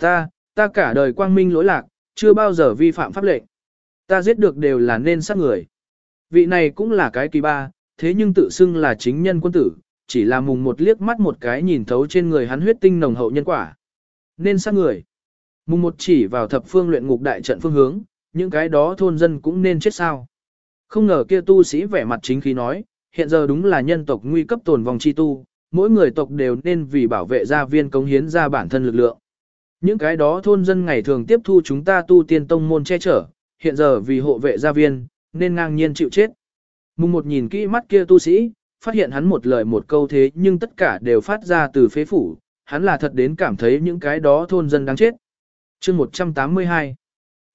Ta, ta cả đời quang minh lỗi lạc, chưa bao giờ vi phạm pháp lệnh. Ta giết được đều là nên sát người. Vị này cũng là cái kỳ ba, thế nhưng tự xưng là chính nhân quân tử, chỉ là mùng một liếc mắt một cái nhìn thấu trên người hắn huyết tinh nồng hậu nhân quả. Nên sát người. Mùng một chỉ vào thập phương luyện ngục đại trận phương hướng, những cái đó thôn dân cũng nên chết sao. Không ngờ kia tu sĩ vẻ mặt chính khí nói, hiện giờ đúng là nhân tộc nguy cấp tồn vòng chi tu, mỗi người tộc đều nên vì bảo vệ gia viên cống hiến ra bản thân lực lượng. Những cái đó thôn dân ngày thường tiếp thu chúng ta tu tiên tông môn che chở, hiện giờ vì hộ vệ gia viên, nên ngang nhiên chịu chết. Mùng một nhìn kỹ mắt kia tu sĩ, phát hiện hắn một lời một câu thế nhưng tất cả đều phát ra từ phế phủ, hắn là thật đến cảm thấy những cái đó thôn dân đáng chết. chương 182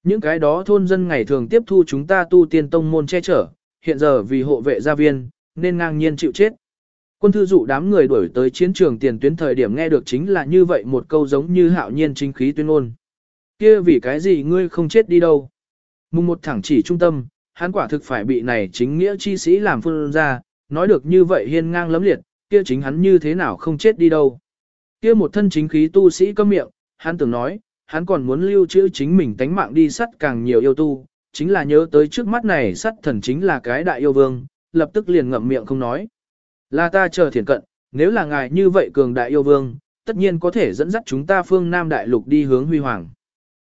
Những cái đó thôn dân ngày thường tiếp thu chúng ta tu tiên tông môn che chở, hiện giờ vì hộ vệ gia viên, nên ngang nhiên chịu chết. Quân thư dụ đám người đuổi tới chiến trường tiền tuyến thời điểm nghe được chính là như vậy một câu giống như hạo nhiên chính khí tuyên ngôn. kia vì cái gì ngươi không chết đi đâu. Mùng một thẳng chỉ trung tâm, hắn quả thực phải bị này chính nghĩa chi sĩ làm phương ra, nói được như vậy hiên ngang lấm liệt, kia chính hắn như thế nào không chết đi đâu. Kia một thân chính khí tu sĩ câm miệng, hắn tưởng nói, hắn còn muốn lưu trữ chính mình tánh mạng đi sắt càng nhiều yêu tu, chính là nhớ tới trước mắt này sắt thần chính là cái đại yêu vương, lập tức liền ngậm miệng không nói. Là ta chờ thiền cận, nếu là ngài như vậy cường đại yêu vương, tất nhiên có thể dẫn dắt chúng ta phương Nam Đại Lục đi hướng huy hoàng.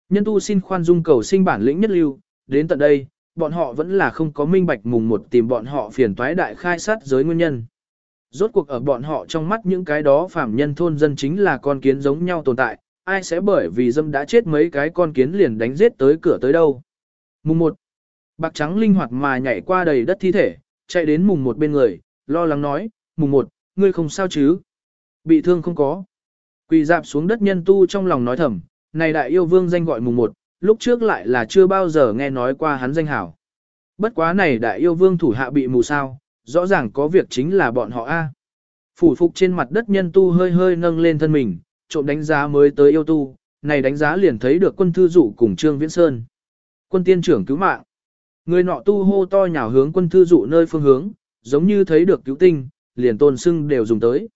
Nhân tu xin khoan dung cầu sinh bản lĩnh nhất lưu, đến tận đây, bọn họ vẫn là không có minh bạch mùng một tìm bọn họ phiền toái đại khai sát giới nguyên nhân. Rốt cuộc ở bọn họ trong mắt những cái đó phạm nhân thôn dân chính là con kiến giống nhau tồn tại, ai sẽ bởi vì dâm đã chết mấy cái con kiến liền đánh giết tới cửa tới đâu. Mùng 1. Bạc trắng linh hoạt mà nhảy qua đầy đất thi thể, chạy đến mùng một bên người, lo lắng nói, mùng một, ngươi không sao chứ? Bị thương không có. Quỳ dạp xuống đất nhân tu trong lòng nói thầm, này đại yêu vương danh gọi mùng một, lúc trước lại là chưa bao giờ nghe nói qua hắn danh hảo. Bất quá này đại yêu vương thủ hạ bị mù sao, rõ ràng có việc chính là bọn họ A. Phủ phục trên mặt đất nhân tu hơi hơi nâng lên thân mình, trộm đánh giá mới tới yêu tu, này đánh giá liền thấy được quân thư dụ cùng Trương Viễn Sơn. Quân tiên trưởng cứu mạng. Người nọ tu hô to nhào hướng quân thư dụ nơi phương hướng, giống như thấy được cứu tinh, liền tôn sưng đều dùng tới.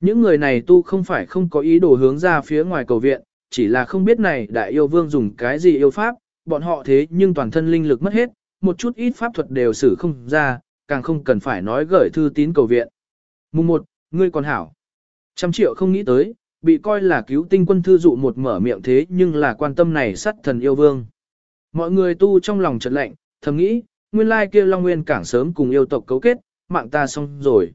Những người này tu không phải không có ý đồ hướng ra phía ngoài cầu viện, chỉ là không biết này đại yêu vương dùng cái gì yêu pháp, bọn họ thế nhưng toàn thân linh lực mất hết, một chút ít pháp thuật đều xử không ra, càng không cần phải nói gửi thư tín cầu viện. Mùng 1, ngươi còn hảo. Trăm triệu không nghĩ tới, bị coi là cứu tinh quân thư dụ một mở miệng thế nhưng là quan tâm này sắt thần yêu vương. Mọi người tu trong lòng chợt lạnh, thầm nghĩ, nguyên lai kia Long Nguyên cảng sớm cùng yêu tộc cấu kết, mạng ta xong rồi.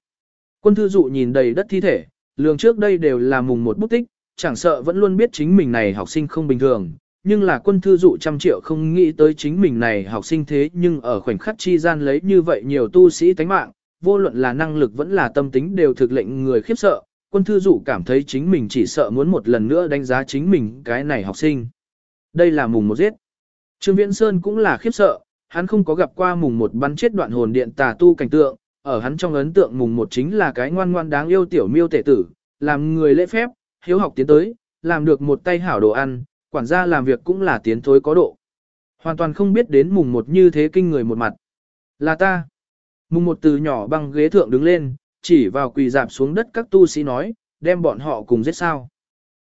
Quân thư dụ nhìn đầy đất thi thể, lường trước đây đều là mùng một bút tích, chẳng sợ vẫn luôn biết chính mình này học sinh không bình thường, nhưng là quân thư dụ trăm triệu không nghĩ tới chính mình này học sinh thế nhưng ở khoảnh khắc chi gian lấy như vậy nhiều tu sĩ tánh mạng, vô luận là năng lực vẫn là tâm tính đều thực lệnh người khiếp sợ, quân thư dụ cảm thấy chính mình chỉ sợ muốn một lần nữa đánh giá chính mình cái này học sinh. Đây là mùng một giết. Trương Viễn Sơn cũng là khiếp sợ, hắn không có gặp qua mùng một bắn chết đoạn hồn điện tà tu cảnh tượng, ở hắn trong ấn tượng mùng một chính là cái ngoan ngoan đáng yêu tiểu miêu tể tử, làm người lễ phép, hiếu học tiến tới, làm được một tay hảo đồ ăn, quản gia làm việc cũng là tiến thối có độ. Hoàn toàn không biết đến mùng một như thế kinh người một mặt. Là ta. Mùng một từ nhỏ băng ghế thượng đứng lên, chỉ vào quỳ dạp xuống đất các tu sĩ nói, đem bọn họ cùng giết sao.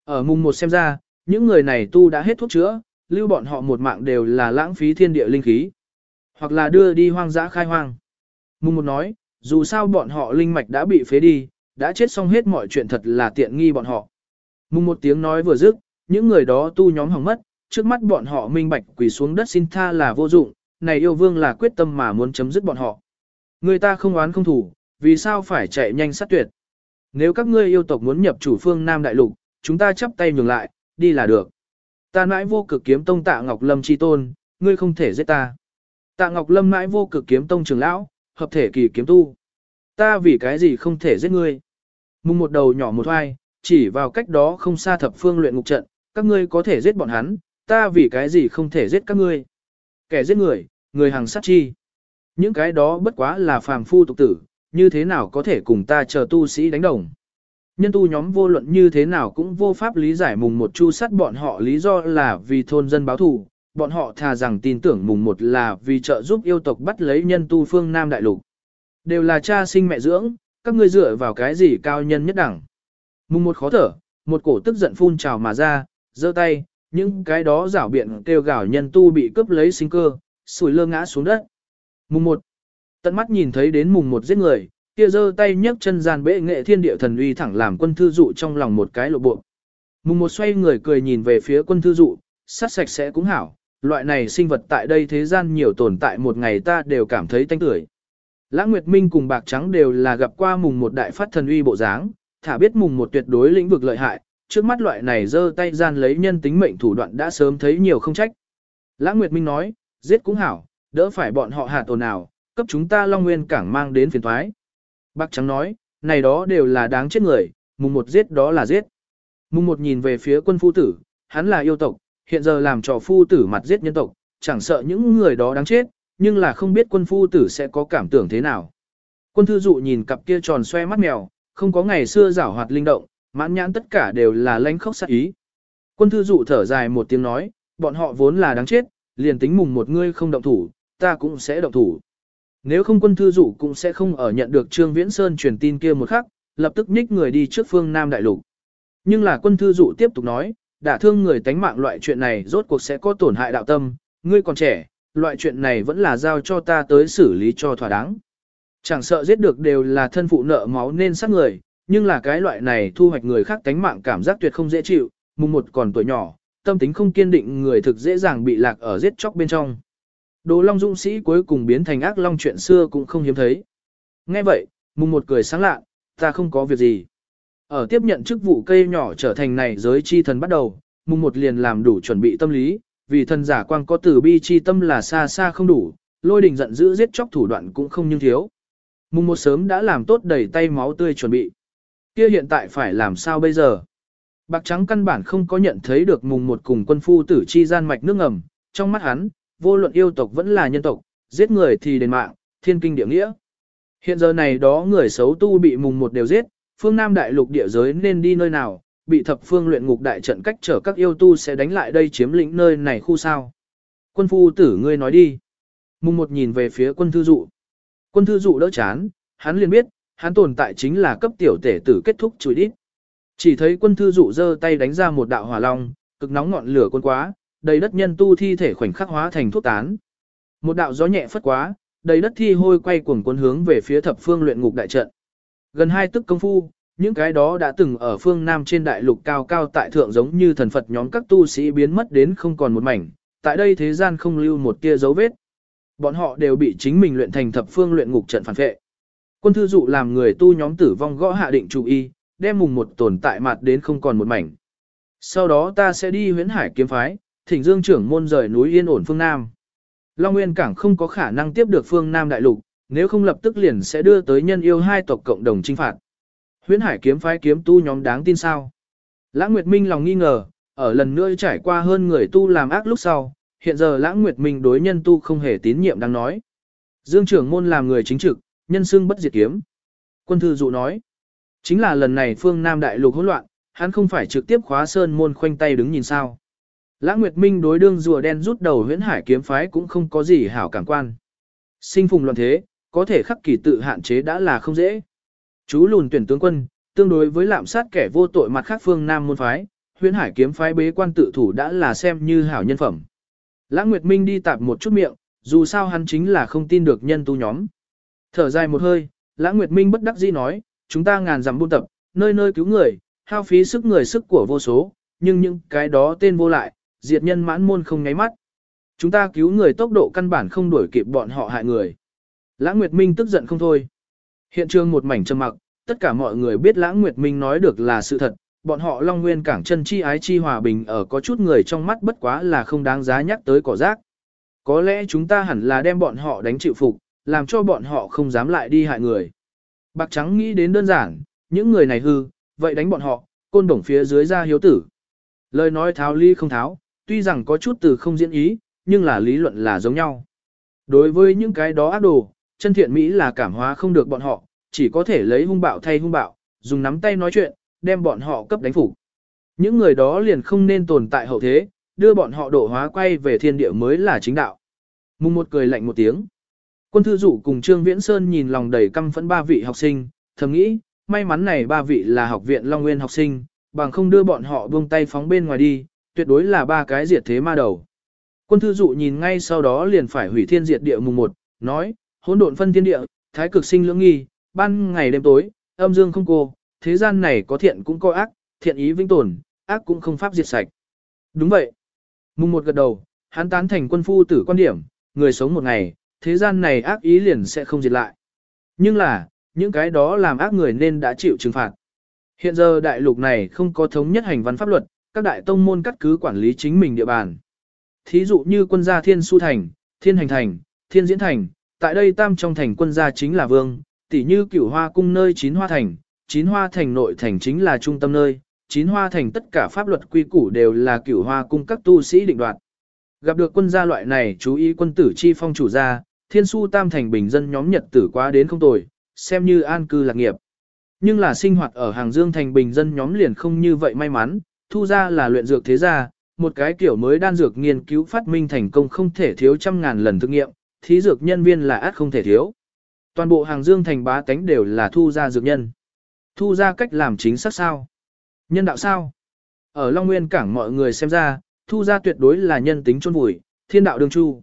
Ở mùng một xem ra, những người này tu đã hết thuốc chữa, lưu bọn họ một mạng đều là lãng phí thiên địa linh khí. Hoặc là đưa đi hoang dã khai hoang. Mùng một nói, dù sao bọn họ linh mạch đã bị phế đi, đã chết xong hết mọi chuyện thật là tiện nghi bọn họ. Mùng một tiếng nói vừa dứt, những người đó tu nhóm hỏng mất, trước mắt bọn họ minh bạch quỳ xuống đất xin tha là vô dụng, này yêu vương là quyết tâm mà muốn chấm dứt bọn họ. Người ta không oán không thủ, vì sao phải chạy nhanh sát tuyệt. Nếu các ngươi yêu tộc muốn nhập chủ phương Nam Đại Lục, chúng ta chắp tay nhường lại, đi là được. Ta mãi vô cực kiếm tông tạ Ngọc Lâm chi tôn, ngươi không thể giết ta. Tạ Ngọc Lâm mãi vô cực kiếm tông trưởng lão, hợp thể kỳ kiếm tu. Ta vì cái gì không thể giết ngươi? Mùng một đầu nhỏ một hoai, chỉ vào cách đó không xa thập phương luyện ngục trận, các ngươi có thể giết bọn hắn, ta vì cái gì không thể giết các ngươi? Kẻ giết người, người hàng sát chi. Những cái đó bất quá là phàm phu tục tử, như thế nào có thể cùng ta chờ tu sĩ đánh đồng? Nhân tu nhóm vô luận như thế nào cũng vô pháp lý giải mùng một chu sát bọn họ lý do là vì thôn dân báo thù, bọn họ thà rằng tin tưởng mùng một là vì trợ giúp yêu tộc bắt lấy nhân tu phương Nam Đại Lục. Đều là cha sinh mẹ dưỡng, các ngươi dựa vào cái gì cao nhân nhất đẳng. Mùng một khó thở, một cổ tức giận phun trào mà ra, giơ tay, những cái đó rảo biện kêu gào nhân tu bị cướp lấy sinh cơ, sủi lơ ngã xuống đất. Mùng một Tận mắt nhìn thấy đến mùng một giết người, kia giơ tay nhấc chân gian bệ nghệ thiên địa thần uy thẳng làm quân thư dụ trong lòng một cái lộ bộ. Mùng một xoay người cười nhìn về phía quân thư dụ, sát sạch sẽ cũng hảo, loại này sinh vật tại đây thế gian nhiều tồn tại một ngày ta đều cảm thấy tanh tưởi. Lãng Nguyệt Minh cùng Bạc Trắng đều là gặp qua mùng một đại phát thần uy bộ dáng, thả biết mùng một tuyệt đối lĩnh vực lợi hại, trước mắt loại này giơ tay gian lấy nhân tính mệnh thủ đoạn đã sớm thấy nhiều không trách. Lãng Nguyệt Minh nói, giết cũng hảo, đỡ phải bọn họ hạ tồn nào, cấp chúng ta Long Nguyên cảng mang đến phiền thoái. Bạc Trắng nói, này đó đều là đáng chết người, mùng một giết đó là giết. Mùng một nhìn về phía quân phu tử, hắn là yêu tộc, hiện giờ làm trò phu tử mặt giết nhân tộc, chẳng sợ những người đó đáng chết, nhưng là không biết quân phu tử sẽ có cảm tưởng thế nào. Quân thư dụ nhìn cặp kia tròn xoe mắt mèo, không có ngày xưa giảo hoạt linh động, mãn nhãn tất cả đều là lánh khóc sát ý. Quân thư dụ thở dài một tiếng nói, bọn họ vốn là đáng chết, liền tính mùng một ngươi không động thủ, ta cũng sẽ động thủ. Nếu không quân thư dụ cũng sẽ không ở nhận được Trương Viễn Sơn truyền tin kia một khắc, lập tức nhích người đi trước phương Nam Đại Lục. Nhưng là quân thư dụ tiếp tục nói, đả thương người tánh mạng loại chuyện này rốt cuộc sẽ có tổn hại đạo tâm, ngươi còn trẻ, loại chuyện này vẫn là giao cho ta tới xử lý cho thỏa đáng. Chẳng sợ giết được đều là thân phụ nợ máu nên sát người, nhưng là cái loại này thu hoạch người khác tánh mạng cảm giác tuyệt không dễ chịu, mùng một còn tuổi nhỏ, tâm tính không kiên định người thực dễ dàng bị lạc ở giết chóc bên trong. Đồ Long Dũng sĩ cuối cùng biến thành ác long chuyện xưa cũng không hiếm thấy. Nghe vậy, mùng một cười sáng lạ, ta không có việc gì. Ở tiếp nhận chức vụ cây nhỏ trở thành này giới chi thần bắt đầu, mùng một liền làm đủ chuẩn bị tâm lý, vì thần giả quang có từ bi chi tâm là xa xa không đủ, lôi đình giận dữ giết chóc thủ đoạn cũng không nhưng thiếu. Mùng một sớm đã làm tốt đầy tay máu tươi chuẩn bị. Kia hiện tại phải làm sao bây giờ? Bạc trắng căn bản không có nhận thấy được mùng một cùng quân phu tử chi gian mạch nước ngầm, trong mắt hắn, vô luận yêu tộc vẫn là nhân tộc, giết người thì đền mạng, thiên kinh địa nghĩa. Hiện giờ này đó người xấu tu bị mùng một đều giết, phương Nam đại lục địa giới nên đi nơi nào, bị thập phương luyện ngục đại trận cách trở các yêu tu sẽ đánh lại đây chiếm lĩnh nơi này khu sao. Quân phu tử ngươi nói đi. Mùng một nhìn về phía quân thư dụ. Quân thư dụ đỡ chán, hắn liền biết, hắn tồn tại chính là cấp tiểu tể tử kết thúc chùi đít. Chỉ thấy quân thư dụ giơ tay đánh ra một đạo hỏa long, cực nóng ngọn lửa quân quá, đầy đất nhân tu thi thể khoảnh khắc hóa thành thuốc tán. Một đạo gió nhẹ phất quá, đầy đất thi hôi quay cuồng quân hướng về phía thập phương luyện ngục đại trận. Gần hai tức công phu, những cái đó đã từng ở phương Nam trên đại lục cao cao tại thượng giống như thần Phật nhóm các tu sĩ biến mất đến không còn một mảnh, tại đây thế gian không lưu một tia dấu vết. Bọn họ đều bị chính mình luyện thành thập phương luyện ngục trận phản vệ. Quân thư dụ làm người tu nhóm tử vong gõ hạ định chủ y, đem mùng một tồn tại mặt đến không còn một mảnh. Sau đó ta sẽ đi huyễn hải kiếm phái, thỉnh dương trưởng môn rời núi yên ổn phương Nam. Long Nguyên Cảng không có khả năng tiếp được phương Nam đại lục, nếu không lập tức liền sẽ đưa tới nhân yêu hai tộc cộng đồng trinh phạt. Huyễn Hải kiếm phái kiếm tu nhóm đáng tin sao? Lãng Nguyệt Minh lòng nghi ngờ, ở lần nữa trải qua hơn người tu làm ác lúc sau, hiện giờ Lãng Nguyệt Minh đối nhân tu không hề tín nhiệm đang nói. Dương trưởng môn làm người chính trực, nhân xưng bất diệt kiếm. Quân thư dụ nói, chính là lần này phương Nam đại lục hỗn loạn, hắn không phải trực tiếp khóa sơn môn khoanh tay đứng nhìn sao. Lãng Nguyệt Minh đối đương rùa đen rút đầu huyễn hải kiếm phái cũng không có gì hảo cảm quan. Sinh phùng loạn thế, có thể khắc kỳ tự hạn chế đã là không dễ. Chú lùn tuyển tướng quân, tương đối với lạm sát kẻ vô tội mặt khác phương Nam môn phái, huyễn hải kiếm phái bế quan tự thủ đã là xem như hảo nhân phẩm. Lãng Nguyệt Minh đi tạp một chút miệng, dù sao hắn chính là không tin được nhân tu nhóm. Thở dài một hơi, Lãng Nguyệt Minh bất đắc dĩ nói, chúng ta ngàn dặm buôn tập, nơi nơi cứu người, hao phí sức người sức của vô số, nhưng những cái đó tên vô lại, diệt nhân mãn môn không ngáy mắt. Chúng ta cứu người tốc độ căn bản không đuổi kịp bọn họ hại người. Lãng Nguyệt Minh tức giận không thôi. Hiện trường một mảnh trầm mặc, tất cả mọi người biết Lãng Nguyệt Minh nói được là sự thật, bọn họ Long Nguyên cảng chân chi ái chi hòa bình ở có chút người trong mắt bất quá là không đáng giá nhắc tới cỏ rác. Có lẽ chúng ta hẳn là đem bọn họ đánh chịu phục, làm cho bọn họ không dám lại đi hại người. Bạc Trắng nghĩ đến đơn giản, những người này hư, vậy đánh bọn họ, côn đồng phía dưới ra hiếu tử. Lời nói tháo ly không tháo, tuy rằng có chút từ không diễn ý, nhưng là lý luận là giống nhau. Đối với những cái đó ác đồ, chân thiện Mỹ là cảm hóa không được bọn họ, chỉ có thể lấy hung bạo thay hung bạo, dùng nắm tay nói chuyện, đem bọn họ cấp đánh phục. Những người đó liền không nên tồn tại hậu thế, đưa bọn họ độ hóa quay về thiên địa mới là chính đạo. Mùng một cười lạnh một tiếng. Quân thư dụ cùng Trương Viễn Sơn nhìn lòng đầy căm phẫn ba vị học sinh, thầm nghĩ, may mắn này ba vị là học viện Long Nguyên học sinh, bằng không đưa bọn họ buông tay phóng bên ngoài đi, tuyệt đối là ba cái diệt thế ma đầu. Quân thư dụ nhìn ngay sau đó liền phải hủy thiên diệt địa mùng một, nói, hỗn độn phân thiên địa, thái cực sinh lưỡng nghi, ban ngày đêm tối, âm dương không cô, thế gian này có thiện cũng có ác, thiện ý vĩnh tồn, ác cũng không pháp diệt sạch. Đúng vậy. Mùng một gật đầu, hắn tán thành quân phu tử quan điểm, người sống một ngày, thế gian này ác ý liền sẽ không diệt lại. Nhưng là, những cái đó làm ác người nên đã chịu trừng phạt. Hiện giờ đại lục này không có thống nhất hành văn pháp luật, các đại tông môn cắt cứ quản lý chính mình địa bàn. Thí dụ như quân gia Thiên Su Thành, Thiên Hành Thành, Thiên Diễn Thành, tại đây tam trong thành quân gia chính là vương, tỷ như cửu hoa cung nơi chín hoa thành, chín hoa thành nội thành chính là trung tâm nơi, chín hoa thành tất cả pháp luật quy củ đều là cửu hoa cung các tu sĩ định đoạt. Gặp được quân gia loại này chú ý quân tử chi phong chủ gia, thiên su tam thành bình dân nhóm nhật tử quá đến không tồi, xem như an cư lạc nghiệp. Nhưng là sinh hoạt ở hàng dương thành bình dân nhóm liền không như vậy may mắn, thu ra là luyện dược thế gia, một cái kiểu mới đan dược nghiên cứu phát minh thành công không thể thiếu trăm ngàn lần thực nghiệm, thí dược nhân viên là át không thể thiếu. Toàn bộ hàng dương thành bá tánh đều là thu ra dược nhân. Thu ra cách làm chính xác sao? Nhân đạo sao? Ở Long Nguyên cảng mọi người xem ra, thu ra tuyệt đối là nhân tính chôn vùi, thiên đạo đương chu.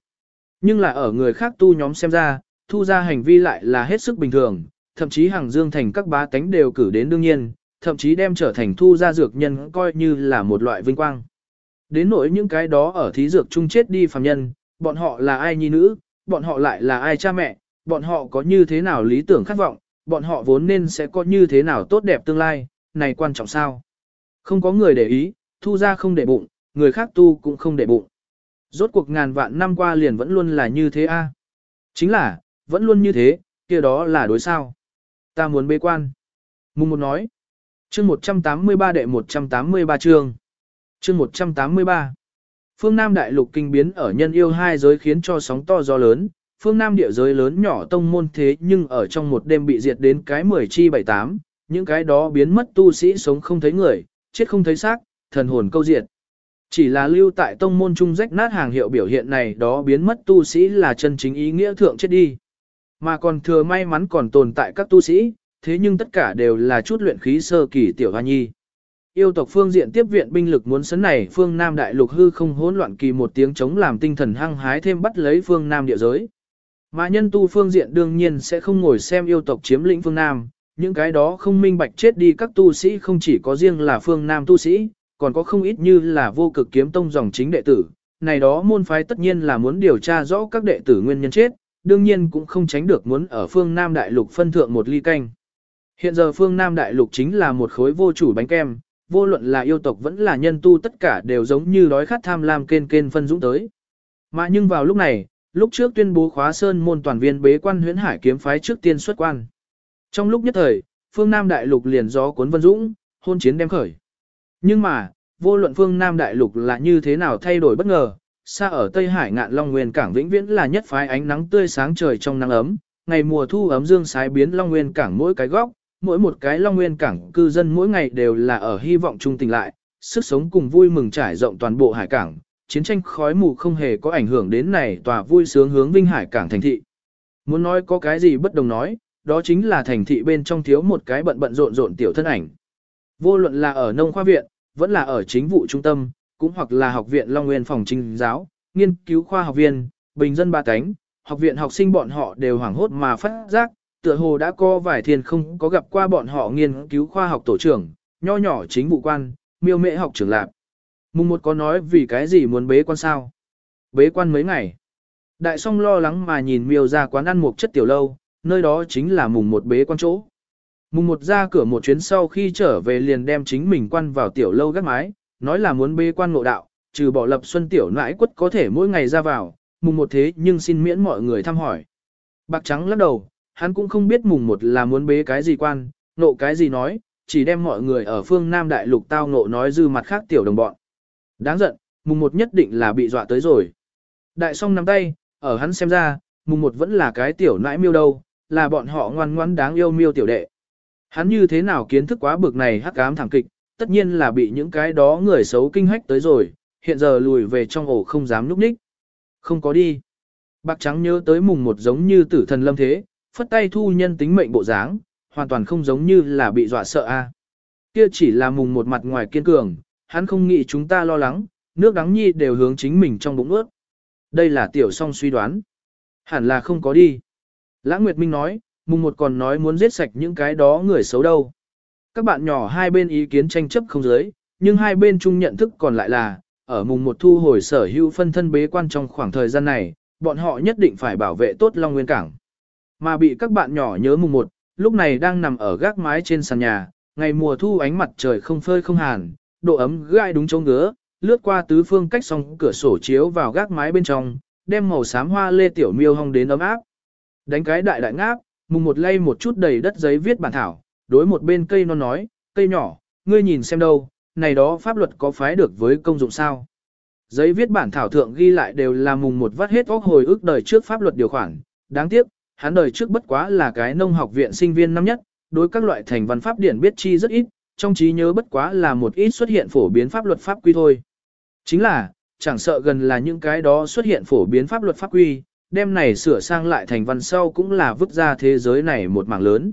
Nhưng là ở người khác tu nhóm xem ra, thu ra hành vi lại là hết sức bình thường, thậm chí hàng dương thành các bá tánh đều cử đến đương nhiên, thậm chí đem trở thành thu ra dược nhân coi như là một loại vinh quang. Đến nỗi những cái đó ở thí dược chung chết đi phàm nhân, bọn họ là ai nhi nữ, bọn họ lại là ai cha mẹ, bọn họ có như thế nào lý tưởng khát vọng, bọn họ vốn nên sẽ có như thế nào tốt đẹp tương lai, này quan trọng sao? Không có người để ý, thu ra không để bụng, người khác tu cũng không để bụng. Rốt cuộc ngàn vạn năm qua liền vẫn luôn là như thế a. Chính là, vẫn luôn như thế, kia đó là đối sao. Ta muốn bế quan. Mùng một nói. Chương 183 đệ 183 chương. Chương 183. Phương Nam đại lục kinh biến ở nhân yêu hai giới khiến cho sóng to gió lớn, phương Nam địa giới lớn nhỏ tông môn thế nhưng ở trong một đêm bị diệt đến cái 10 chi 78, những cái đó biến mất tu sĩ sống không thấy người, chết không thấy xác, thần hồn câu diệt. Chỉ là lưu tại tông môn trung rách nát hàng hiệu biểu hiện này đó biến mất tu sĩ là chân chính ý nghĩa thượng chết đi. Mà còn thừa may mắn còn tồn tại các tu sĩ, thế nhưng tất cả đều là chút luyện khí sơ kỳ tiểu hoa nhi. Yêu tộc phương diện tiếp viện binh lực muốn sấn này phương Nam đại lục hư không hỗn loạn kỳ một tiếng chống làm tinh thần hăng hái thêm bắt lấy phương Nam địa giới. Mà nhân tu phương diện đương nhiên sẽ không ngồi xem yêu tộc chiếm lĩnh phương Nam, những cái đó không minh bạch chết đi các tu sĩ không chỉ có riêng là phương Nam tu sĩ, còn có không ít như là vô cực kiếm tông dòng chính đệ tử. Này đó môn phái tất nhiên là muốn điều tra rõ các đệ tử nguyên nhân chết, đương nhiên cũng không tránh được muốn ở phương Nam đại lục phân thượng một ly canh. Hiện giờ phương Nam đại lục chính là một khối vô chủ bánh kem, vô luận là yêu tộc vẫn là nhân tu tất cả đều giống như đói khát tham lam kên kên phân dũng tới. Mà nhưng vào lúc này, lúc trước tuyên bố khóa sơn môn toàn viên bế quan huyễn hải kiếm phái trước tiên xuất quan. Trong lúc nhất thời, phương Nam đại lục liền gió cuốn vân dũng, hôn chiến đem khởi. Nhưng mà, vô luận phương Nam đại lục là như thế nào thay đổi bất ngờ, xa ở Tây Hải ngạn Long Nguyên cảng vĩnh viễn là nhất phái ánh nắng tươi sáng trời trong nắng ấm, ngày mùa thu ấm dương sái biến Long Nguyên cảng mỗi cái góc, mỗi một cái Long Nguyên cảng cư dân mỗi ngày đều là ở hy vọng trung tình lại, sức sống cùng vui mừng trải rộng toàn bộ hải cảng, chiến tranh khói mù không hề có ảnh hưởng đến này tòa vui sướng hướng Vinh Hải cảng thành thị. Muốn nói có cái gì bất đồng nói, đó chính là thành thị bên trong thiếu một cái bận bận rộn rộn tiểu thân ảnh. Vô luận là ở nông khoa viện, vẫn là ở chính vụ trung tâm, cũng hoặc là học viện Long Nguyên phòng trinh giáo, nghiên cứu khoa học viên, bình dân ba cánh, học viện học sinh bọn họ đều hoảng hốt mà phát giác, tựa hồ đã có vài thiên không có gặp qua bọn họ nghiên cứu khoa học tổ trưởng, nho nhỏ chính vụ quan, miêu mệ học trưởng lạc. Mùng một có nói vì cái gì muốn bế quan sao? Bế quan mấy ngày. Đại song lo lắng mà nhìn miêu ra quán ăn một chất tiểu lâu, nơi đó chính là mùng một bế quan chỗ. Mùng một ra cửa một chuyến sau khi trở về liền đem chính mình quan vào tiểu lâu gác mái, nói là muốn bế quan ngộ đạo, trừ bỏ lập xuân tiểu nãi quất có thể mỗi ngày ra vào, mùng một thế nhưng xin miễn mọi người thăm hỏi. Bạc trắng lắc đầu, hắn cũng không biết mùng một là muốn bế cái gì quan, nộ cái gì nói, chỉ đem mọi người ở phương Nam Đại Lục tao nộ nói dư mặt khác tiểu đồng bọn. Đáng giận, mùng một nhất định là bị dọa tới rồi. Đại song nắm tay, ở hắn xem ra, mùng một vẫn là cái tiểu nãi miêu đâu, là bọn họ ngoan ngoãn đáng yêu miêu tiểu đệ. Hắn như thế nào kiến thức quá bực này hắc ám thẳng kịch, tất nhiên là bị những cái đó người xấu kinh hách tới rồi, hiện giờ lùi về trong ổ không dám núp ních. Không có đi. Bạc trắng nhớ tới mùng một giống như tử thần lâm thế, phất tay thu nhân tính mệnh bộ dáng, hoàn toàn không giống như là bị dọa sợ a. À. Kia chỉ là mùng một mặt ngoài kiên cường, hắn không nghĩ chúng ta lo lắng, nước đắng nhi đều hướng chính mình trong bụng ướt. Đây là tiểu song suy đoán. Hẳn là không có đi. Lãng Nguyệt Minh nói, mùng một còn nói muốn giết sạch những cái đó người xấu đâu. Các bạn nhỏ hai bên ý kiến tranh chấp không giới, nhưng hai bên chung nhận thức còn lại là, ở mùng một thu hồi sở hữu phân thân bế quan trong khoảng thời gian này, bọn họ nhất định phải bảo vệ tốt Long Nguyên Cảng. Mà bị các bạn nhỏ nhớ mùng một, lúc này đang nằm ở gác mái trên sàn nhà, ngày mùa thu ánh mặt trời không phơi không hàn, độ ấm gai đúng chỗ ngứa, lướt qua tứ phương cách song cửa sổ chiếu vào gác mái bên trong, đem màu xám hoa lê tiểu miêu hong đến ấm áp. Đánh cái đại đại ngáp, mùng một lay một chút đầy đất giấy viết bản thảo, đối một bên cây non nói, cây nhỏ, ngươi nhìn xem đâu, này đó pháp luật có phái được với công dụng sao. Giấy viết bản thảo thượng ghi lại đều là mùng một vắt hết óc hồi ức đời trước pháp luật điều khoản, đáng tiếc, hắn đời trước bất quá là cái nông học viện sinh viên năm nhất, đối các loại thành văn pháp điển biết chi rất ít, trong trí nhớ bất quá là một ít xuất hiện phổ biến pháp luật pháp quy thôi. Chính là, chẳng sợ gần là những cái đó xuất hiện phổ biến pháp luật pháp quy, đem này sửa sang lại thành văn sau cũng là vứt ra thế giới này một mảng lớn.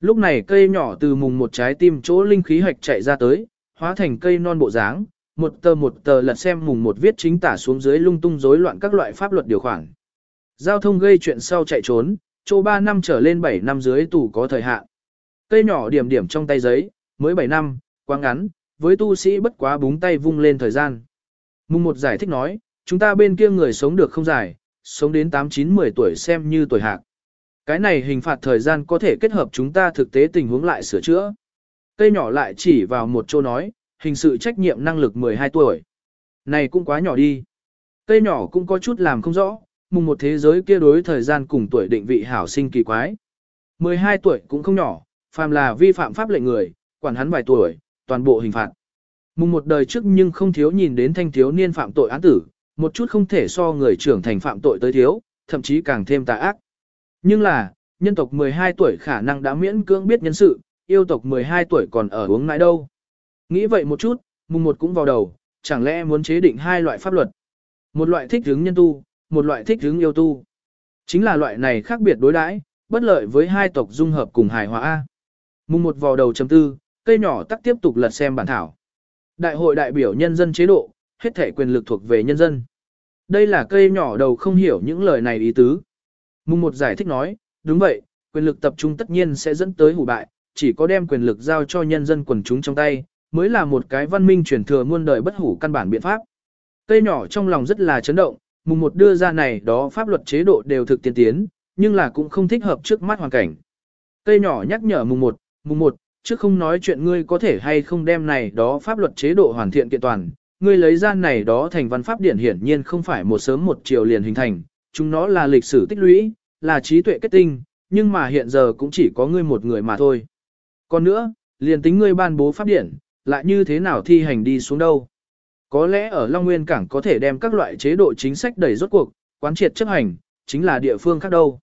Lúc này cây nhỏ từ mùng một trái tim chỗ linh khí hạch chạy ra tới, hóa thành cây non bộ dáng, một tờ một tờ lật xem mùng một viết chính tả xuống dưới lung tung rối loạn các loại pháp luật điều khoản. Giao thông gây chuyện sau chạy trốn, chỗ 3 năm trở lên 7 năm dưới tù có thời hạn. Cây nhỏ điểm điểm trong tay giấy, mới 7 năm, quá ngắn, với tu sĩ bất quá búng tay vung lên thời gian. Mùng một giải thích nói, chúng ta bên kia người sống được không dài, sống đến 8-9-10 tuổi xem như tuổi hạc. Cái này hình phạt thời gian có thể kết hợp chúng ta thực tế tình huống lại sửa chữa. Cây nhỏ lại chỉ vào một chỗ nói, hình sự trách nhiệm năng lực 12 tuổi. Này cũng quá nhỏ đi. Cây nhỏ cũng có chút làm không rõ, mùng một thế giới kia đối thời gian cùng tuổi định vị hảo sinh kỳ quái. 12 tuổi cũng không nhỏ, phàm là vi phạm pháp lệnh người, quản hắn vài tuổi, toàn bộ hình phạt. Mùng một đời trước nhưng không thiếu nhìn đến thanh thiếu niên phạm tội án tử, một chút không thể so người trưởng thành phạm tội tới thiếu, thậm chí càng thêm tà ác. Nhưng là, nhân tộc 12 tuổi khả năng đã miễn cưỡng biết nhân sự, yêu tộc 12 tuổi còn ở uống nãi đâu. Nghĩ vậy một chút, mùng một cũng vào đầu, chẳng lẽ muốn chế định hai loại pháp luật. Một loại thích hướng nhân tu, một loại thích hướng yêu tu. Chính là loại này khác biệt đối đãi, bất lợi với hai tộc dung hợp cùng hài hòa. a Mùng một vào đầu chấm tư, cây nhỏ tắc tiếp tục lật xem bản thảo. Đại hội đại biểu nhân dân chế độ, hết thể quyền lực thuộc về nhân dân. Đây là cây nhỏ đầu không hiểu những lời này ý tứ. Mùng một giải thích nói, đúng vậy, quyền lực tập trung tất nhiên sẽ dẫn tới hủ bại, chỉ có đem quyền lực giao cho nhân dân quần chúng trong tay, mới là một cái văn minh truyền thừa muôn đời bất hủ căn bản biện pháp. Cây nhỏ trong lòng rất là chấn động, mùng một đưa ra này đó pháp luật chế độ đều thực tiên tiến, nhưng là cũng không thích hợp trước mắt hoàn cảnh. Cây nhỏ nhắc nhở mùng một, mùng một, chứ không nói chuyện ngươi có thể hay không đem này đó pháp luật chế độ hoàn thiện kiện toàn, ngươi lấy ra này đó thành văn pháp điển hiển nhiên không phải một sớm một chiều liền hình thành, chúng nó là lịch sử tích lũy, là trí tuệ kết tinh, nhưng mà hiện giờ cũng chỉ có ngươi một người mà thôi. Còn nữa, liền tính ngươi ban bố pháp điển, lại như thế nào thi hành đi xuống đâu. Có lẽ ở Long Nguyên Cảng có thể đem các loại chế độ chính sách đẩy rốt cuộc, quán triệt chấp hành, chính là địa phương khác đâu.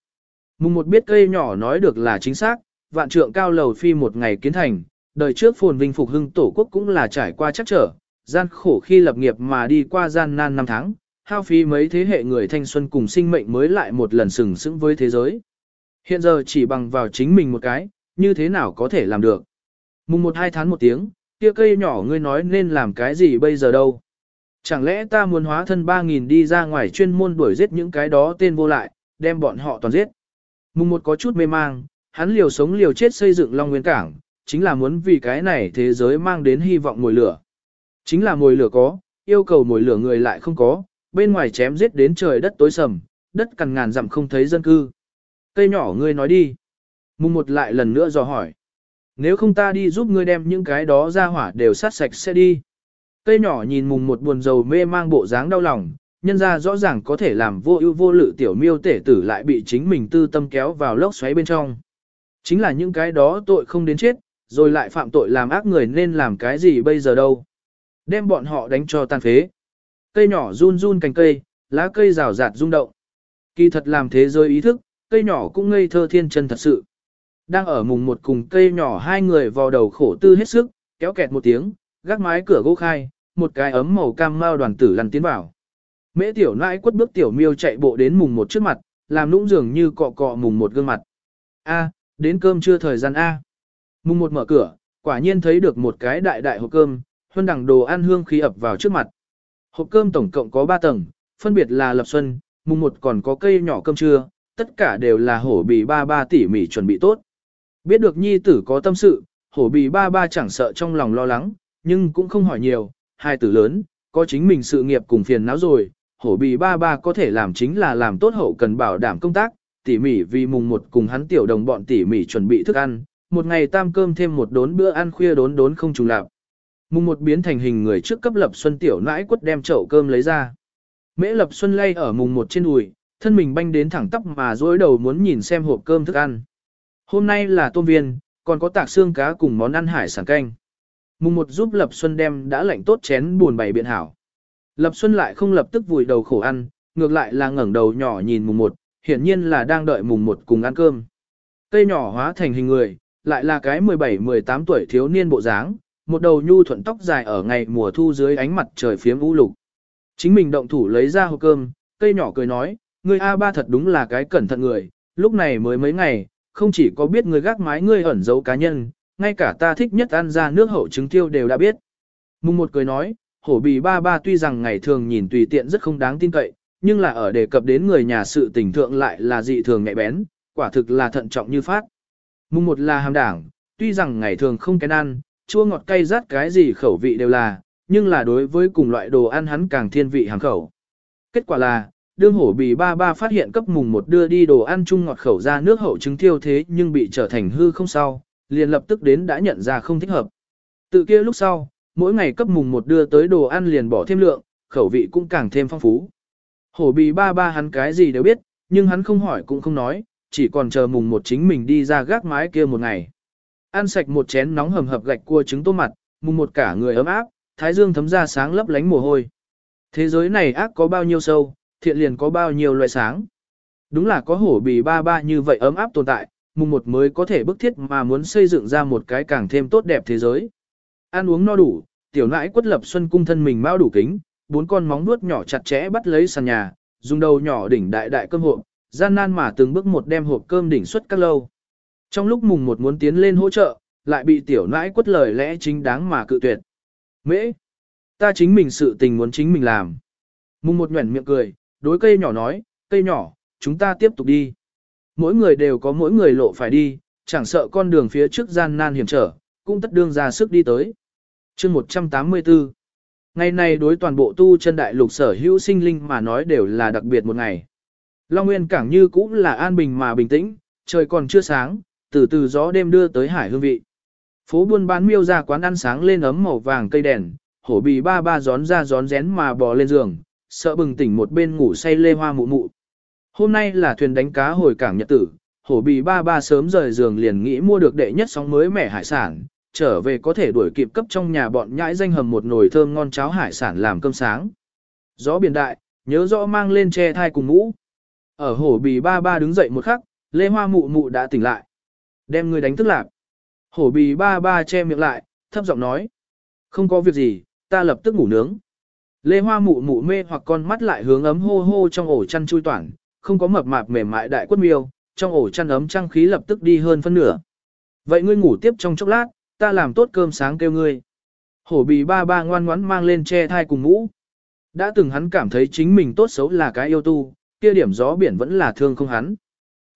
Mùng một biết cây nhỏ nói được là chính xác, vạn trượng cao lầu phi một ngày kiến thành, đời trước phồn vinh phục hưng tổ quốc cũng là trải qua chắc trở, gian khổ khi lập nghiệp mà đi qua gian nan năm tháng, hao phí mấy thế hệ người thanh xuân cùng sinh mệnh mới lại một lần sừng sững với thế giới. Hiện giờ chỉ bằng vào chính mình một cái, như thế nào có thể làm được. Mùng một hai tháng một tiếng, kia cây nhỏ ngươi nói nên làm cái gì bây giờ đâu. Chẳng lẽ ta muốn hóa thân 3.000 đi ra ngoài chuyên môn đuổi giết những cái đó tên vô lại, đem bọn họ toàn giết. Mùng một có chút mê mang, hắn liều sống liều chết xây dựng Long Nguyên Cảng, chính là muốn vì cái này thế giới mang đến hy vọng mồi lửa. Chính là mồi lửa có, yêu cầu mồi lửa người lại không có, bên ngoài chém giết đến trời đất tối sầm, đất cằn ngàn dặm không thấy dân cư. Cây nhỏ ngươi nói đi. Mùng một lại lần nữa dò hỏi. Nếu không ta đi giúp ngươi đem những cái đó ra hỏa đều sát sạch sẽ đi. Cây nhỏ nhìn mùng một buồn dầu mê mang bộ dáng đau lòng, nhân ra rõ ràng có thể làm vô ưu vô lự tiểu miêu tể tử lại bị chính mình tư tâm kéo vào lốc xoáy bên trong. Chính là những cái đó tội không đến chết, rồi lại phạm tội làm ác người nên làm cái gì bây giờ đâu. Đem bọn họ đánh cho tan phế. Cây nhỏ run run cành cây, lá cây rào rạt rung động. Kỳ thật làm thế giới ý thức, cây nhỏ cũng ngây thơ thiên chân thật sự. Đang ở mùng một cùng cây nhỏ hai người vào đầu khổ tư hết sức, kéo kẹt một tiếng, gác mái cửa gỗ khai, một cái ấm màu cam mao đoàn tử lăn tiến vào. Mễ tiểu nãi quất bước tiểu miêu chạy bộ đến mùng một trước mặt, làm nũng dường như cọ cọ mùng một gương mặt. A, đến cơm trưa thời gian A. Mùng một mở cửa, quả nhiên thấy được một cái đại đại hộp cơm, huân đẳng đồ ăn hương khí ập vào trước mặt. Hộp cơm tổng cộng có 3 tầng, phân biệt là lập xuân, mùng một còn có cây nhỏ cơm trưa, tất cả đều là hổ bì ba ba tỉ mỉ chuẩn bị tốt. Biết được nhi tử có tâm sự, hổ bì ba ba chẳng sợ trong lòng lo lắng, nhưng cũng không hỏi nhiều, hai tử lớn, có chính mình sự nghiệp cùng phiền não rồi, hổ bì ba ba có thể làm chính là làm tốt hậu cần bảo đảm công tác, tỉ mỉ vì mùng một cùng hắn tiểu đồng bọn tỉ mỉ chuẩn bị thức ăn, một ngày tam cơm thêm một đốn bữa ăn khuya đốn đốn không trùng lạp. Mùng một biến thành hình người trước cấp lập xuân tiểu nãi quất đem chậu cơm lấy ra. Mễ lập xuân lay ở mùng một trên đùi, thân mình banh đến thẳng tóc mà dối đầu muốn nhìn xem hộp cơm thức ăn. Hôm nay là tôm viên, còn có tạc xương cá cùng món ăn hải sản canh. Mùng một giúp Lập Xuân đem đã lạnh tốt chén buồn bày biện hảo. Lập Xuân lại không lập tức vùi đầu khổ ăn, ngược lại là ngẩng đầu nhỏ nhìn mùng một, hiển nhiên là đang đợi mùng một cùng ăn cơm. Cây nhỏ hóa thành hình người, lại là cái 17-18 tuổi thiếu niên bộ dáng, một đầu nhu thuận tóc dài ở ngày mùa thu dưới ánh mặt trời phiếm vũ lục. Chính mình động thủ lấy ra hộp cơm, cây nhỏ cười nói, ngươi A ba thật đúng là cái cẩn thận người, lúc này mới mấy ngày, không chỉ có biết ngươi gác mái ngươi ẩn giấu cá nhân, ngay cả ta thích nhất ăn ra nước hậu trứng tiêu đều đã biết. Mùng một cười nói, hổ bì ba ba tuy rằng ngày thường nhìn tùy tiện rất không đáng tin cậy, nhưng là ở đề cập đến người nhà sự tình thượng lại là dị thường nhạy bén, quả thực là thận trọng như phát. Mùng một là hàm đảng, tuy rằng ngày thường không kén ăn, chua ngọt cay rát cái gì khẩu vị đều là, nhưng là đối với cùng loại đồ ăn hắn càng thiên vị hàng khẩu. Kết quả là, đương hổ bì ba ba phát hiện cấp mùng một đưa đi đồ ăn chung ngọt khẩu ra nước hậu trứng thiêu thế nhưng bị trở thành hư không sao, liền lập tức đến đã nhận ra không thích hợp. Tự kia lúc sau, mỗi ngày cấp mùng một đưa tới đồ ăn liền bỏ thêm lượng, khẩu vị cũng càng thêm phong phú. Hổ bì ba ba hắn cái gì đều biết, nhưng hắn không hỏi cũng không nói, chỉ còn chờ mùng một chính mình đi ra gác mái kia một ngày. Ăn sạch một chén nóng hầm hập gạch cua trứng tôm mặt, mùng một cả người ấm áp, thái dương thấm ra sáng lấp lánh mồ hôi. Thế giới này ác có bao nhiêu sâu, thiện liền có bao nhiêu loại sáng. Đúng là có hổ bì ba ba như vậy ấm áp tồn tại, mùng một mới có thể bức thiết mà muốn xây dựng ra một cái càng thêm tốt đẹp thế giới. Ăn uống no đủ, tiểu nãi quất lập xuân cung thân mình mau đủ kính, bốn con móng nuốt nhỏ chặt chẽ bắt lấy sàn nhà, dùng đầu nhỏ đỉnh đại đại cơm hộp, gian nan mà từng bước một đem hộp cơm đỉnh xuất các lâu. Trong lúc mùng một muốn tiến lên hỗ trợ, lại bị tiểu nãi quất lời lẽ chính đáng mà cự tuyệt. Mễ, ta chính mình sự tình muốn chính mình làm. Mùng một nhuẩn miệng cười, đối cây nhỏ nói, cây nhỏ, chúng ta tiếp tục đi. Mỗi người đều có mỗi người lộ phải đi, chẳng sợ con đường phía trước gian nan hiểm trở, cũng tất đương ra sức đi tới. chương 184 Ngày này đối toàn bộ tu chân đại lục sở hữu sinh linh mà nói đều là đặc biệt một ngày. Long Nguyên cảng như cũng là an bình mà bình tĩnh, trời còn chưa sáng, từ từ gió đêm đưa tới hải hương vị. Phố buôn bán miêu ra quán ăn sáng lên ấm màu vàng cây đèn, hổ bì ba ba gión ra gión rén mà bò lên giường, sợ bừng tỉnh một bên ngủ say lê hoa mụ mụ. Hôm nay là thuyền đánh cá hồi cảng nhật tử, hổ bì ba ba sớm rời giường liền nghĩ mua được đệ nhất sóng mới mẻ hải sản, trở về có thể đuổi kịp cấp trong nhà bọn nhãi danh hầm một nồi thơm ngon cháo hải sản làm cơm sáng. Gió biển đại, nhớ rõ mang lên che thai cùng mũ. Ở hổ bì ba ba đứng dậy một khắc, lê hoa mụ mụ đã tỉnh lại. Đem người đánh thức lạc. Hổ bì ba ba che miệng lại, thấp giọng nói. Không có việc gì, ta lập tức ngủ nướng. Lê Hoa mụ mụ mê hoặc con mắt lại hướng ấm hô hô trong ổ chăn chui toàn, không có mập mạp mềm mại đại quất miêu, trong ổ chăn ấm trăng khí lập tức đi hơn phân nửa. Vậy ngươi ngủ tiếp trong chốc lát, ta làm tốt cơm sáng kêu ngươi. Hổ bì ba ba ngoan ngoãn mang lên che thai cùng mũ. Đã từng hắn cảm thấy chính mình tốt xấu là cái yêu tu, kia điểm gió biển vẫn là thương không hắn.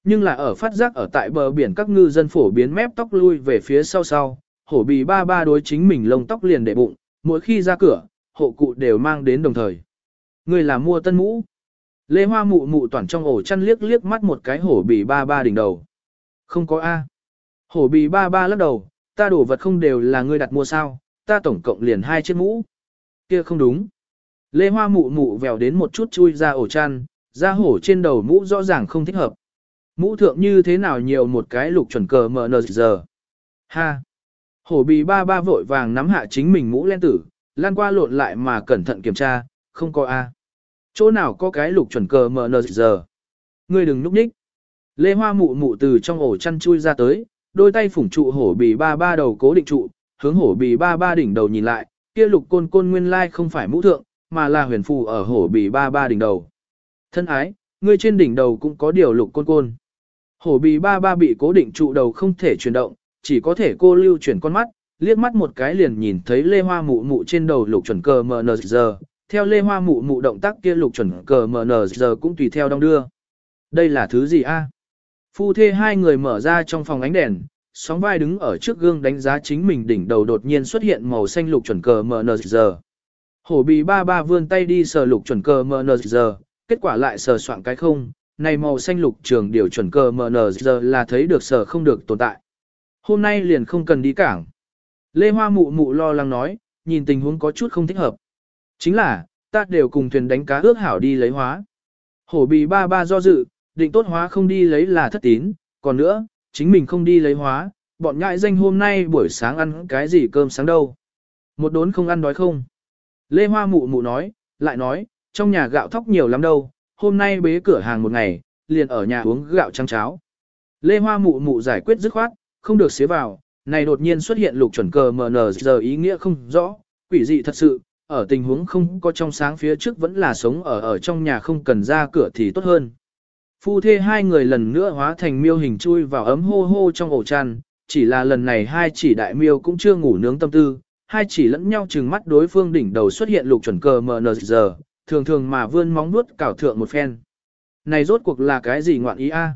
Nhưng là ở phát giác ở tại bờ biển các ngư dân phổ biến mép tóc lui về phía sau sau, hổ bì ba ba đối chính mình lông tóc liền để bụng, mỗi khi ra cửa, hộ cụ đều mang đến đồng thời. Người là mua tân mũ. Lê Hoa mụ mụ toàn trong ổ chăn liếc liếc mắt một cái hổ bì ba ba đỉnh đầu. Không có A. Hổ bì ba ba lắc đầu, ta đổ vật không đều là ngươi đặt mua sao, ta tổng cộng liền hai chiếc mũ. Kia không đúng. Lê Hoa mụ mụ vèo đến một chút chui ra ổ chăn, ra hổ trên đầu mũ rõ ràng không thích hợp. Mũ thượng như thế nào nhiều một cái lục chuẩn cờ mờ nờ giờ. Ha. Hổ bì ba ba vội vàng nắm hạ chính mình mũ len tử, lan qua lộn lại mà cẩn thận kiểm tra, không có A. Chỗ nào có cái lục chuẩn cờ mờ nờ giờ. Ngươi đừng núp nhích. Lê Hoa mụ mụ từ trong ổ chăn chui ra tới, đôi tay phủng trụ hổ bì ba ba đầu cố định trụ, hướng hổ bì ba ba đỉnh đầu nhìn lại, kia lục côn côn nguyên lai không phải mũ thượng, mà là huyền phù ở hổ bì ba ba đỉnh đầu. Thân ái, ngươi trên đỉnh đầu cũng có điều lục côn côn. Hổ bì ba ba bị cố định trụ đầu không thể chuyển động, chỉ có thể cô lưu chuyển con mắt, liếc mắt một cái liền nhìn thấy lê hoa mụ mụ trên đầu lục chuẩn cờ mờ giờ, Theo Lê Hoa mụ mụ động tác kia lục chuẩn cờ mnz giờ cũng tùy theo đong đưa. Đây là thứ gì a? Phu thê hai người mở ra trong phòng ánh đèn, sóng vai đứng ở trước gương đánh giá chính mình đỉnh đầu đột nhiên xuất hiện màu xanh lục chuẩn cờ MNZ. Hổ bì ba ba vươn tay đi sờ lục chuẩn cờ MNZ, kết quả lại sờ soạn cái không, này màu xanh lục trường điều chuẩn cờ MNZ là thấy được sờ không được tồn tại. Hôm nay liền không cần đi cảng. Lê Hoa mụ mụ lo lắng nói, nhìn tình huống có chút không thích hợp. Chính là, ta đều cùng thuyền đánh cá ước hảo đi lấy hóa. Hổ bì ba ba do dự, định tốt hóa không đi lấy là thất tín, còn nữa, chính mình không đi lấy hóa, bọn ngại danh hôm nay buổi sáng ăn cái gì cơm sáng đâu. Một đốn không ăn đói không. Lê Hoa mụ mụ nói, lại nói, trong nhà gạo thóc nhiều lắm đâu, hôm nay bế cửa hàng một ngày, liền ở nhà uống gạo trắng cháo. Lê Hoa mụ mụ giải quyết dứt khoát, không được xế vào, này đột nhiên xuất hiện lục chuẩn cờ MN giờ ý nghĩa không rõ, quỷ dị thật sự, ở tình huống không có trong sáng phía trước vẫn là sống ở ở trong nhà không cần ra cửa thì tốt hơn. Phu thê hai người lần nữa hóa thành miêu hình chui vào ấm hô hô trong ổ chăn, chỉ là lần này hai chỉ đại miêu cũng chưa ngủ nướng tâm tư, hai chỉ lẫn nhau chừng mắt đối phương đỉnh đầu xuất hiện lục chuẩn cờ MNZ, thường thường mà vươn móng vuốt cào thượng một phen. Này rốt cuộc là cái gì ngoạn ý a?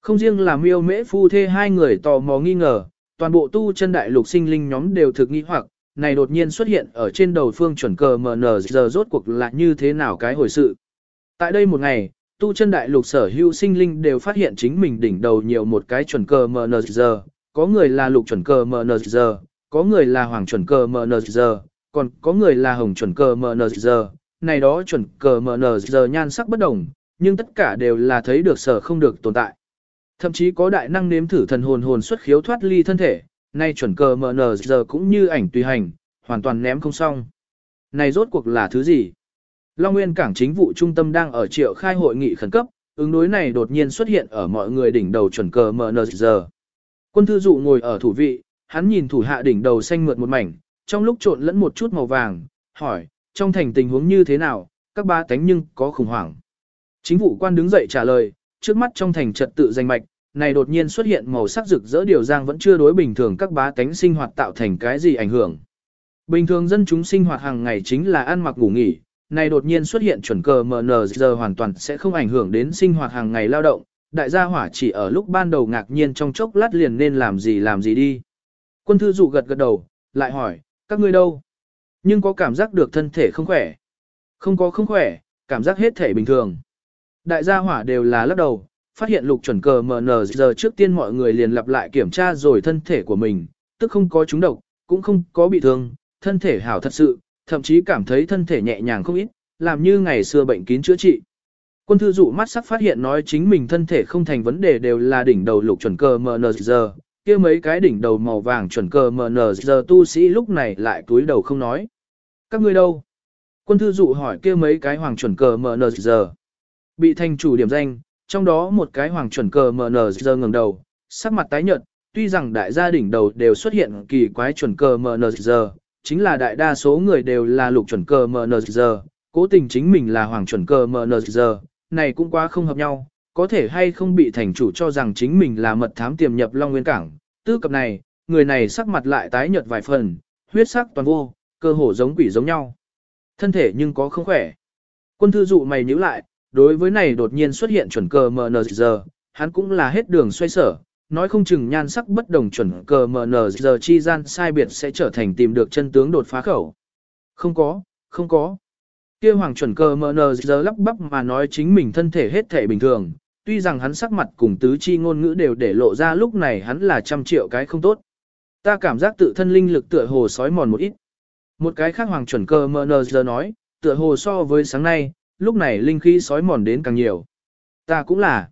Không riêng là miêu mễ phu thê hai người tò mò nghi ngờ, toàn bộ tu chân đại lục sinh linh nhóm đều thực nghi hoặc, này đột nhiên xuất hiện ở trên đầu phương chuẩn cờ MNZ rốt cuộc là như thế nào cái hồi sự. Tại đây một ngày, tu chân đại lục sở hữu sinh linh đều phát hiện chính mình đỉnh đầu nhiều một cái chuẩn cờ MNZ, có người là lục chuẩn cờ MNZ, có người là hoàng chuẩn cờ MNZ, còn có người là hồng chuẩn cờ MNZ, này đó chuẩn cờ MNZ nhan sắc bất đồng, nhưng tất cả đều là thấy được sở không được tồn tại. Thậm chí có đại năng nếm thử thần hồn hồn xuất khiếu thoát ly thân thể, nay chuẩn cờ MNZ cũng như ảnh tùy hành, hoàn toàn ném không xong. Này rốt cuộc là thứ gì? Long Nguyên Cảng chính vụ trung tâm đang ở triệu khai hội nghị khẩn cấp, ứng đối này đột nhiên xuất hiện ở mọi người đỉnh đầu chuẩn cờ MNZ. Quân thư dụ ngồi ở thủ vị, hắn nhìn thủ hạ đỉnh đầu xanh mượt một mảnh, trong lúc trộn lẫn một chút màu vàng, hỏi, trong thành tình huống như thế nào, các ba tánh nhưng có khủng hoảng. Chính vụ quan đứng dậy trả lời, trước mắt trong thành trật tự danh mạch, này đột nhiên xuất hiện màu sắc rực rỡ điều giang vẫn chưa đối bình thường các bá tánh sinh hoạt tạo thành cái gì ảnh hưởng. Bình thường dân chúng sinh hoạt hàng ngày chính là ăn mặc ngủ nghỉ, này đột nhiên xuất hiện chuẩn cờ giờ hoàn toàn sẽ không ảnh hưởng đến sinh hoạt hàng ngày lao động, đại gia hỏa chỉ ở lúc ban đầu ngạc nhiên trong chốc lát liền nên làm gì làm gì đi. Quân thư dụ gật gật đầu, lại hỏi, các ngươi đâu? Nhưng có cảm giác được thân thể không khỏe. Không có không khỏe, cảm giác hết thể bình thường. Đại gia hỏa đều là lắc đầu, phát hiện lục chuẩn cờ giờ trước tiên mọi người liền lặp lại kiểm tra rồi thân thể của mình, tức không có trúng độc, cũng không có bị thương, thân thể hảo thật sự, thậm chí cảm thấy thân thể nhẹ nhàng không ít, làm như ngày xưa bệnh kín chữa trị. Quân thư dụ mắt sắc phát hiện nói chính mình thân thể không thành vấn đề đều là đỉnh đầu lục chuẩn cờ giờ kia mấy cái đỉnh đầu màu vàng chuẩn cờ giờ tu sĩ lúc này lại túi đầu không nói. Các ngươi đâu? Quân thư dụ hỏi kia mấy cái hoàng chuẩn cờ giờ Bị thành chủ điểm danh, trong đó một cái hoàng chuẩn cờ MNZ ngẩng đầu, sắc mặt tái nhợt, tuy rằng đại gia đỉnh đầu đều xuất hiện kỳ quái chuẩn cờ MNZ, chính là đại đa số người đều là lục chuẩn cờ MNZ, cố tình chính mình là hoàng chuẩn cờ MNZ, này cũng quá không hợp nhau, có thể hay không bị thành chủ cho rằng chính mình là mật thám tiềm nhập Long Nguyên Cảng. Tư cập này, người này sắc mặt lại tái nhợt vài phần, huyết sắc toàn vô, cơ hồ giống quỷ giống nhau. Thân thể nhưng có không khỏe. Quân thư dụ mày nhíu lại, đối với này đột nhiên xuất hiện chuẩn cờ MNZ, hắn cũng là hết đường xoay sở, nói không chừng nhan sắc bất đồng chuẩn cờ MNZ chi gian sai biệt sẽ trở thành tìm được chân tướng đột phá khẩu. Không có, không có. Kia hoàng chuẩn cờ MNZ lắp bắp mà nói chính mình thân thể hết thể bình thường, tuy rằng hắn sắc mặt cùng tứ chi ngôn ngữ đều để lộ ra lúc này hắn là trăm triệu cái không tốt. Ta cảm giác tự thân linh lực tựa hồ sói mòn một ít. Một cái khác hoàng chuẩn cờ MNZ nói, tựa hồ so với sáng nay, lúc này linh khí sói mòn đến càng nhiều. Ta cũng là.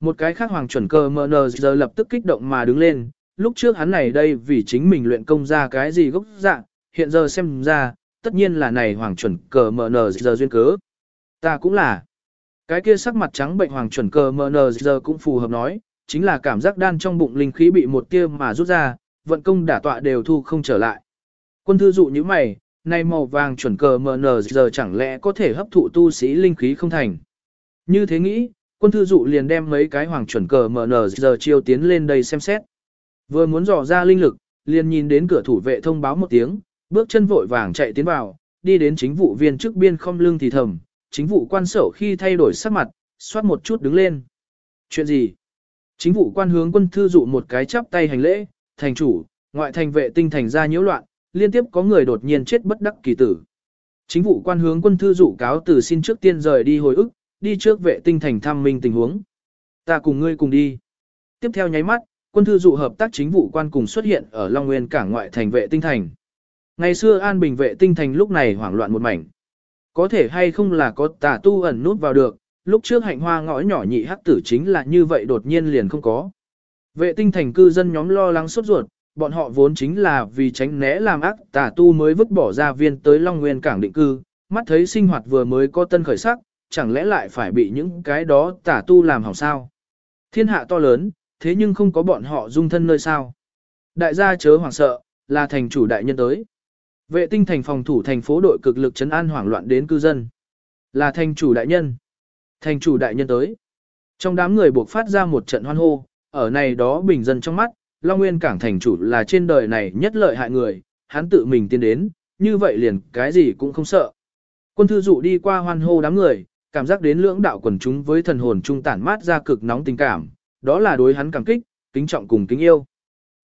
Một cái khác hoàng chuẩn cơ mờ giờ lập tức kích động mà đứng lên, lúc trước hắn này đây vì chính mình luyện công ra cái gì gốc dạng, hiện giờ xem ra, tất nhiên là này hoàng chuẩn cờ mờ giờ duyên cớ. Ta cũng là. Cái kia sắc mặt trắng bệnh hoàng chuẩn cờ mờ giờ cũng phù hợp nói, chính là cảm giác đan trong bụng linh khí bị một tia mà rút ra, vận công đả tọa đều thu không trở lại. Quân thư dụ như mày, này màu vàng chuẩn cờ mờ giờ chẳng lẽ có thể hấp thụ tu sĩ linh khí không thành. Như thế nghĩ, Quân thư dụ liền đem mấy cái hoàng chuẩn cờ mờ nờ giờ chiêu tiến lên đây xem xét. Vừa muốn dò ra linh lực, liền nhìn đến cửa thủ vệ thông báo một tiếng, bước chân vội vàng chạy tiến vào, đi đến chính vụ viên trước biên không lưng thì thầm, chính vụ quan sổ khi thay đổi sắc mặt, xoát một chút đứng lên. Chuyện gì? Chính vụ quan hướng quân thư dụ một cái chắp tay hành lễ, thành chủ, ngoại thành vệ tinh thành ra nhiễu loạn, liên tiếp có người đột nhiên chết bất đắc kỳ tử. Chính vụ quan hướng quân thư dụ cáo từ xin trước tiên rời đi hồi ức, đi trước vệ tinh thành thăm minh tình huống. Ta cùng ngươi cùng đi. Tiếp theo nháy mắt, quân thư dụ hợp tác chính vụ quan cùng xuất hiện ở Long Nguyên cảng ngoại thành vệ tinh thành. Ngày xưa an bình vệ tinh thành lúc này hoảng loạn một mảnh. Có thể hay không là có tà tu ẩn nút vào được, lúc trước hạnh hoa ngõ nhỏ nhị hắc tử chính là như vậy đột nhiên liền không có. Vệ tinh thành cư dân nhóm lo lắng sốt ruột, bọn họ vốn chính là vì tránh né làm ác tà tu mới vứt bỏ ra viên tới Long Nguyên cảng định cư, mắt thấy sinh hoạt vừa mới có tân khởi sắc, chẳng lẽ lại phải bị những cái đó tà tu làm hỏng sao? Thiên hạ to lớn, thế nhưng không có bọn họ dung thân nơi sao? Đại gia chớ hoảng sợ, là thành chủ đại nhân tới. Vệ tinh thành phòng thủ thành phố đội cực lực chấn an hoảng loạn đến cư dân. Là thành chủ đại nhân. Thành chủ đại nhân tới. Trong đám người buộc phát ra một trận hoan hô, ở này đó bình dân trong mắt, Long Nguyên Cảng thành chủ là trên đời này nhất lợi hại người, hắn tự mình tiến đến, như vậy liền cái gì cũng không sợ. Quân thư dụ đi qua hoan hô đám người, cảm giác đến lưỡng đạo quần chúng với thần hồn trung tản mát ra cực nóng tình cảm, đó là đối hắn cảm kích, kính trọng cùng kính yêu.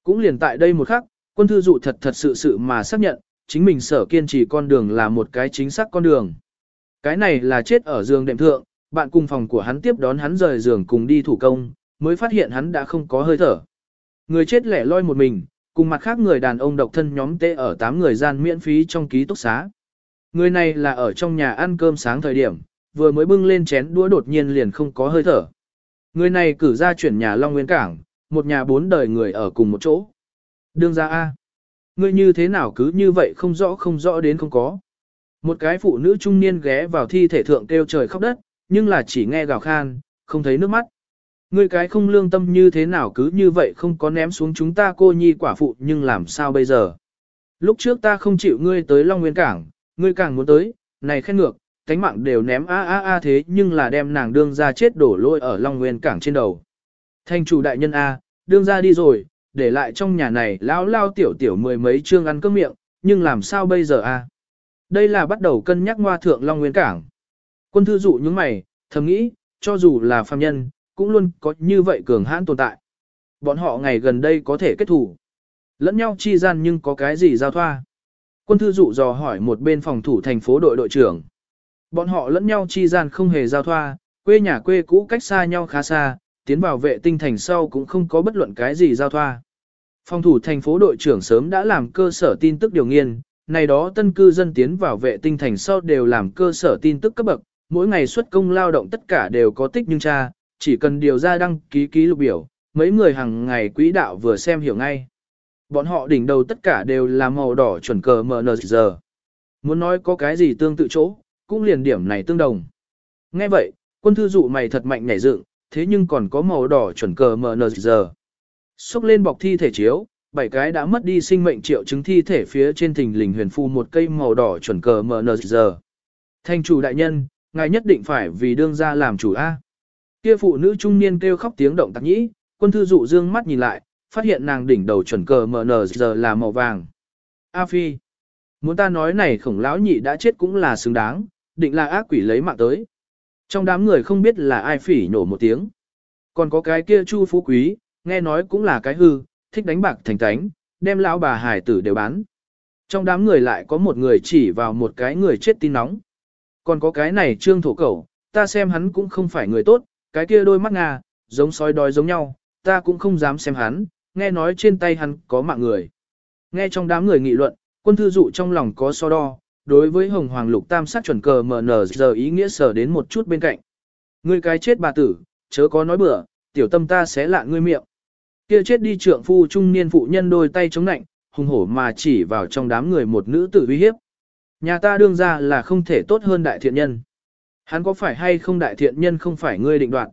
Cũng liền tại đây một khắc, quân thư dụ thật thật sự sự mà xác nhận, chính mình sở kiên trì con đường là một cái chính xác con đường. Cái này là chết ở giường đệm thượng, bạn cùng phòng của hắn tiếp đón hắn rời giường cùng đi thủ công, mới phát hiện hắn đã không có hơi thở. Người chết lẻ loi một mình, cùng mặt khác người đàn ông độc thân nhóm tê ở 8 người gian miễn phí trong ký túc xá. Người này là ở trong nhà ăn cơm sáng thời điểm, vừa mới bưng lên chén đũa đột nhiên liền không có hơi thở. Người này cử ra chuyển nhà Long Nguyên Cảng, một nhà bốn đời người ở cùng một chỗ. Đương ra A. Ngươi như thế nào cứ như vậy không rõ không rõ đến không có. Một cái phụ nữ trung niên ghé vào thi thể thượng kêu trời khóc đất, nhưng là chỉ nghe gào khan, không thấy nước mắt. Ngươi cái không lương tâm như thế nào cứ như vậy không có ném xuống chúng ta cô nhi quả phụ nhưng làm sao bây giờ. Lúc trước ta không chịu ngươi tới Long Nguyên Cảng, ngươi càng muốn tới, này khen ngược, cánh mạng đều ném a a a thế nhưng là đem nàng đương ra chết đổ lôi ở Long Nguyên Cảng trên đầu. Thanh chủ đại nhân A, đương ra đi rồi, để lại trong nhà này lão lao tiểu tiểu mười mấy chương ăn cơm miệng, nhưng làm sao bây giờ A. Đây là bắt đầu cân nhắc ngoa thượng Long Nguyên Cảng. Quân thư dụ những mày, thầm nghĩ, cho dù là phàm nhân, cũng luôn có như vậy cường hãn tồn tại. Bọn họ ngày gần đây có thể kết thủ. Lẫn nhau chi gian nhưng có cái gì giao thoa. Quân thư dụ dò hỏi một bên phòng thủ thành phố đội đội trưởng. Bọn họ lẫn nhau chi gian không hề giao thoa, quê nhà quê cũ cách xa nhau khá xa, tiến vào vệ tinh thành sau cũng không có bất luận cái gì giao thoa. Phòng thủ thành phố đội trưởng sớm đã làm cơ sở tin tức điều nghiên, này đó tân cư dân tiến vào vệ tinh thành sau đều làm cơ sở tin tức cấp bậc, mỗi ngày xuất công lao động tất cả đều có tích nhưng tra, chỉ cần điều ra đăng ký ký lục biểu, mấy người hàng ngày quỹ đạo vừa xem hiểu ngay. Bọn họ đỉnh đầu tất cả đều là màu đỏ chuẩn cờ MNZ. Muốn nói có cái gì tương tự chỗ, cũng liền điểm này tương đồng. Nghe vậy, quân thư dụ mày thật mạnh nhảy dựng, thế nhưng còn có màu đỏ chuẩn cờ MNZ. Xúc lên bọc thi thể chiếu, bảy cái đã mất đi sinh mệnh triệu chứng thi thể phía trên thình lình huyền phu một cây màu đỏ chuẩn cờ MNZ. Thanh chủ đại nhân, ngài nhất định phải vì đương gia làm chủ A. Kia phụ nữ trung niên kêu khóc tiếng động tạc nhĩ, quân thư dụ dương mắt nhìn lại, phát hiện nàng đỉnh đầu chuẩn cờ MNZ là màu vàng. A Phi. Muốn ta nói này khổng lão nhị đã chết cũng là xứng đáng, định là ác quỷ lấy mạng tới. Trong đám người không biết là ai phỉ nổ một tiếng. Còn có cái kia Chu Phú Quý, nghe nói cũng là cái hư, thích đánh bạc thành tánh, đem lão bà hải tử đều bán. Trong đám người lại có một người chỉ vào một cái người chết tin nóng. Còn có cái này trương thổ cẩu, ta xem hắn cũng không phải người tốt, cái kia đôi mắt ngà, giống sói đói giống nhau, ta cũng không dám xem hắn, nghe nói trên tay hắn có mạng người. Nghe trong đám người nghị luận, quân thư dụ trong lòng có so đo, đối với hồng hoàng lục tam sát chuẩn cờ MN giờ ý nghĩa sở đến một chút bên cạnh. Ngươi cái chết bà tử, chớ có nói bừa, tiểu tâm ta sẽ lạ ngươi miệng. Kia chết đi trượng phu trung niên phụ nhân đôi tay chống nạnh, hùng hổ mà chỉ vào trong đám người một nữ tử uy hiếp. Nhà ta đương ra là không thể tốt hơn đại thiện nhân. Hắn có phải hay không đại thiện nhân không phải ngươi định đoạt.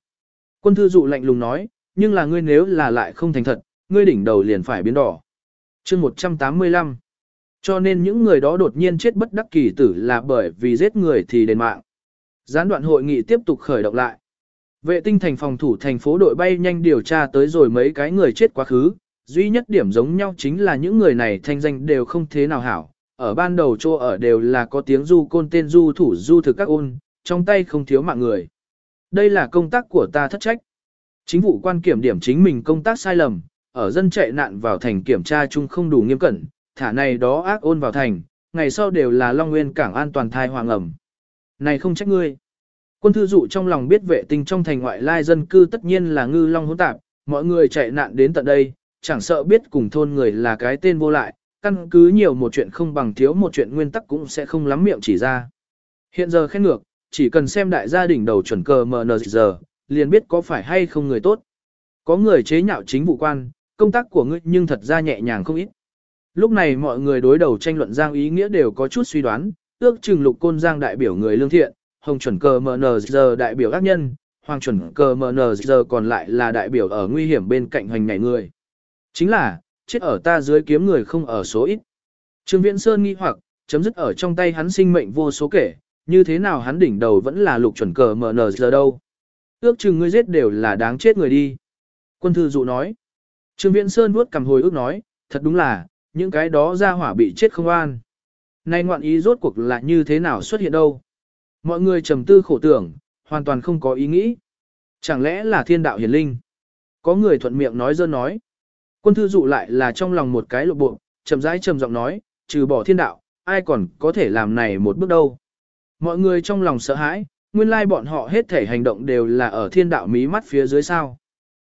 Quân thư dụ lạnh lùng nói, nhưng là ngươi nếu là lại không thành thật, ngươi đỉnh đầu liền phải biến đỏ. chương 185 cho nên những người đó đột nhiên chết bất đắc kỳ tử là bởi vì giết người thì đền mạng. Gián đoạn hội nghị tiếp tục khởi động lại. Vệ tinh thành phòng thủ thành phố đội bay nhanh điều tra tới rồi mấy cái người chết quá khứ, duy nhất điểm giống nhau chính là những người này thanh danh đều không thế nào hảo, ở ban đầu chỗ ở đều là có tiếng du côn tên du thủ du thực các ôn, trong tay không thiếu mạng người. Đây là công tác của ta thất trách. Chính vụ quan kiểm điểm chính mình công tác sai lầm, ở dân chạy nạn vào thành kiểm tra chung không đủ nghiêm cẩn, thả này đó ác ôn vào thành, ngày sau đều là Long Nguyên cảng an toàn thai hoàng ẩm. Này không trách ngươi. Quân thư dụ trong lòng biết vệ tinh trong thành ngoại lai dân cư tất nhiên là ngư long hỗn tạp, mọi người chạy nạn đến tận đây, chẳng sợ biết cùng thôn người là cái tên vô lại, căn cứ nhiều một chuyện không bằng thiếu một chuyện nguyên tắc cũng sẽ không lắm miệng chỉ ra. Hiện giờ khen ngược, chỉ cần xem đại gia đình đầu chuẩn cờ MNZ, liền biết có phải hay không người tốt. Có người chế nhạo chính vụ quan, công tác của ngươi nhưng thật ra nhẹ nhàng không ít. Lúc này mọi người đối đầu tranh luận giang ý nghĩa đều có chút suy đoán, ước chừng lục côn giang đại biểu người lương thiện, hồng chuẩn cờ MNZ đại biểu ác nhân, hoàng chuẩn cờ MNZ còn lại là đại biểu ở nguy hiểm bên cạnh hành ngày người. Chính là, chết ở ta dưới kiếm người không ở số ít. Trương Viễn Sơn nghi hoặc, chấm dứt ở trong tay hắn sinh mệnh vô số kể, như thế nào hắn đỉnh đầu vẫn là lục chuẩn cờ mở nở giờ đâu. Ước chừng ngươi giết đều là đáng chết người đi. Quân thư dụ nói. Trương Viễn Sơn vuốt cầm hồi ước nói, thật đúng là, những cái đó ra hỏa bị chết không an. Nay ngoạn ý rốt cuộc là như thế nào xuất hiện đâu. Mọi người trầm tư khổ tưởng, hoàn toàn không có ý nghĩ. Chẳng lẽ là thiên đạo hiển linh? Có người thuận miệng nói dơ nói. Quân thư dụ lại là trong lòng một cái lộ bộ, chậm rãi trầm giọng nói, trừ bỏ thiên đạo, ai còn có thể làm này một bước đâu. Mọi người trong lòng sợ hãi, nguyên lai bọn họ hết thể hành động đều là ở thiên đạo mí mắt phía dưới sao.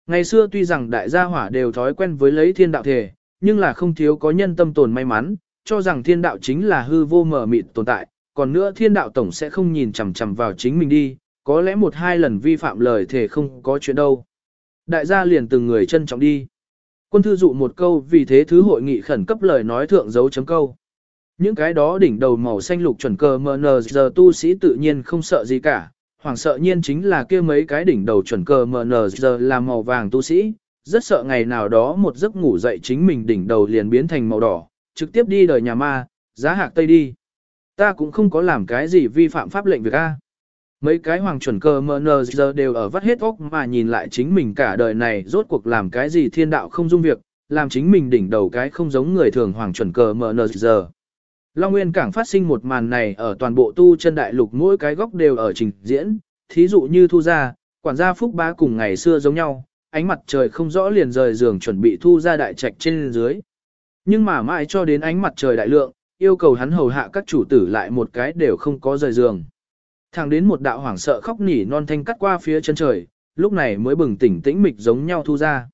Ngày xưa tuy rằng đại gia hỏa đều thói quen với lấy thiên đạo thể, nhưng là không thiếu có nhân tâm tồn may mắn, cho rằng thiên đạo chính là hư vô mở mịt tồn tại, còn nữa thiên đạo tổng sẽ không nhìn chằm chằm vào chính mình đi, có lẽ một hai lần vi phạm lời thể không có chuyện đâu. Đại gia liền từng người trân trọng đi. Quân thư dụ một câu vì thế thứ hội nghị khẩn cấp lời nói thượng dấu chấm câu. Những cái đó đỉnh đầu màu xanh lục chuẩn cờ MN giờ tu sĩ tự nhiên không sợ gì cả, hoảng sợ nhiên chính là kia mấy cái đỉnh đầu chuẩn cờ MN giờ là màu vàng tu sĩ, rất sợ ngày nào đó một giấc ngủ dậy chính mình đỉnh đầu liền biến thành màu đỏ, trực tiếp đi đời nhà ma, giá hạc tây đi. Ta cũng không có làm cái gì vi phạm pháp lệnh việc A. Mấy cái hoàng chuẩn cờ MN giờ đều ở vắt hết óc mà nhìn lại chính mình cả đời này rốt cuộc làm cái gì thiên đạo không dung việc, làm chính mình đỉnh đầu cái không giống người thường hoàng chuẩn cờ MN giờ. Long Nguyên Cảng phát sinh một màn này ở toàn bộ tu chân đại lục mỗi cái góc đều ở trình diễn, thí dụ như thu gia, quản gia Phúc Bá cùng ngày xưa giống nhau, ánh mặt trời không rõ liền rời giường chuẩn bị thu ra đại trạch trên dưới. Nhưng mà mãi cho đến ánh mặt trời đại lượng, yêu cầu hắn hầu hạ các chủ tử lại một cái đều không có rời giường. Thẳng đến một đạo hoảng sợ khóc nỉ non thanh cắt qua phía chân trời, lúc này mới bừng tỉnh tĩnh mịch giống nhau thu ra.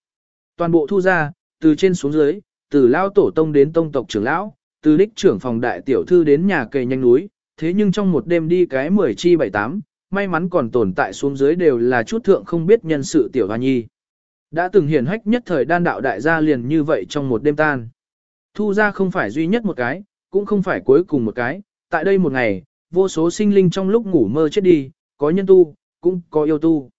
Toàn bộ thu ra, từ trên xuống dưới, từ lao tổ tông đến tông tộc trưởng lão, từ đích trưởng phòng đại tiểu thư đến nhà kề nhanh núi, thế nhưng trong một đêm đi cái 10 chi 78, may mắn còn tồn tại xuống dưới đều là chút thượng không biết nhân sự tiểu hoa nhi. Đã từng hiển hách nhất thời đan đạo đại gia liền như vậy trong một đêm tan. Thu ra không phải duy nhất một cái, cũng không phải cuối cùng một cái, tại đây một ngày, vô số sinh linh trong lúc ngủ mơ chết đi, có nhân tu, cũng có yêu tu.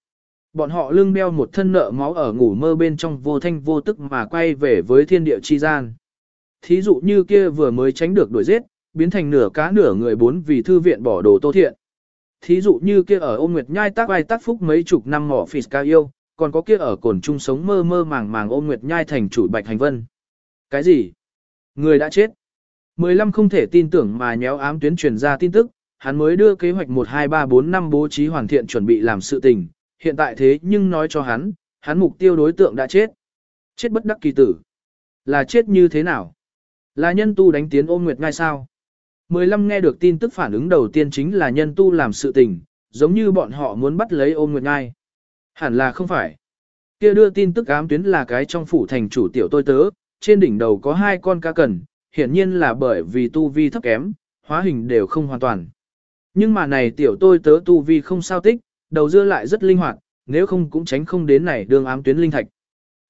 Bọn họ lưng đeo một thân nợ máu ở ngủ mơ bên trong vô thanh vô tức mà quay về với thiên địa chi gian. Thí dụ như kia vừa mới tránh được đuổi giết, biến thành nửa cá nửa người bốn vì thư viện bỏ đồ tô thiện. Thí dụ như kia ở ôm nguyệt nhai tác vai tác phúc mấy chục năm mỏ phì ca yêu, còn có kia ở cồn chung sống mơ mơ màng màng ôm nguyệt nhai thành chủ bạch hành vân. Cái gì? Người đã chết. Mười lăm không thể tin tưởng mà nhéo ám tuyến truyền ra tin tức, hắn mới đưa kế hoạch 1 2 3 4 5 bố trí hoàn thiện chuẩn bị làm sự tình, hiện tại thế nhưng nói cho hắn, hắn mục tiêu đối tượng đã chết. Chết bất đắc kỳ tử. Là chết như thế nào? Là nhân tu đánh tiến ôm nguyệt ngay sao? 15 nghe được tin tức phản ứng đầu tiên chính là nhân tu làm sự tình, giống như bọn họ muốn bắt lấy ôm nguyệt ngai. Hẳn là không phải. Kia đưa tin tức ám tuyến là cái trong phủ thành chủ tiểu tôi tớ, trên đỉnh đầu có hai con cá cần, hiển nhiên là bởi vì tu vi thấp kém, hóa hình đều không hoàn toàn. Nhưng mà này tiểu tôi tớ tu vi không sao tích, đầu dưa lại rất linh hoạt, nếu không cũng tránh không đến này đường ám tuyến linh thạch.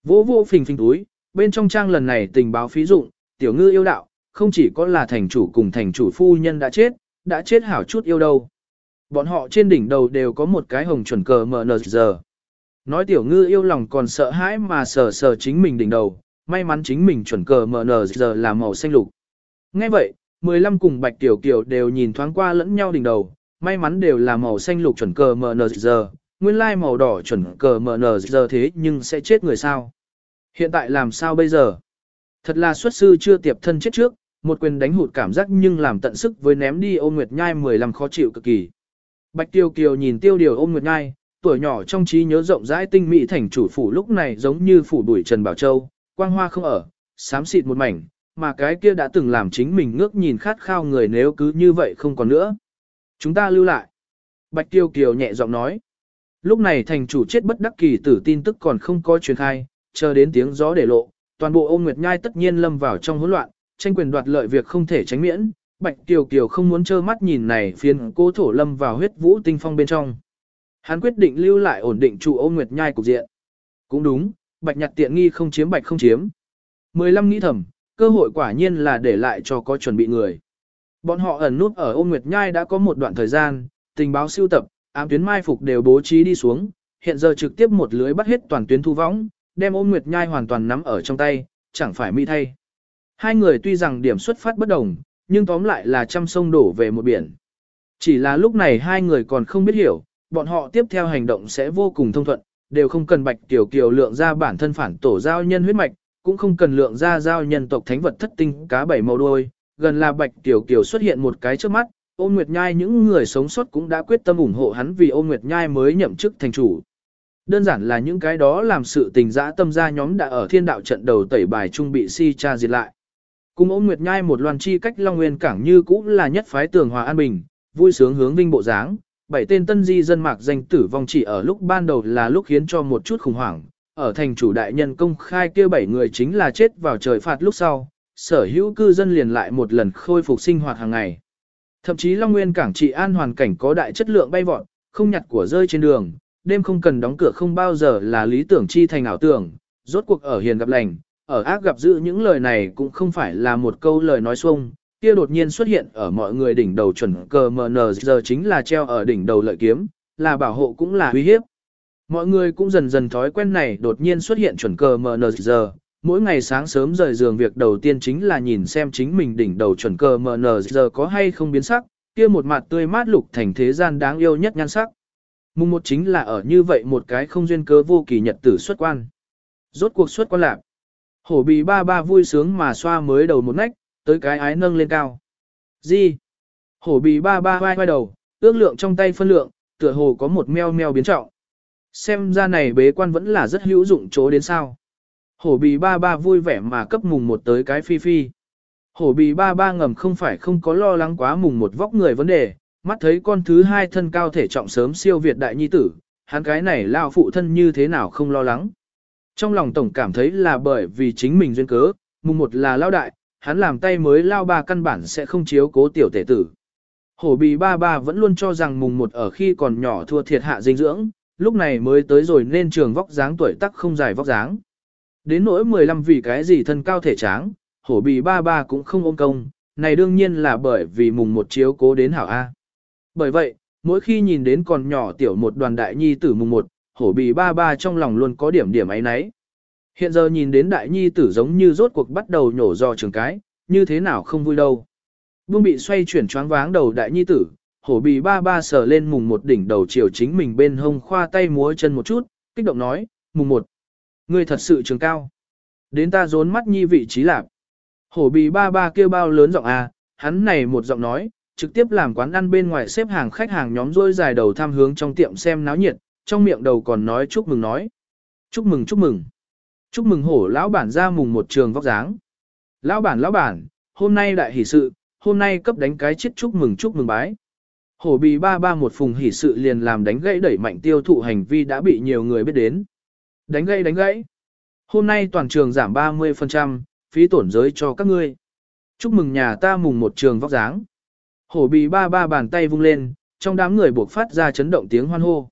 Vô vô phình phình túi, bên trong trang lần này tình báo phí dụng, tiểu ngư yêu đạo, không chỉ có là thành chủ cùng thành chủ phu nhân đã chết, đã chết hảo chút yêu đâu. Bọn họ trên đỉnh đầu đều có một cái hồng chuẩn cờ mờ nờ giờ. Nói tiểu ngư yêu lòng còn sợ hãi mà sờ sờ chính mình đỉnh đầu, may mắn chính mình chuẩn cờ mờ nờ giờ là màu xanh lục. Nghe vậy, 15 cùng bạch tiểu kiểu đều nhìn thoáng qua lẫn nhau đỉnh đầu, may mắn đều là màu xanh lục chuẩn cờ mờ nờ giờ, nguyên lai màu đỏ chuẩn cờ mờ nờ giờ thế nhưng sẽ chết người sao. Hiện tại làm sao bây giờ? Thật là xuất sư chưa tiệp thân chết trước, một quyền đánh hụt cảm giác nhưng làm tận sức với ném đi ôm nguyệt nhai 15 khó chịu cực kỳ. Bạch Tiêu Kiều nhìn tiêu điều ôm nguyệt nhai, tuổi nhỏ trong trí nhớ rộng rãi tinh mỹ thành chủ phủ lúc này giống như phủ đuổi Trần Bảo Châu, quang hoa không ở, xám xịt một mảnh, mà cái kia đã từng làm chính mình ngước nhìn khát khao người nếu cứ như vậy không còn nữa. Chúng ta lưu lại. Bạch Tiêu Kiều nhẹ giọng nói. Lúc này thành chủ chết bất đắc kỳ tử tin tức còn không có truyền khai, chờ đến tiếng gió để lộ, toàn bộ ôn nguyệt nhai tất nhiên lâm vào trong hỗn loạn, tranh quyền đoạt lợi việc không thể tránh miễn. Bạch Kiều Kiều không muốn trơ mắt nhìn này phiến cố thổ lâm vào huyết vũ tinh phong bên trong. Hắn quyết định lưu lại ổn định trụ ôn nguyệt nhai cục diện. Cũng đúng, bạch nhặt tiện nghi không chiếm bạch không chiếm. 15 nghĩ thầm, cơ hội quả nhiên là để lại cho có chuẩn bị người. Bọn họ ẩn nút ở ôn nguyệt nhai đã có một đoạn thời gian, tình báo siêu tập, ám tuyến mai phục đều bố trí đi xuống, hiện giờ trực tiếp một lưới bắt hết toàn tuyến thu võng, đem ôm nguyệt nhai hoàn toàn nắm ở trong tay, chẳng phải mỹ thay. Hai người tuy rằng điểm xuất phát bất đồng, nhưng tóm lại là trăm sông đổ về một biển. Chỉ là lúc này hai người còn không biết hiểu, bọn họ tiếp theo hành động sẽ vô cùng thông thuận, đều không cần bạch tiểu kiều lượng ra bản thân phản tổ giao nhân huyết mạch, cũng không cần lượng ra giao nhân tộc thánh vật thất tinh cá bảy màu đuôi, gần là bạch tiểu kiều xuất hiện một cái trước mắt, ôn nguyệt nhai những người sống sót cũng đã quyết tâm ủng hộ hắn vì ôn nguyệt nhai mới nhậm chức thành chủ. Đơn giản là những cái đó làm sự tình dã tâm ra nhóm đã ở thiên đạo trận đầu tẩy bài trung bị si cha diệt lại. Cùng ôn nguyệt nhai một loàn chi cách Long Nguyên cảng như cũng là nhất phái tường hòa an bình, vui sướng hướng vinh bộ dáng, bảy tên tân di dân mạc danh tử vong chỉ ở lúc ban đầu là lúc khiến cho một chút khủng hoảng, ở thành chủ đại nhân công khai kia bảy người chính là chết vào trời phạt lúc sau, sở hữu cư dân liền lại một lần khôi phục sinh hoạt hàng ngày. Thậm chí Long Nguyên cảng trị an hoàn cảnh có đại chất lượng bay vọt, không nhặt của rơi trên đường, đêm không cần đóng cửa không bao giờ là lý tưởng chi thành ảo tưởng, rốt cuộc ở hiền gặp lành, ở ác gặp dữ những lời này cũng không phải là một câu lời nói xuông, kia đột nhiên xuất hiện ở mọi người đỉnh đầu chuẩn cờ MN giờ chính là treo ở đỉnh đầu lợi kiếm, là bảo hộ cũng là uy hiếp. Mọi người cũng dần dần thói quen này đột nhiên xuất hiện chuẩn cờ MN giờ, mỗi ngày sáng sớm rời giường việc đầu tiên chính là nhìn xem chính mình đỉnh đầu chuẩn cờ MN giờ có hay không biến sắc, kia một mặt tươi mát lục thành thế gian đáng yêu nhất nhan sắc. Mùng một chính là ở như vậy một cái không duyên cớ vô kỳ nhật tử xuất quan. Rốt cuộc xuất quan lạc. Hổ bì ba ba vui sướng mà xoa mới đầu một nách, tới cái ái nâng lên cao. Gì? Hổ bì ba ba vai vai đầu, ước lượng trong tay phân lượng, tựa hồ có một meo meo biến trọng. Xem ra này bế quan vẫn là rất hữu dụng chỗ đến sao. Hổ bì ba ba vui vẻ mà cấp mùng một tới cái phi phi. Hổ bì ba ba ngầm không phải không có lo lắng quá mùng một vóc người vấn đề, mắt thấy con thứ hai thân cao thể trọng sớm siêu việt đại nhi tử, hắn cái này lao phụ thân như thế nào không lo lắng. Trong lòng tổng cảm thấy là bởi vì chính mình duyên cớ, mùng một là lao đại, hắn làm tay mới lao ba căn bản sẽ không chiếu cố tiểu tể tử. Hổ bì ba ba vẫn luôn cho rằng mùng một ở khi còn nhỏ thua thiệt hạ dinh dưỡng, lúc này mới tới rồi nên trường vóc dáng tuổi tác không dài vóc dáng. Đến nỗi 15 vì cái gì thân cao thể tráng, hổ bì ba ba cũng không ôm công, này đương nhiên là bởi vì mùng một chiếu cố đến hảo A. Bởi vậy, mỗi khi nhìn đến con nhỏ tiểu một đoàn đại nhi tử mùng một, hổ bì ba ba trong lòng luôn có điểm điểm ấy nấy. Hiện giờ nhìn đến đại nhi tử giống như rốt cuộc bắt đầu nhổ do trường cái, như thế nào không vui đâu. Buông bị xoay chuyển choáng váng đầu đại nhi tử, hổ bì ba ba sờ lên mùng một đỉnh đầu chiều chính mình bên hông khoa tay múa chân một chút, kích động nói, mùng một. Ngươi thật sự trường cao. Đến ta rốn mắt nhi vị trí lạc. Hổ bì ba ba kêu bao lớn giọng à, hắn này một giọng nói, trực tiếp làm quán ăn bên ngoài xếp hàng khách hàng nhóm rôi dài đầu tham hướng trong tiệm xem náo nhiệt, trong miệng đầu còn nói chúc mừng nói. Chúc mừng chúc mừng. Chúc mừng hổ lão bản ra mùng một trường vóc dáng. Lão bản lão bản, hôm nay đại hỷ sự, hôm nay cấp đánh cái chết chúc mừng chúc mừng bái. Hổ bì ba ba một phùng hỷ sự liền làm đánh gãy đẩy mạnh tiêu thụ hành vi đã bị nhiều người biết đến. Đánh gãy đánh gãy. Hôm nay toàn trường giảm 30%, phí tổn giới cho các ngươi. Chúc mừng nhà ta mùng một trường vóc dáng. Hổ bì ba ba bàn tay vung lên, trong đám người buộc phát ra chấn động tiếng hoan hô.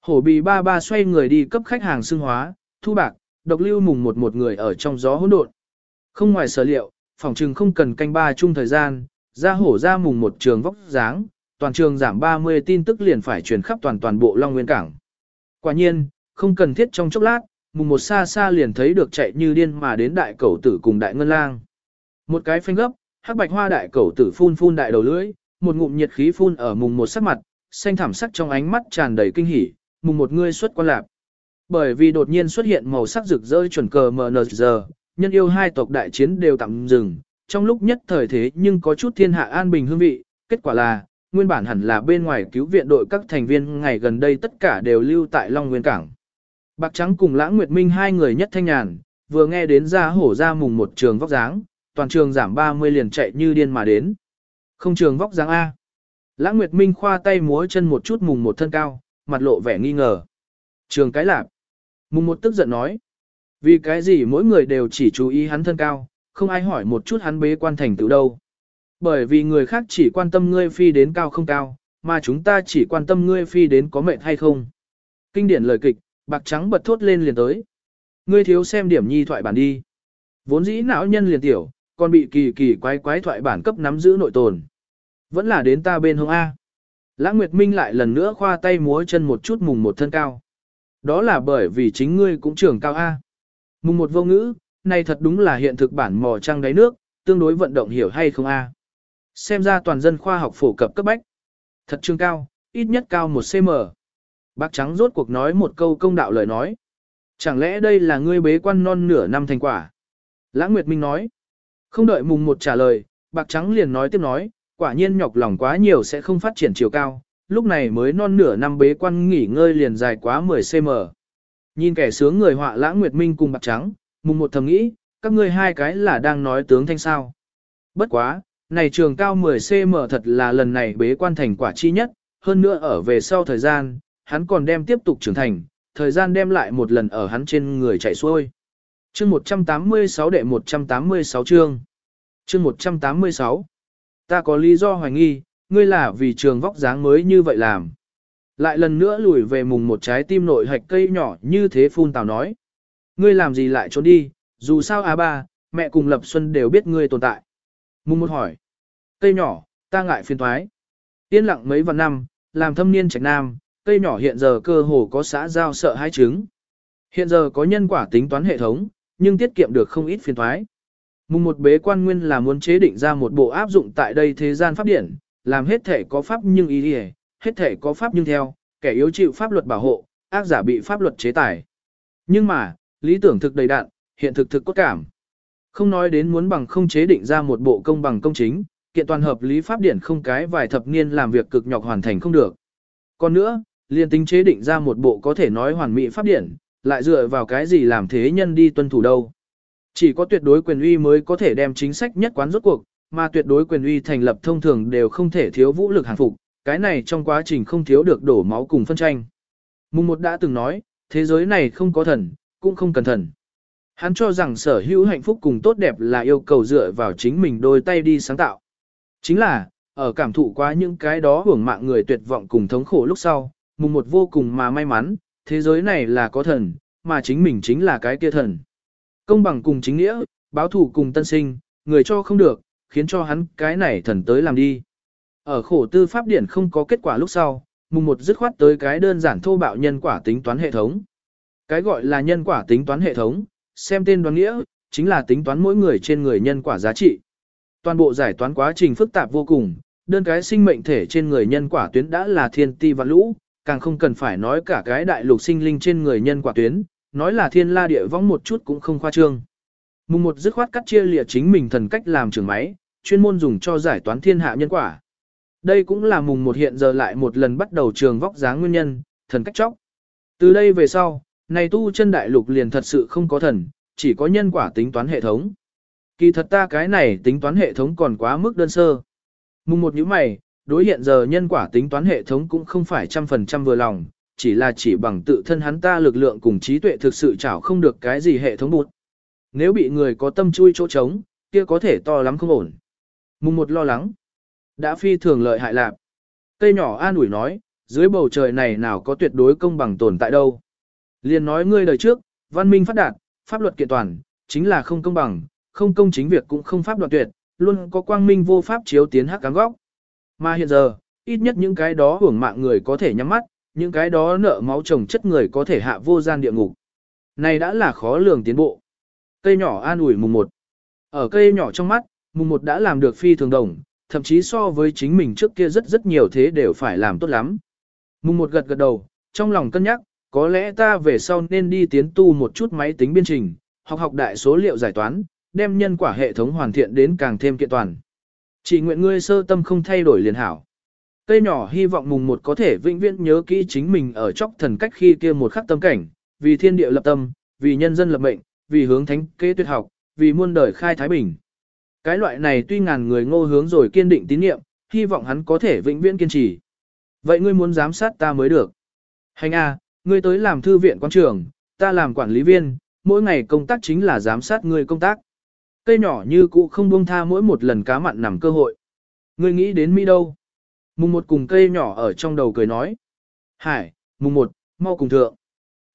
Hổ bì ba ba xoay người đi cấp khách hàng xương hóa, thu bạc, độc lưu mùng một một người ở trong gió hỗn độn. Không ngoài sở liệu, phòng trừng không cần canh ba chung thời gian, ra hổ ra mùng một trường vóc dáng, toàn trường giảm 30 tin tức liền phải truyền khắp toàn toàn bộ Long Nguyên Cảng. Quả nhiên, không cần thiết trong chốc lát, mùng một xa xa liền thấy được chạy như điên mà đến đại Cầu tử cùng đại ngân lang. Một cái phanh gấp, hắc bạch hoa đại cẩu tử phun phun đại đầu lưỡi, một ngụm nhiệt khí phun ở mùng một sắc mặt, xanh thảm sắc trong ánh mắt tràn đầy kinh hỉ, mùng một ngươi xuất quan lạc. Bởi vì đột nhiên xuất hiện màu sắc rực rỡ chuẩn cờ MNZ, nhân yêu hai tộc đại chiến đều tạm dừng, trong lúc nhất thời thế nhưng có chút thiên hạ an bình hương vị, kết quả là, nguyên bản hẳn là bên ngoài cứu viện đội các thành viên ngày gần đây tất cả đều lưu tại Long Nguyên Cảng. Bạc Trắng cùng Lãng Nguyệt Minh hai người nhất thanh nhàn, vừa nghe đến ra hổ ra mùng một trường vóc dáng, toàn trường giảm 30 liền chạy như điên mà đến. Không trường vóc dáng A. Lãng Nguyệt Minh khoa tay múa chân một chút mùng một thân cao, mặt lộ vẻ nghi ngờ. Trường cái lạp. Mùng một tức giận nói. Vì cái gì mỗi người đều chỉ chú ý hắn thân cao, không ai hỏi một chút hắn bế quan thành tựu đâu. Bởi vì người khác chỉ quan tâm ngươi phi đến cao không cao, mà chúng ta chỉ quan tâm ngươi phi đến có mệnh hay không. Kinh điển lời kịch, bạc trắng bật thốt lên liền tới. Ngươi thiếu xem điểm nhi thoại bản đi. Vốn dĩ não nhân liền tiểu, còn bị kỳ kỳ quái quái thoại bản cấp nắm giữ nội tồn. Vẫn là đến ta bên hông A. Lãng Nguyệt Minh lại lần nữa khoa tay múa chân một chút mùng một thân cao. Đó là bởi vì chính ngươi cũng trưởng cao A. Mùng một vô ngữ, này thật đúng là hiện thực bản mò trăng đáy nước, tương đối vận động hiểu hay không A. Xem ra toàn dân khoa học phổ cập cấp bách. Thật trương cao, ít nhất cao một cm. Bác trắng rốt cuộc nói một câu công đạo lời nói. Chẳng lẽ đây là ngươi bế quan non nửa năm thành quả? Lãng Nguyệt Minh nói. Không đợi mùng một trả lời, bạc trắng liền nói tiếp nói, quả nhiên nhọc lòng quá nhiều sẽ không phát triển chiều cao, lúc này mới non nửa năm bế quan nghỉ ngơi liền dài quá 10cm. Nhìn kẻ sướng người họa lãng Nguyệt Minh cùng bạc trắng, mùng một thầm nghĩ, các ngươi hai cái là đang nói tướng thanh sao. Bất quá, này trường cao 10cm thật là lần này bế quan thành quả chi nhất, hơn nữa ở về sau thời gian, hắn còn đem tiếp tục trưởng thành, thời gian đem lại một lần ở hắn trên người chạy xuôi. Chương 186 đệ 186 chương. Chương 186. Ta có lý do hoài nghi, ngươi là vì trường vóc dáng mới như vậy làm. Lại lần nữa lùi về mùng một trái tim nội hạch cây nhỏ như thế phun tào nói. Ngươi làm gì lại trốn đi, dù sao á ba, mẹ cùng Lập Xuân đều biết ngươi tồn tại. Mùng một hỏi. Cây nhỏ, ta ngại phiền thoái. Yên lặng mấy vạn năm, làm thâm niên trạch nam, cây nhỏ hiện giờ cơ hồ có xã giao sợ hai trứng. Hiện giờ có nhân quả tính toán hệ thống, nhưng tiết kiệm được không ít phiền thoái. Mùng một bế quan nguyên là muốn chế định ra một bộ áp dụng tại đây thế gian pháp điển, làm hết thể có pháp nhưng ý đi hết thể có pháp nhưng theo, kẻ yếu chịu pháp luật bảo hộ, ác giả bị pháp luật chế tài. Nhưng mà, lý tưởng thực đầy đạn, hiện thực thực cốt cảm. Không nói đến muốn bằng không chế định ra một bộ công bằng công chính, kiện toàn hợp lý pháp điển không cái vài thập niên làm việc cực nhọc hoàn thành không được. Còn nữa, liên tính chế định ra một bộ có thể nói hoàn mỹ pháp điển, lại dựa vào cái gì làm thế nhân đi tuân thủ đâu. Chỉ có tuyệt đối quyền uy mới có thể đem chính sách nhất quán rốt cuộc, mà tuyệt đối quyền uy thành lập thông thường đều không thể thiếu vũ lực hàng phục, cái này trong quá trình không thiếu được đổ máu cùng phân tranh. Mùng một đã từng nói, thế giới này không có thần, cũng không cần thần. Hắn cho rằng sở hữu hạnh phúc cùng tốt đẹp là yêu cầu dựa vào chính mình đôi tay đi sáng tạo. Chính là, ở cảm thụ quá những cái đó hưởng mạng người tuyệt vọng cùng thống khổ lúc sau, mùng một vô cùng mà may mắn, thế giới này là có thần, mà chính mình chính là cái kia thần. Công bằng cùng chính nghĩa, báo thủ cùng tân sinh, người cho không được, khiến cho hắn cái này thần tới làm đi. Ở khổ tư pháp điển không có kết quả lúc sau, mùng một dứt khoát tới cái đơn giản thô bạo nhân quả tính toán hệ thống. Cái gọi là nhân quả tính toán hệ thống, xem tên đoán nghĩa, chính là tính toán mỗi người trên người nhân quả giá trị. Toàn bộ giải toán quá trình phức tạp vô cùng, đơn cái sinh mệnh thể trên người nhân quả tuyến đã là thiên ti và lũ, càng không cần phải nói cả cái đại lục sinh linh trên người nhân quả tuyến, nói là thiên la địa võng một chút cũng không khoa trương. Mùng một dứt khoát cắt chia lìa chính mình thần cách làm trường máy, chuyên môn dùng cho giải toán thiên hạ nhân quả. Đây cũng là mùng một hiện giờ lại một lần bắt đầu trường vóc dáng nguyên nhân, thần cách chóc. Từ đây về sau, này tu chân đại lục liền thật sự không có thần, chỉ có nhân quả tính toán hệ thống. Kỳ thật ta cái này tính toán hệ thống còn quá mức đơn sơ. Mùng một như mày, đối hiện giờ nhân quả tính toán hệ thống cũng không phải trăm phần trăm vừa lòng, chỉ là chỉ bằng tự thân hắn ta lực lượng cùng trí tuệ thực sự chảo không được cái gì hệ thống bụt. Nếu bị người có tâm chui chỗ trống, kia có thể to lắm không ổn. Mùng một lo lắng. Đã phi thường lợi hại lạc. Cây nhỏ an ủi nói, dưới bầu trời này nào có tuyệt đối công bằng tồn tại đâu. Liên nói ngươi đời trước, văn minh phát đạt, pháp luật kiện toàn, chính là không công bằng, không công chính việc cũng không pháp luật tuyệt, luôn có quang minh vô pháp chiếu tiến hắc cám góc. Mà hiện giờ, ít nhất những cái đó hưởng mạng người có thể nhắm mắt, những cái đó nợ máu chồng chất người có thể hạ vô gian địa ngục. Này đã là khó lường tiến bộ. Cây nhỏ an ủi mùng một. Ở cây nhỏ trong mắt, mùng một đã làm được phi thường đồng, thậm chí so với chính mình trước kia rất rất nhiều thế đều phải làm tốt lắm. Mùng một gật gật đầu, trong lòng cân nhắc, có lẽ ta về sau nên đi tiến tu một chút máy tính biên trình, học học đại số liệu giải toán, đem nhân quả hệ thống hoàn thiện đến càng thêm kiện toàn. Chỉ nguyện ngươi sơ tâm không thay đổi liền hảo. Cây nhỏ hy vọng mùng một có thể vĩnh viễn nhớ kỹ chính mình ở chóc thần cách khi kia một khắc tâm cảnh, vì thiên địa lập tâm, vì nhân dân lập mệnh, vì hướng thánh kế tuyệt học, vì muôn đời khai thái bình. Cái loại này tuy ngàn người ngô hướng rồi kiên định tín nhiệm, hy vọng hắn có thể vĩnh viễn kiên trì. Vậy ngươi muốn giám sát ta mới được. Hành A, ngươi tới làm thư viện quan trường, ta làm quản lý viên, mỗi ngày công tác chính là giám sát ngươi công tác. Cây nhỏ như cũ không buông tha mỗi một lần cá mặn nằm cơ hội. Ngươi nghĩ đến Mỹ đâu? Mùng một cùng cây nhỏ ở trong đầu cười nói. Hải, mùng một, mau cùng thượng.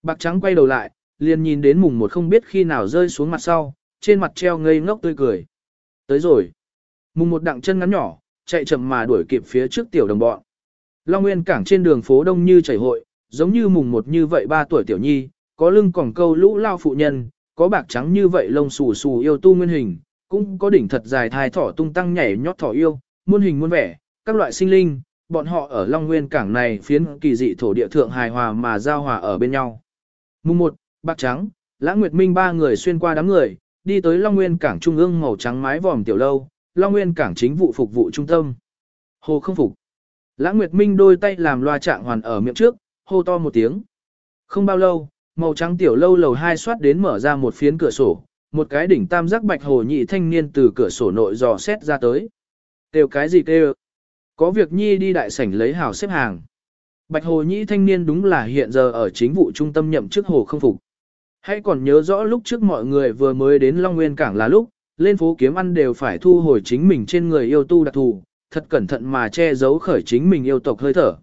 Bạc trắng quay đầu lại, liền nhìn đến mùng một không biết khi nào rơi xuống mặt sau, trên mặt treo ngây ngốc tươi cười. Tới rồi. Mùng một đặng chân ngắn nhỏ, chạy chậm mà đuổi kịp phía trước tiểu đồng bọn. Long Nguyên cảng trên đường phố đông như chảy hội, giống như mùng một như vậy ba tuổi tiểu nhi, có lưng còn câu lũ lao phụ nhân, có bạc trắng như vậy lông xù xù yêu tu nguyên hình, cũng có đỉnh thật dài thai thỏ tung tăng nhảy nhót thỏ yêu, muôn hình muôn vẻ, các loại sinh linh, bọn họ ở Long Nguyên cảng này phiến kỳ dị thổ địa thượng hài hòa mà giao hòa ở bên nhau. Mùng 1, bạc trắng, Lãng Nguyệt Minh ba người xuyên qua đám người, đi tới Long Nguyên cảng trung ương màu trắng mái vòm tiểu lâu, Long Nguyên cảng chính vụ phục vụ trung tâm. Hồ không phục. Lãng Nguyệt Minh đôi tay làm loa trạng hoàn ở miệng trước, hô to một tiếng. Không bao lâu, màu trắng tiểu lâu lầu hai soát đến mở ra một phiến cửa sổ, một cái đỉnh tam giác bạch hồ nhị thanh niên từ cửa sổ nội dò xét ra tới. Kêu cái gì kêu? Có việc nhi đi đại sảnh lấy hào xếp hàng. Bạch hồ nhị thanh niên đúng là hiện giờ ở chính vụ trung tâm nhậm chức hồ không phục. Hãy còn nhớ rõ lúc trước mọi người vừa mới đến Long Nguyên Cảng là lúc, lên phố kiếm ăn đều phải thu hồi chính mình trên người yêu tu đặc thù, thật cẩn thận mà che giấu khởi chính mình yêu tộc hơi thở.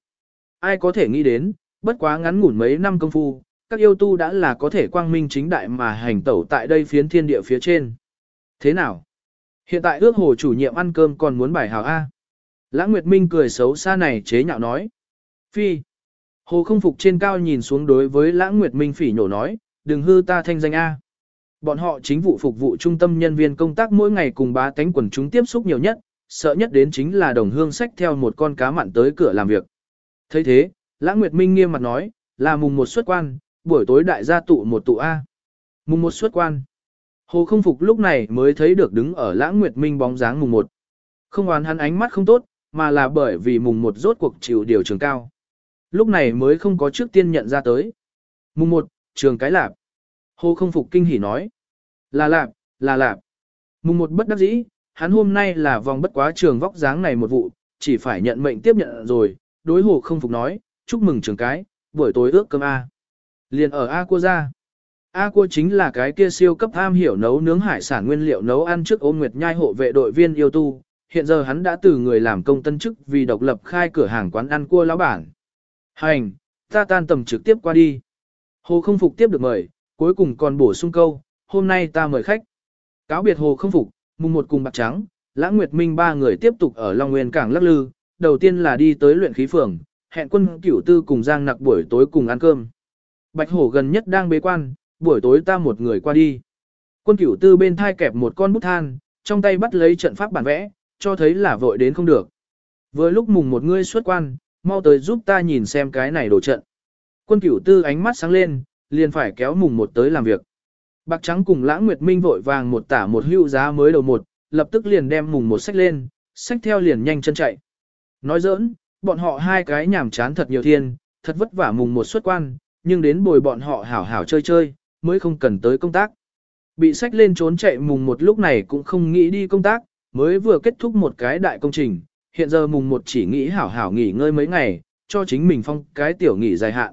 Ai có thể nghĩ đến, bất quá ngắn ngủn mấy năm công phu, các yêu tu đã là có thể quang minh chính đại mà hành tẩu tại đây phiến thiên địa phía trên. Thế nào? Hiện tại ước hồ chủ nhiệm ăn cơm còn muốn bài hào A. Lãng Nguyệt Minh cười xấu xa này chế nhạo nói. Phi. Hồ không phục trên cao nhìn xuống đối với Lãng Nguyệt Minh phỉ nhổ nói, đừng hư ta thanh danh A. Bọn họ chính vụ phục vụ trung tâm nhân viên công tác mỗi ngày cùng bá tánh quần chúng tiếp xúc nhiều nhất, sợ nhất đến chính là đồng hương sách theo một con cá mặn tới cửa làm việc. thấy thế, Lãng Nguyệt Minh nghiêm mặt nói, là mùng một xuất quan, buổi tối đại gia tụ một tụ A. Mùng một xuất quan. Hồ không phục lúc này mới thấy được đứng ở Lãng Nguyệt Minh bóng dáng mùng một. Không oán hắn ánh mắt không tốt, mà là bởi vì mùng một rốt cuộc chịu điều trường cao. Lúc này mới không có trước tiên nhận ra tới. Mùng một, trường cái lạp. Hồ không phục kinh hỉ nói. Là lạp, là lạp. Mùng một bất đắc dĩ, hắn hôm nay là vòng bất quá trường vóc dáng này một vụ, chỉ phải nhận mệnh tiếp nhận rồi, đối hồ không phục nói, chúc mừng trường cái, buổi tối ước cơm A. Liền ở A cua ra. A cua chính là cái kia siêu cấp am hiểu nấu nướng hải sản nguyên liệu nấu ăn trước ôm nguyệt nhai hộ vệ đội viên yêu tu, hiện giờ hắn đã từ người làm công tân chức vì độc lập khai cửa hàng quán ăn cua lão bản. Hành, ta tan tầm trực tiếp qua đi. Hồ không phục tiếp được mời, cuối cùng còn bổ sung câu, hôm nay ta mời khách. Cáo biệt hồ không phục, mùng một cùng bạc trắng, lãng nguyệt minh ba người tiếp tục ở Long Nguyên Cảng lắc lư, đầu tiên là đi tới luyện khí phường, hẹn quân cửu tư cùng Giang nặc buổi tối cùng ăn cơm. Bạch hổ gần nhất đang bế quan, buổi tối ta một người qua đi. Quân cửu tư bên thai kẹp một con bút than, trong tay bắt lấy trận pháp bản vẽ, cho thấy là vội đến không được. Vừa lúc mùng một ngươi xuất quan, mau tới giúp ta nhìn xem cái này đồ trận. Quân cửu tư ánh mắt sáng lên, liền phải kéo mùng một tới làm việc. Bạc trắng cùng lãng nguyệt minh vội vàng một tả một hữu giá mới đầu một, lập tức liền đem mùng một sách lên, sách theo liền nhanh chân chạy. Nói giỡn, bọn họ hai cái nhảm chán thật nhiều thiên, thật vất vả mùng một xuất quan, nhưng đến bồi bọn họ hảo hảo chơi chơi, mới không cần tới công tác. Bị sách lên trốn chạy mùng một lúc này cũng không nghĩ đi công tác, mới vừa kết thúc một cái đại công trình, hiện giờ mùng một chỉ nghĩ hảo hảo nghỉ ngơi mấy ngày, cho chính mình phong cái tiểu nghỉ dài hạn.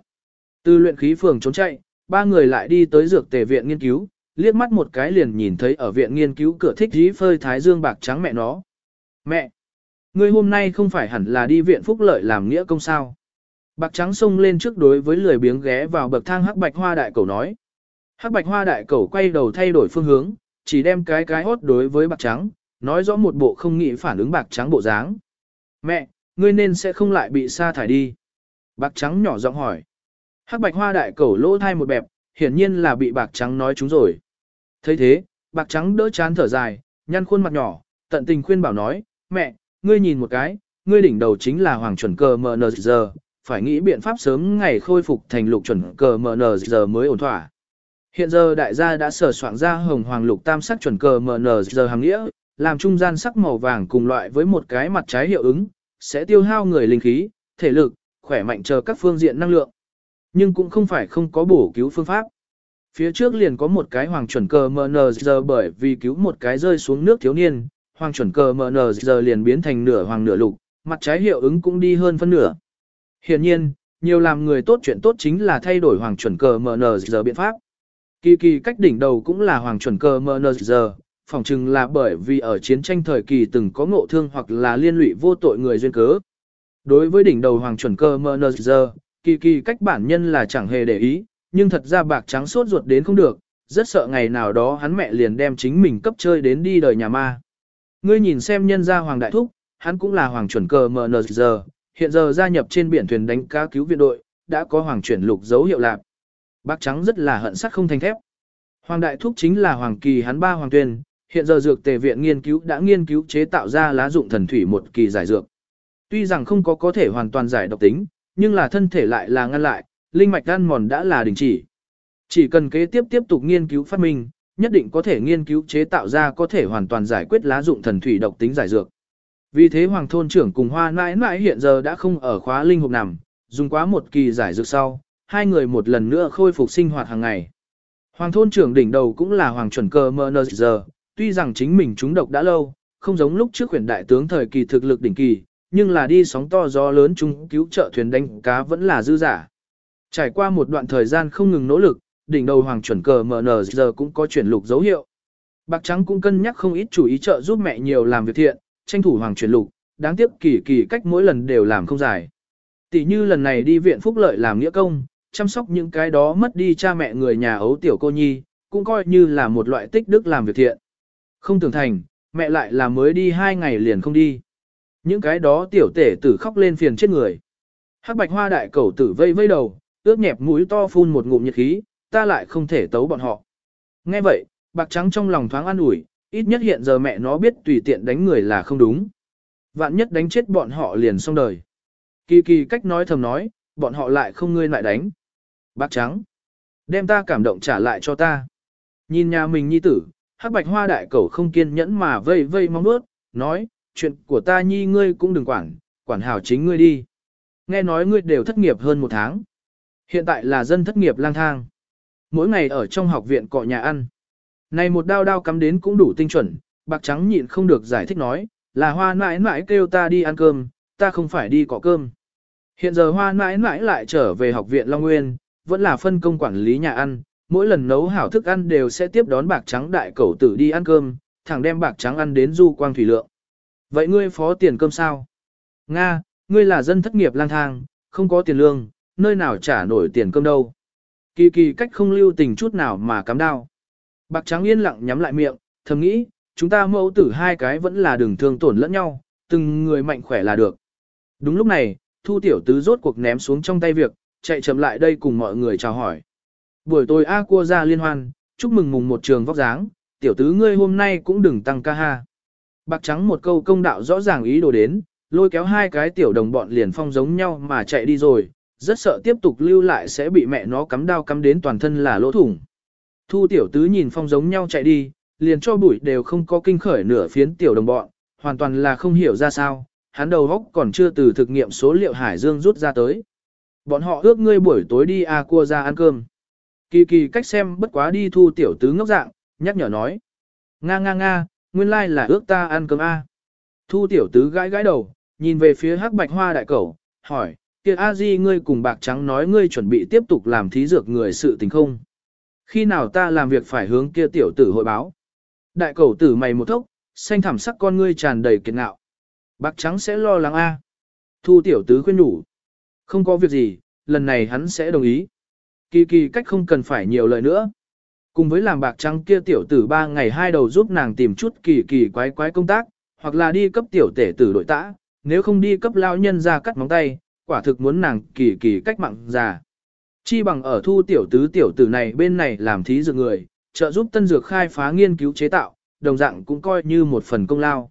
Từ luyện khí phường trốn chạy, ba người lại đi tới dược tề viện nghiên cứu, liếc mắt một cái liền nhìn thấy ở viện nghiên cứu cửa thích dí phơi thái dương bạc trắng mẹ nó. Mẹ! Ngươi hôm nay không phải hẳn là đi viện phúc lợi làm nghĩa công sao? Bạc trắng xông lên trước đối với lười biếng ghé vào bậc thang hắc bạch hoa đại cầu nói. Hắc bạch hoa đại cầu quay đầu thay đổi phương hướng, chỉ đem cái cái hốt đối với bạc trắng, nói rõ một bộ không nghĩ phản ứng bạc trắng bộ dáng. Mẹ, ngươi nên sẽ không lại bị sa thải đi. Bạc trắng nhỏ giọng hỏi. Hắc bạch hoa đại cầu lỗ thai một bẹp, hiển nhiên là bị bạc trắng nói chúng rồi. thấy thế, bạc trắng đỡ chán thở dài, nhăn khuôn mặt nhỏ, tận tình khuyên bảo nói, mẹ, ngươi nhìn một cái, ngươi đỉnh đầu chính là hoàng chuẩn cờ giờ phải nghĩ biện pháp sớm ngày khôi phục thành lục chuẩn cờ MNZ mới ổn thỏa. Hiện giờ đại gia đã sở soạn ra hồng hoàng lục tam sắc chuẩn cờ MN giờ hàng nghĩa, làm trung gian sắc màu vàng cùng loại với một cái mặt trái hiệu ứng, sẽ tiêu hao người linh khí, thể lực, khỏe mạnh chờ các phương diện năng lượng. Nhưng cũng không phải không có bổ cứu phương pháp. Phía trước liền có một cái hoàng chuẩn cờ MNZ bởi vì cứu một cái rơi xuống nước thiếu niên, hoàng chuẩn cờ MNZ liền biến thành nửa hoàng nửa lục, mặt trái hiệu ứng cũng đi hơn phân nửa. Hiện nhiên, nhiều làm người tốt chuyện tốt chính là thay đổi hoàng chuẩn cờ MNZ giờ biện pháp. Kỳ kỳ cách đỉnh đầu cũng là hoàng chuẩn cờ MNZ, giờ, phỏng chừng là bởi vì ở chiến tranh thời kỳ từng có ngộ thương hoặc là liên lụy vô tội người duyên cớ. Đối với đỉnh đầu hoàng chuẩn cơ MNZ, giờ, kỳ kỳ cách bản nhân là chẳng hề để ý, nhưng thật ra bạc trắng sốt ruột đến không được, rất sợ ngày nào đó hắn mẹ liền đem chính mình cấp chơi đến đi đời nhà ma. Ngươi nhìn xem nhân gia hoàng đại thúc, hắn cũng là hoàng chuẩn cơ MNZ, giờ, hiện giờ gia nhập trên biển thuyền đánh cá cứu viện đội, đã có hoàng chuyển lục dấu hiệu lạc. Bác trắng rất là hận sắt không thành thép. Hoàng đại thúc chính là hoàng kỳ hắn ba hoàng tuyên, hiện giờ dược tề viện nghiên cứu đã nghiên cứu chế tạo ra lá dụng thần thủy một kỳ giải dược. Tuy rằng không có có thể hoàn toàn giải độc tính, nhưng là thân thể lại là ngăn lại, linh mạch gan mòn đã là đình chỉ. Chỉ cần kế tiếp tiếp tục nghiên cứu phát minh, nhất định có thể nghiên cứu chế tạo ra có thể hoàn toàn giải quyết lá dụng thần thủy độc tính giải dược. Vì thế Hoàng thôn trưởng cùng Hoa Nãi Nãi hiện giờ đã không ở khóa linh hộp nằm, dùng quá một kỳ giải dược sau, hai người một lần nữa khôi phục sinh hoạt hàng ngày. Hoàng thôn trưởng đỉnh đầu cũng là Hoàng chuẩn cơ mơ giờ, tuy rằng chính mình trúng độc đã lâu, không giống lúc trước Huyền đại tướng thời kỳ thực lực đỉnh kỳ, nhưng là đi sóng to gió lớn chung cứu trợ thuyền đánh cá vẫn là dư giả. Trải qua một đoạn thời gian không ngừng nỗ lực, đỉnh đầu hoàng chuẩn cờ MN giờ cũng có chuyển lục dấu hiệu. Bạc Trắng cũng cân nhắc không ít chủ ý trợ giúp mẹ nhiều làm việc thiện, tranh thủ hoàng chuyển lục, đáng tiếc kỳ kỳ cách mỗi lần đều làm không dài. Tỷ như lần này đi viện phúc lợi làm nghĩa công, chăm sóc những cái đó mất đi cha mẹ người nhà ấu tiểu cô nhi, cũng coi như là một loại tích đức làm việc thiện. Không tưởng thành, mẹ lại là mới đi hai ngày liền không đi. Những cái đó tiểu tể tử khóc lên phiền chết người. Hắc bạch hoa đại cầu tử vây vây đầu, ướt nhẹp mũi to phun một ngụm nhiệt khí, ta lại không thể tấu bọn họ. Nghe vậy, bạc trắng trong lòng thoáng an ủi, ít nhất hiện giờ mẹ nó biết tùy tiện đánh người là không đúng. Vạn nhất đánh chết bọn họ liền xong đời. Kỳ kỳ cách nói thầm nói, bọn họ lại không ngươi lại đánh. Bác trắng, đem ta cảm động trả lại cho ta. Nhìn nhà mình nhi tử, hắc bạch hoa đại cẩu không kiên nhẫn mà vây vây mong nuốt, nói, chuyện của ta nhi ngươi cũng đừng quản, quản hảo chính ngươi đi. Nghe nói ngươi đều thất nghiệp hơn một tháng. Hiện tại là dân thất nghiệp lang thang. Mỗi ngày ở trong học viện cọ nhà ăn. Này một đao đao cắm đến cũng đủ tinh chuẩn, bạc trắng nhịn không được giải thích nói, là hoa mãi mãi kêu ta đi ăn cơm, ta không phải đi cọ cơm. Hiện giờ hoa mãi mãi lại trở về học viện Long Nguyên, vẫn là phân công quản lý nhà ăn, mỗi lần nấu hảo thức ăn đều sẽ tiếp đón bạc trắng đại cẩu tử đi ăn cơm, thẳng đem bạc trắng ăn đến du quang thủy lượng. Vậy ngươi phó tiền cơm sao? Nga, ngươi là dân thất nghiệp lang thang, không có tiền lương, nơi nào trả nổi tiền cơm đâu. Kỳ kỳ cách không lưu tình chút nào mà cắm đao. Bạc trắng yên lặng nhắm lại miệng, thầm nghĩ, chúng ta mẫu tử hai cái vẫn là đường thương tổn lẫn nhau, từng người mạnh khỏe là được. Đúng lúc này, thu tiểu tứ rốt cuộc ném xuống trong tay việc, chạy chậm lại đây cùng mọi người chào hỏi. Buổi tối A cua ra liên hoan, chúc mừng mùng một trường vóc dáng, tiểu tứ ngươi hôm nay cũng đừng tăng ca ha. Bạc trắng một câu công đạo rõ ràng ý đồ đến, lôi kéo hai cái tiểu đồng bọn liền phong giống nhau mà chạy đi rồi, rất sợ tiếp tục lưu lại sẽ bị mẹ nó cắm đao cắm đến toàn thân là lỗ thủng. Thu tiểu tứ nhìn phong giống nhau chạy đi, liền cho bụi đều không có kinh khởi nửa phiến tiểu đồng bọn, hoàn toàn là không hiểu ra sao, hắn đầu góc còn chưa từ thực nghiệm số liệu Hải Dương rút ra tới. Bọn họ ước ngươi buổi tối đi a cua ra ăn cơm. Kỳ kỳ cách xem bất quá đi thu tiểu tứ ngốc dạng, nhắc nhở nói. Nga nga nga, nguyên lai là ước ta ăn cơm A. Thu tiểu tứ gãi gãi đầu, nhìn về phía hắc bạch hoa đại cẩu, hỏi, kia A Di ngươi cùng bạc trắng nói ngươi chuẩn bị tiếp tục làm thí dược người sự tình không? Khi nào ta làm việc phải hướng kia tiểu tử hội báo? Đại cầu tử mày một thốc, xanh thảm sắc con ngươi tràn đầy kiệt ngạo. Bạc trắng sẽ lo lắng A. Thu tiểu tứ khuyên nhủ. Không có việc gì, lần này hắn sẽ đồng ý. Kỳ kỳ cách không cần phải nhiều lời nữa. Cùng với làm bạc trắng kia tiểu tử ba ngày hai đầu giúp nàng tìm chút kỳ kỳ quái quái công tác, hoặc là đi cấp tiểu tể tử đội tã, nếu không đi cấp lao nhân ra cắt móng tay, quả thực muốn nàng kỳ kỳ cách mạng già. Chi bằng ở thu tiểu tứ tiểu tử này bên này làm thí dược người, trợ giúp tân dược khai phá nghiên cứu chế tạo, đồng dạng cũng coi như một phần công lao.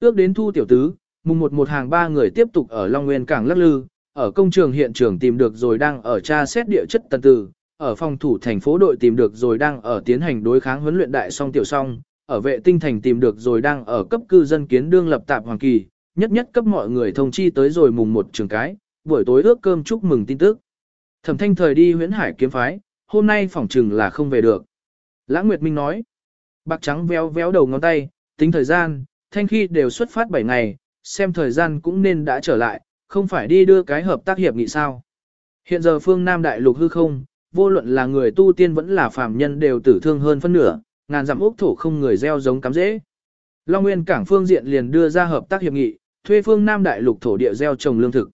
Ước đến thu tiểu tứ, mùng một một hàng ba người tiếp tục ở Long Nguyên Cảng lắc lư, ở công trường hiện trường tìm được rồi đang ở tra xét địa chất tần tử, ở phòng thủ thành phố đội tìm được rồi đang ở tiến hành đối kháng huấn luyện đại song tiểu song, ở vệ tinh thành tìm được rồi đang ở cấp cư dân kiến đương lập tạp hoàng kỳ, nhất nhất cấp mọi người thông chi tới rồi mùng một trường cái, buổi tối ước cơm chúc mừng tin tức. Thẩm thanh thời đi huyễn hải kiếm phái, hôm nay phỏng trừng là không về được. Lã Nguyệt Minh nói, bạc trắng véo véo đầu ngón tay, tính thời gian, thanh khi đều xuất phát 7 ngày, xem thời gian cũng nên đã trở lại, không phải đi đưa cái hợp tác hiệp nghị sao. Hiện giờ phương Nam Đại Lục hư không, vô luận là người tu tiên vẫn là phàm nhân đều tử thương hơn phân nửa, ngàn dặm ốc thổ không người gieo giống cắm dễ. Long Nguyên cảng phương diện liền đưa ra hợp tác hiệp nghị, thuê phương Nam Đại Lục thổ địa gieo trồng lương thực.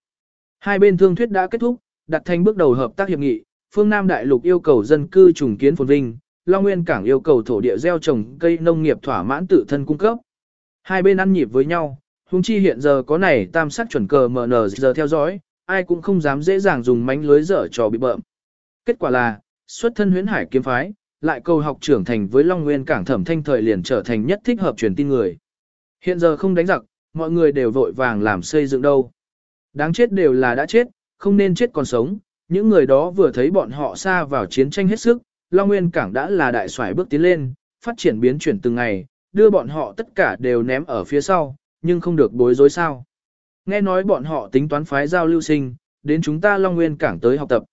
Hai bên thương thuyết đã kết thúc, đặt thành bước đầu hợp tác hiệp nghị, phương Nam Đại Lục yêu cầu dân cư trùng kiến phồn vinh, Long Nguyên cảng yêu cầu thổ địa gieo trồng cây nông nghiệp thỏa mãn tự thân cung cấp. Hai bên ăn nhịp với nhau, huống chi hiện giờ có này tam sắc chuẩn cờ MN giờ theo dõi, ai cũng không dám dễ dàng dùng mánh lưới dở trò bị bợm. Kết quả là, xuất thân huyễn hải kiếm phái, lại cầu học trưởng thành với Long Nguyên cảng thẩm thanh thời liền trở thành nhất thích hợp truyền tin người. Hiện giờ không đánh giặc, mọi người đều vội vàng làm xây dựng đâu. Đáng chết đều là đã chết, không nên chết còn sống, những người đó vừa thấy bọn họ xa vào chiến tranh hết sức, Long Nguyên cảng đã là đại xoài bước tiến lên, phát triển biến chuyển từng ngày, đưa bọn họ tất cả đều ném ở phía sau, nhưng không được bối rối sao. Nghe nói bọn họ tính toán phái giao lưu sinh, đến chúng ta Long Nguyên cảng tới học tập.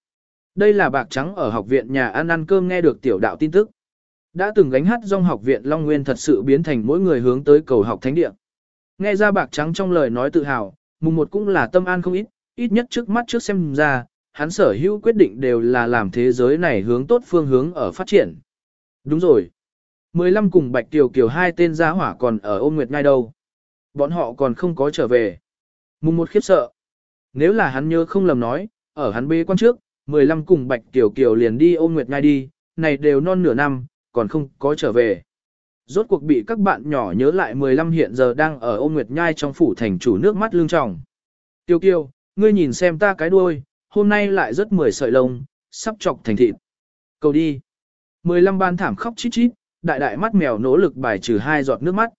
Đây là bạc trắng ở học viện nhà ăn ăn cơm nghe được tiểu đạo tin tức. Đã từng gánh hát dòng học viện Long Nguyên thật sự biến thành mỗi người hướng tới cầu học thánh địa. Nghe ra bạc trắng trong lời nói tự hào, mùng một cũng là tâm an không ít, ít nhất trước mắt trước xem ra, hắn sở hữu quyết định đều là làm thế giới này hướng tốt phương hướng ở phát triển. Đúng rồi. 15 cùng Bạch Kiều Kiều hai tên gia hỏa còn ở ôn nguyệt ngay đâu. Bọn họ còn không có trở về. Mùng một khiếp sợ. Nếu là hắn nhớ không lầm nói, ở hắn bê quan trước, 15 cùng Bạch Kiều Kiều liền đi ôn nguyệt ngay đi, này đều non nửa năm, còn không có trở về. Rốt cuộc bị các bạn nhỏ nhớ lại 15 hiện giờ đang ở ôn nguyệt nhai trong phủ thành chủ nước mắt lương trọng. tiêu kiêu ngươi nhìn xem ta cái đuôi, hôm nay lại rất mười sợi lông, sắp chọc thành thịt. Cầu đi. 15 ban thảm khóc chít chít, đại đại mắt mèo nỗ lực bài trừ hai giọt nước mắt.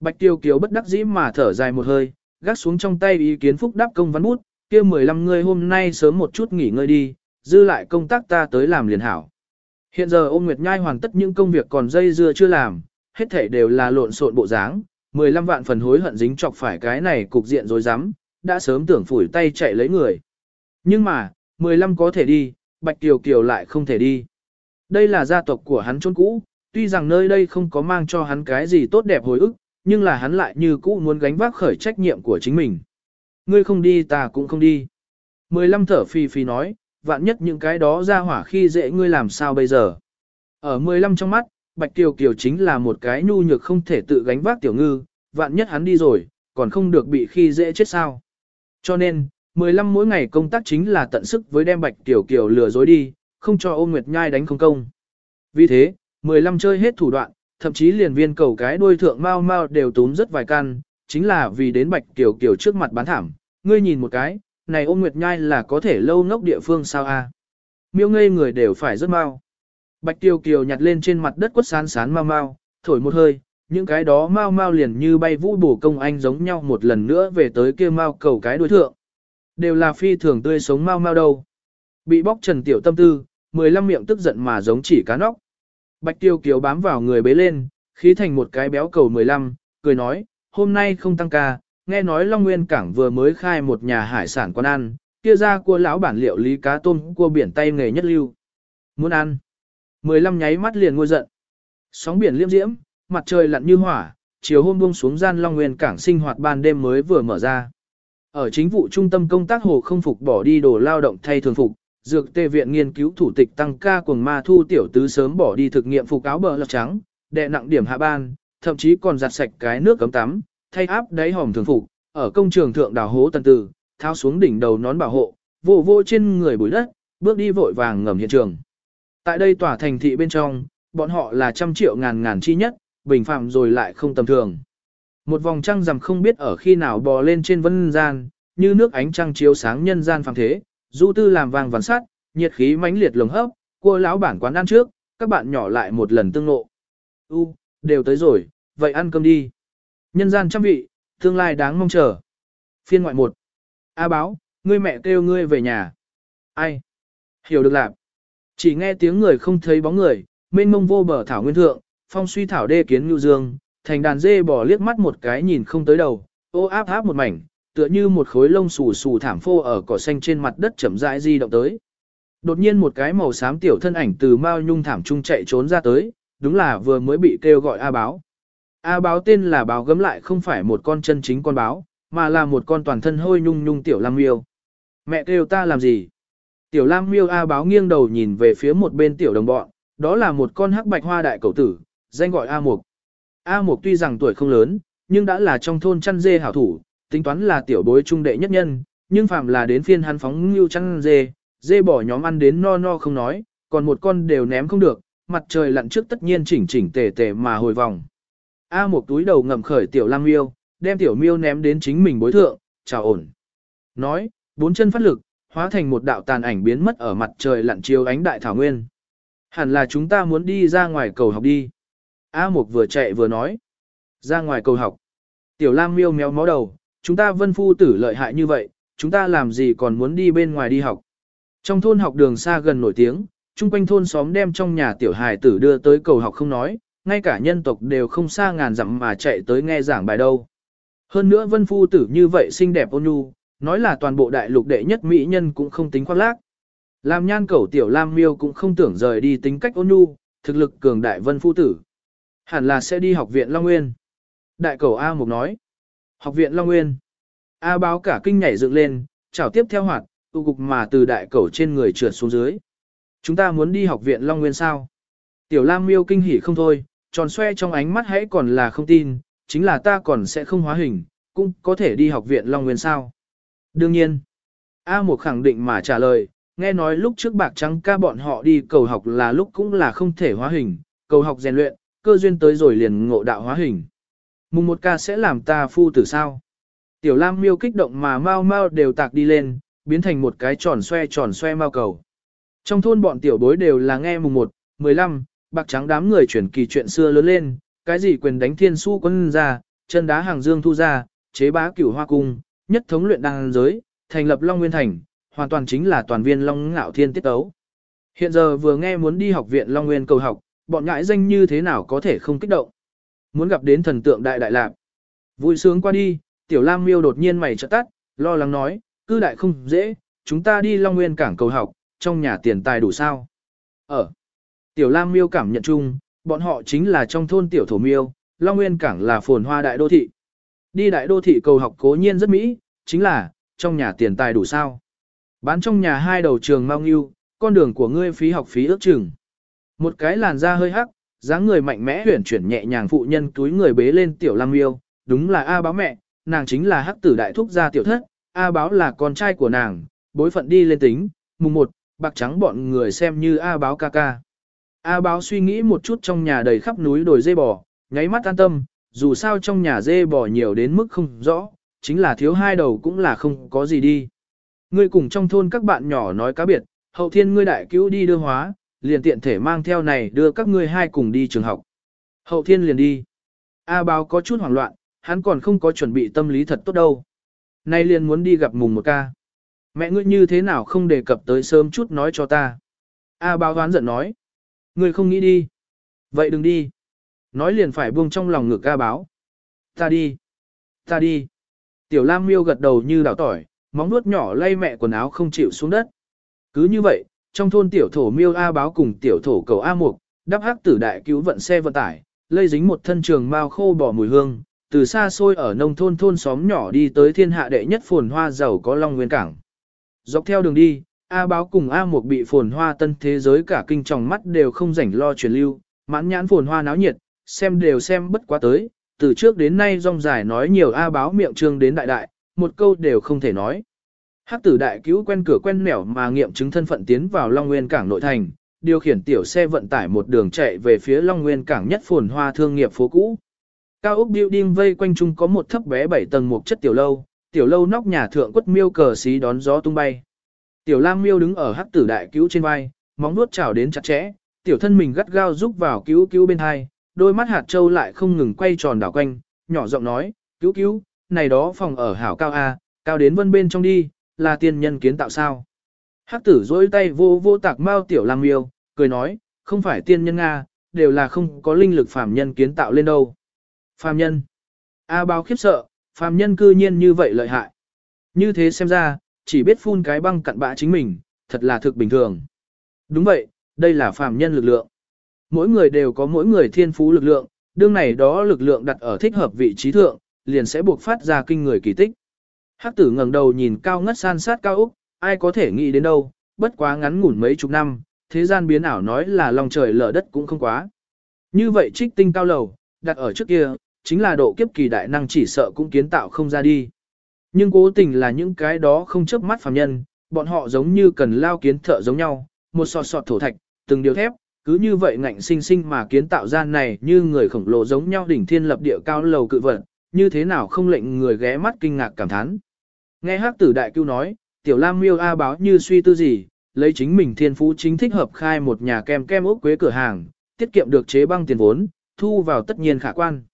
Bạch Tiêu Kiều bất đắc dĩ mà thở dài một hơi, gác xuống trong tay ý kiến phúc đáp công văn bút, kia 15 người hôm nay sớm một chút nghỉ ngơi đi, dư lại công tác ta tới làm liền hảo. Hiện giờ ôm Nguyệt Nhai hoàn tất những công việc còn dây dưa chưa làm, hết thể đều là lộn xộn bộ dáng, 15 vạn phần hối hận dính chọc phải cái này cục diện rồi dám, đã sớm tưởng phủi tay chạy lấy người. Nhưng mà, 15 có thể đi, Bạch Kiều Kiều lại không thể đi. Đây là gia tộc của hắn chôn cũ, tuy rằng nơi đây không có mang cho hắn cái gì tốt đẹp hồi ức, nhưng là hắn lại như cũ muốn gánh vác khởi trách nhiệm của chính mình. Ngươi không đi ta cũng không đi. 15 thở phì phì nói, vạn nhất những cái đó ra hỏa khi dễ ngươi làm sao bây giờ. Ở 15 trong mắt, Bạch Kiều Kiều chính là một cái nhu nhược không thể tự gánh vác tiểu ngư, vạn nhất hắn đi rồi, còn không được bị khi dễ chết sao. Cho nên, 15 mỗi ngày công tác chính là tận sức với đem Bạch tiểu Kiều lừa dối đi, không cho ôm Nguyệt Nhai đánh không công. Vì thế, 15 chơi hết thủ đoạn, thậm chí liền viên cầu cái đuôi thượng mau mau đều túm rất vài căn, chính là vì đến Bạch tiểu Kiều trước mặt bán thảm. Ngươi nhìn một cái, này ôm Nguyệt Nhai là có thể lâu ngốc địa phương sao a? Miêu ngây người đều phải rất mau. Bạch tiểu Kiều nhặt lên trên mặt đất quất sán sán mau mau, thổi một hơi, những cái đó mau mau liền như bay vũ bổ công anh giống nhau một lần nữa về tới kia mau cầu cái đối thượng. Đều là phi thường tươi sống mau mau đâu. Bị bóc trần tiểu tâm tư, 15 miệng tức giận mà giống chỉ cá nóc. Bạch tiêu kiều bám vào người bế lên, khí thành một cái béo cầu 15, cười nói, hôm nay không tăng ca, nghe nói Long Nguyên Cảng vừa mới khai một nhà hải sản quán ăn, kia ra cua lão bản liệu lý cá tôm cua biển tay nghề nhất lưu. Muốn ăn. 15 nháy mắt liền ngôi giận. Sóng biển liêm diễm, mặt trời lặn như hỏa, chiều hôm buông xuống gian Long Nguyên Cảng sinh hoạt ban đêm mới vừa mở ra. Ở chính vụ trung tâm công tác hồ không phục bỏ đi đồ lao động thay thường phục, dược tê viện nghiên cứu thủ tịch tăng ca cuồng ma thu tiểu tứ sớm bỏ đi thực nghiệm phục áo bờ lọc trắng, đệ nặng điểm hạ ban, thậm chí còn giặt sạch cái nước cấm tắm, thay áp đáy hòm thường phục, ở công trường thượng đào hố tần tử, tháo xuống đỉnh đầu nón bảo hộ, vô vô trên người bụi đất, bước đi vội vàng ngầm hiện trường. Tại đây tòa thành thị bên trong, bọn họ là trăm triệu ngàn ngàn chi nhất, bình phạm rồi lại không tầm thường. Một vòng trăng rằm không biết ở khi nào bò lên trên vân gian, như nước ánh trăng chiếu sáng nhân gian phàm thế, du tư làm vàng vàng sát, nhiệt khí mãnh liệt lồng hấp, cua lão bản quán ăn trước, các bạn nhỏ lại một lần tương ngộ U, đều tới rồi, vậy ăn cơm đi. Nhân gian trăm vị, tương lai đáng mong chờ. Phiên ngoại một. A báo, ngươi mẹ kêu ngươi về nhà. Ai? Hiểu được lạc. Chỉ nghe tiếng người không thấy bóng người, mênh mông vô bờ thảo nguyên thượng, phong suy thảo đê kiến ngưu dương, thành đàn dê bò liếc mắt một cái nhìn không tới đầu, ô áp áp một mảnh, tựa như một khối lông xù xù thảm phô ở cỏ xanh trên mặt đất chậm rãi di động tới. Đột nhiên một cái màu xám tiểu thân ảnh từ mao nhung thảm trung chạy trốn ra tới, đúng là vừa mới bị kêu gọi A báo. A báo tên là báo gấm lại không phải một con chân chính con báo, mà là một con toàn thân hôi nhung nhung tiểu lam miêu. Mẹ kêu ta làm gì? Tiểu lam miêu A báo nghiêng đầu nhìn về phía một bên tiểu đồng bọn, đó là một con hắc bạch hoa đại cầu tử, danh gọi A Mục. A Mục tuy rằng tuổi không lớn, nhưng đã là trong thôn chăn dê hảo thủ, tính toán là tiểu bối trung đệ nhất nhân, nhưng phạm là đến phiên hắn phóng ngưu chăn dê, dê bỏ nhóm ăn đến no no không nói, còn một con đều ném không được, mặt trời lặn trước tất nhiên chỉnh chỉnh tề tề mà hồi vòng. A một túi đầu ngậm khởi tiểu lang miêu, đem tiểu miêu ném đến chính mình bối thượng, chào ổn. Nói, bốn chân phát lực, hóa thành một đạo tàn ảnh biến mất ở mặt trời lặn chiếu ánh đại thảo nguyên. Hẳn là chúng ta muốn đi ra ngoài cầu học đi. A Mục vừa chạy vừa nói. Ra ngoài cầu học. Tiểu Lam miêu méo mó đầu, chúng ta vân phu tử lợi hại như vậy, chúng ta làm gì còn muốn đi bên ngoài đi học. Trong thôn học đường xa gần nổi tiếng, chung quanh thôn xóm đem trong nhà tiểu hài tử đưa tới cầu học không nói, ngay cả nhân tộc đều không xa ngàn dặm mà chạy tới nghe giảng bài đâu. Hơn nữa vân phu tử như vậy xinh đẹp ôn nhu, nói là toàn bộ đại lục đệ nhất mỹ nhân cũng không tính khoác lác. Làm nhan cẩu tiểu lam miêu cũng không tưởng rời đi tính cách ôn nhu, thực lực cường đại vân phu tử. Hẳn là sẽ đi học viện Long Nguyên. Đại cẩu A Mục nói. Học viện Long Nguyên. A báo cả kinh nhảy dựng lên, chảo tiếp theo hoạt, tụ cục mà từ đại cẩu trên người trượt xuống dưới. Chúng ta muốn đi học viện Long Nguyên sao? Tiểu Lam miêu kinh hỉ không thôi, tròn xoe trong ánh mắt hãy còn là không tin, chính là ta còn sẽ không hóa hình, cũng có thể đi học viện Long Nguyên sao? Đương nhiên. A Mục khẳng định mà trả lời, nghe nói lúc trước bạc trắng ca bọn họ đi cầu học là lúc cũng là không thể hóa hình, cầu học rèn luyện, cơ duyên tới rồi liền ngộ đạo hóa hình. Mùng một ca sẽ làm ta phu tử sao? Tiểu Lam miêu kích động mà mau mau đều tạc đi lên, biến thành một cái tròn xoe tròn xoe mau cầu. Trong thôn bọn tiểu bối đều là nghe mùng 1, 15, bạc trắng đám người chuyển kỳ chuyện xưa lớn lên, cái gì quyền đánh thiên su quân ra, chân đá hàng dương thu ra, chế bá cửu hoa cung, nhất thống luyện đăng giới, thành lập Long Nguyên Thành, hoàn toàn chính là toàn viên Long Ngạo Thiên tiết tấu. Hiện giờ vừa nghe muốn đi học viện Long Nguyên cầu học, bọn ngãi danh như thế nào có thể không kích động. Muốn gặp đến thần tượng đại đại lạc. Vui sướng qua đi, tiểu lam miêu đột nhiên mày trợ tắt, lo lắng nói, cư đại không dễ, chúng ta đi Long Nguyên cảng cầu học, trong nhà tiền tài đủ sao. Ở, tiểu lam miêu cảm nhận chung, bọn họ chính là trong thôn tiểu thổ miêu, Long Nguyên cảng là phồn hoa đại đô thị. Đi đại đô thị cầu học cố nhiên rất mỹ, chính là, trong nhà tiền tài đủ sao. Bán trong nhà hai đầu trường mau nghiêu, con đường của ngươi phí học phí ước chừng. Một cái làn da hơi hắc, dáng người mạnh mẽ huyển chuyển nhẹ nhàng phụ nhân túi người bế lên tiểu lam miêu, đúng là A báo mẹ, nàng chính là hắc tử đại thúc gia tiểu thất, A báo là con trai của nàng, bối phận đi lên tính, mùng một, bạc trắng bọn người xem như A báo ca ca. A báo suy nghĩ một chút trong nhà đầy khắp núi đồi dê bò, nháy mắt an tâm, dù sao trong nhà dê bò nhiều đến mức không rõ, chính là thiếu hai đầu cũng là không có gì đi. Ngươi cùng trong thôn các bạn nhỏ nói cá biệt, hậu thiên ngươi đại cứu đi đưa hóa, liền tiện thể mang theo này đưa các ngươi hai cùng đi trường học. Hậu thiên liền đi. A báo có chút hoảng loạn, hắn còn không có chuẩn bị tâm lý thật tốt đâu. Nay liền muốn đi gặp mùng một ca. Mẹ ngươi như thế nào không đề cập tới sớm chút nói cho ta. A báo đoán giận nói. Ngươi không nghĩ đi. Vậy đừng đi. Nói liền phải buông trong lòng ngực A báo. Ta đi. Ta đi. Tiểu Lam miêu gật đầu như đảo tỏi, móng nuốt nhỏ lay mẹ quần áo không chịu xuống đất. Cứ như vậy, trong thôn tiểu thổ miêu A báo cùng tiểu thổ cầu A mục, đắp hắc tử đại cứu vận xe vận tải, lây dính một thân trường mao khô bỏ mùi hương, từ xa xôi ở nông thôn thôn xóm nhỏ đi tới thiên hạ đệ nhất phồn hoa giàu có Long Nguyên Cảng. Dọc theo đường đi, A báo cùng A mục bị phồn hoa tân thế giới cả kinh tròng mắt đều không rảnh lo truyền lưu, mãn nhãn phồn hoa náo nhiệt, xem đều xem bất quá tới, từ trước đến nay rong dài nói nhiều A báo miệng trương đến đại đại, một câu đều không thể nói. Hắc tử đại cứu quen cửa quen nẻo mà nghiệm chứng thân phận tiến vào Long Nguyên cảng nội thành, điều khiển tiểu xe vận tải một đường chạy về phía Long Nguyên cảng nhất phồn hoa thương nghiệp phố cũ. Cao ốc building vây quanh chung có một thấp bé bảy tầng một chất tiểu lâu, tiểu lâu nóc nhà thượng quất miêu cờ xí đón gió tung bay. Tiểu Lam miêu đứng ở hắc tử đại cứu trên vai, móng nuốt chảo đến chặt chẽ, tiểu thân mình gắt gao rúc vào cứu cứu bên hai, đôi mắt hạt châu lại không ngừng quay tròn đảo quanh, nhỏ giọng nói, cứu cứu, này đó phòng ở hảo cao A, cao đến vân bên trong đi, là tiên nhân kiến tạo sao. Hắc tử dối tay vô vô tạc mau tiểu lam miêu, cười nói, không phải tiên nhân Nga, đều là không có linh lực phàm nhân kiến tạo lên đâu. Phàm nhân. A báo khiếp sợ, phàm nhân cư nhiên như vậy lợi hại. Như thế xem ra, chỉ biết phun cái băng cặn bã chính mình, thật là thực bình thường. Đúng vậy, đây là phàm nhân lực lượng. Mỗi người đều có mỗi người thiên phú lực lượng, đương này đó lực lượng đặt ở thích hợp vị trí thượng, liền sẽ buộc phát ra kinh người kỳ tích. Hắc tử ngẩng đầu nhìn cao ngất san sát cao Úc, ai có thể nghĩ đến đâu, bất quá ngắn ngủn mấy chục năm, thế gian biến ảo nói là lòng trời lở đất cũng không quá. Như vậy trích tinh cao lầu, đặt ở trước kia, chính là độ kiếp kỳ đại năng chỉ sợ cũng kiến tạo không ra đi. Nhưng cố tình là những cái đó không chớp mắt phàm nhân, bọn họ giống như cần lao kiến thợ giống nhau, một sọt sọt thổ thạch, từng điều thép, cứ như vậy ngạnh sinh sinh mà kiến tạo ra này như người khổng lồ giống nhau đỉnh thiên lập địa cao lầu cự vật, như thế nào không lệnh người ghé mắt kinh ngạc cảm thán. Nghe hắc tử đại cứu nói, tiểu lam miêu A báo như suy tư gì, lấy chính mình thiên phú chính thích hợp khai một nhà kem kem ốc quế cửa hàng, tiết kiệm được chế băng tiền vốn, thu vào tất nhiên khả quan.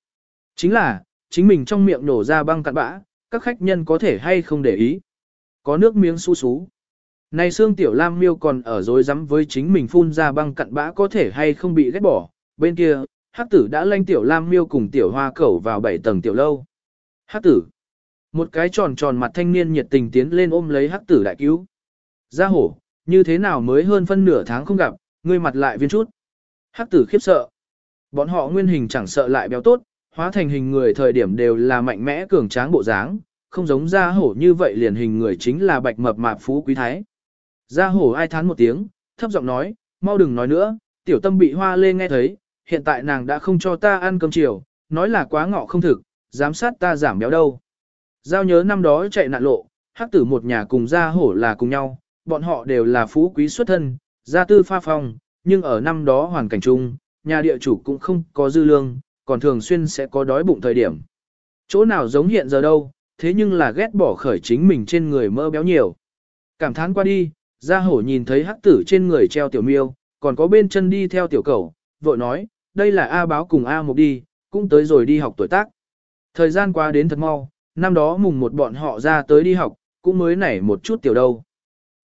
Chính là, chính mình trong miệng nổ ra băng cặn bã, các khách nhân có thể hay không để ý. Có nước miếng su sú. Này xương tiểu lam miêu còn ở dối rắm với chính mình phun ra băng cặn bã có thể hay không bị ghét bỏ. Bên kia, hắc tử đã lanh tiểu lam miêu cùng tiểu hoa cẩu vào bảy tầng tiểu lâu. Hắc tử. Một cái tròn tròn mặt thanh niên nhiệt tình tiến lên ôm lấy hắc tử đại cứu. Gia hổ, như thế nào mới hơn phân nửa tháng không gặp, ngươi mặt lại viên chút. Hắc tử khiếp sợ. Bọn họ nguyên hình chẳng sợ lại béo tốt, hóa thành hình người thời điểm đều là mạnh mẽ cường tráng bộ dáng, không giống gia hổ như vậy liền hình người chính là bạch mập mạp phú quý thái. Gia hổ ai thán một tiếng, thấp giọng nói, mau đừng nói nữa, tiểu tâm bị hoa lê nghe thấy, hiện tại nàng đã không cho ta ăn cơm chiều, nói là quá ngọ không thực, giám sát ta giảm béo đâu. Giao nhớ năm đó chạy nạn lộ, hắc tử một nhà cùng gia hổ là cùng nhau, bọn họ đều là phú quý xuất thân, gia tư pha phong, nhưng ở năm đó hoàn cảnh chung, nhà địa chủ cũng không có dư lương, còn thường xuyên sẽ có đói bụng thời điểm. Chỗ nào giống hiện giờ đâu, thế nhưng là ghét bỏ khởi chính mình trên người mỡ béo nhiều. Cảm thán qua đi, gia hổ nhìn thấy hắc tử trên người treo tiểu miêu, còn có bên chân đi theo tiểu cầu, vội nói, đây là A báo cùng A mục đi, cũng tới rồi đi học tuổi tác. Thời gian qua đến thật mau, năm đó mùng một bọn họ ra tới đi học, cũng mới nảy một chút tiểu đâu.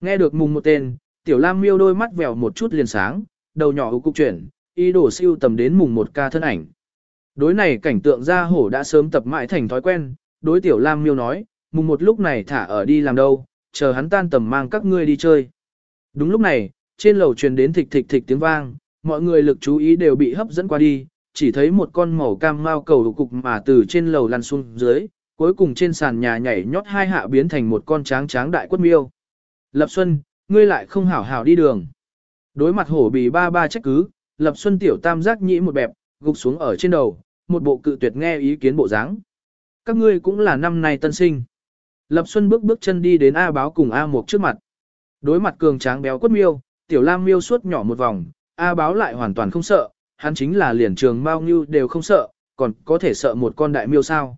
Nghe được mùng một tên, tiểu lam miêu đôi mắt vèo một chút liền sáng, đầu nhỏ hữu cục chuyển, ý đồ siêu tầm đến mùng một ca thân ảnh. Đối này cảnh tượng ra hổ đã sớm tập mãi thành thói quen, đối tiểu lam miêu nói, mùng một lúc này thả ở đi làm đâu, chờ hắn tan tầm mang các ngươi đi chơi. Đúng lúc này, trên lầu truyền đến thịch thịch thịch tiếng vang, mọi người lực chú ý đều bị hấp dẫn qua đi, chỉ thấy một con màu cam mao cầu cục mà từ trên lầu lăn xuống dưới, cuối cùng trên sàn nhà nhảy nhót hai hạ biến thành một con tráng tráng đại quất miêu. Lập Xuân, ngươi lại không hảo hảo đi đường. Đối mặt hổ bì ba ba trách cứ, Lập Xuân tiểu tam giác nhĩ một bẹp, gục xuống ở trên đầu, một bộ cự tuyệt nghe ý kiến bộ dáng. Các ngươi cũng là năm nay tân sinh. Lập Xuân bước bước chân đi đến A báo cùng A một trước mặt. Đối mặt cường tráng béo quất miêu, tiểu lam miêu suốt nhỏ một vòng, A báo lại hoàn toàn không sợ, hắn chính là liền trường mao Ngưu đều không sợ, còn có thể sợ một con đại miêu sao.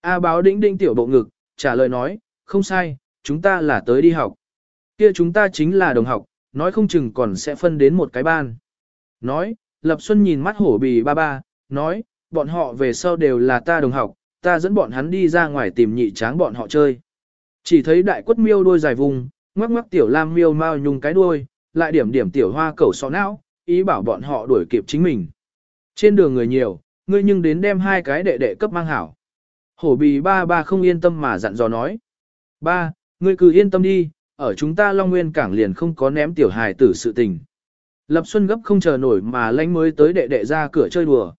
A báo đĩnh đĩnh tiểu bộ ngực, trả lời nói, không sai, chúng ta là tới đi học. Kia chúng ta chính là đồng học, nói không chừng còn sẽ phân đến một cái ban. Nói, Lập Xuân nhìn mắt hổ bì ba ba, nói, bọn họ về sau đều là ta đồng học, ta dẫn bọn hắn đi ra ngoài tìm nhị tráng bọn họ chơi. Chỉ thấy đại quất miêu đôi dài vùng, ngoắc ngoắc tiểu lam miêu mau nhung cái đuôi, lại điểm điểm tiểu hoa cẩu sọ não, ý bảo bọn họ đuổi kịp chính mình. Trên đường người nhiều, ngươi nhưng đến đem hai cái đệ đệ cấp mang hảo. Hổ bì ba ba không yên tâm mà dặn dò nói. Ba, ngươi cứ yên tâm đi, ở chúng ta Long Nguyên Cảng liền không có ném tiểu hài tử sự tình. Lập Xuân gấp không chờ nổi mà lánh mới tới đệ đệ ra cửa chơi đùa.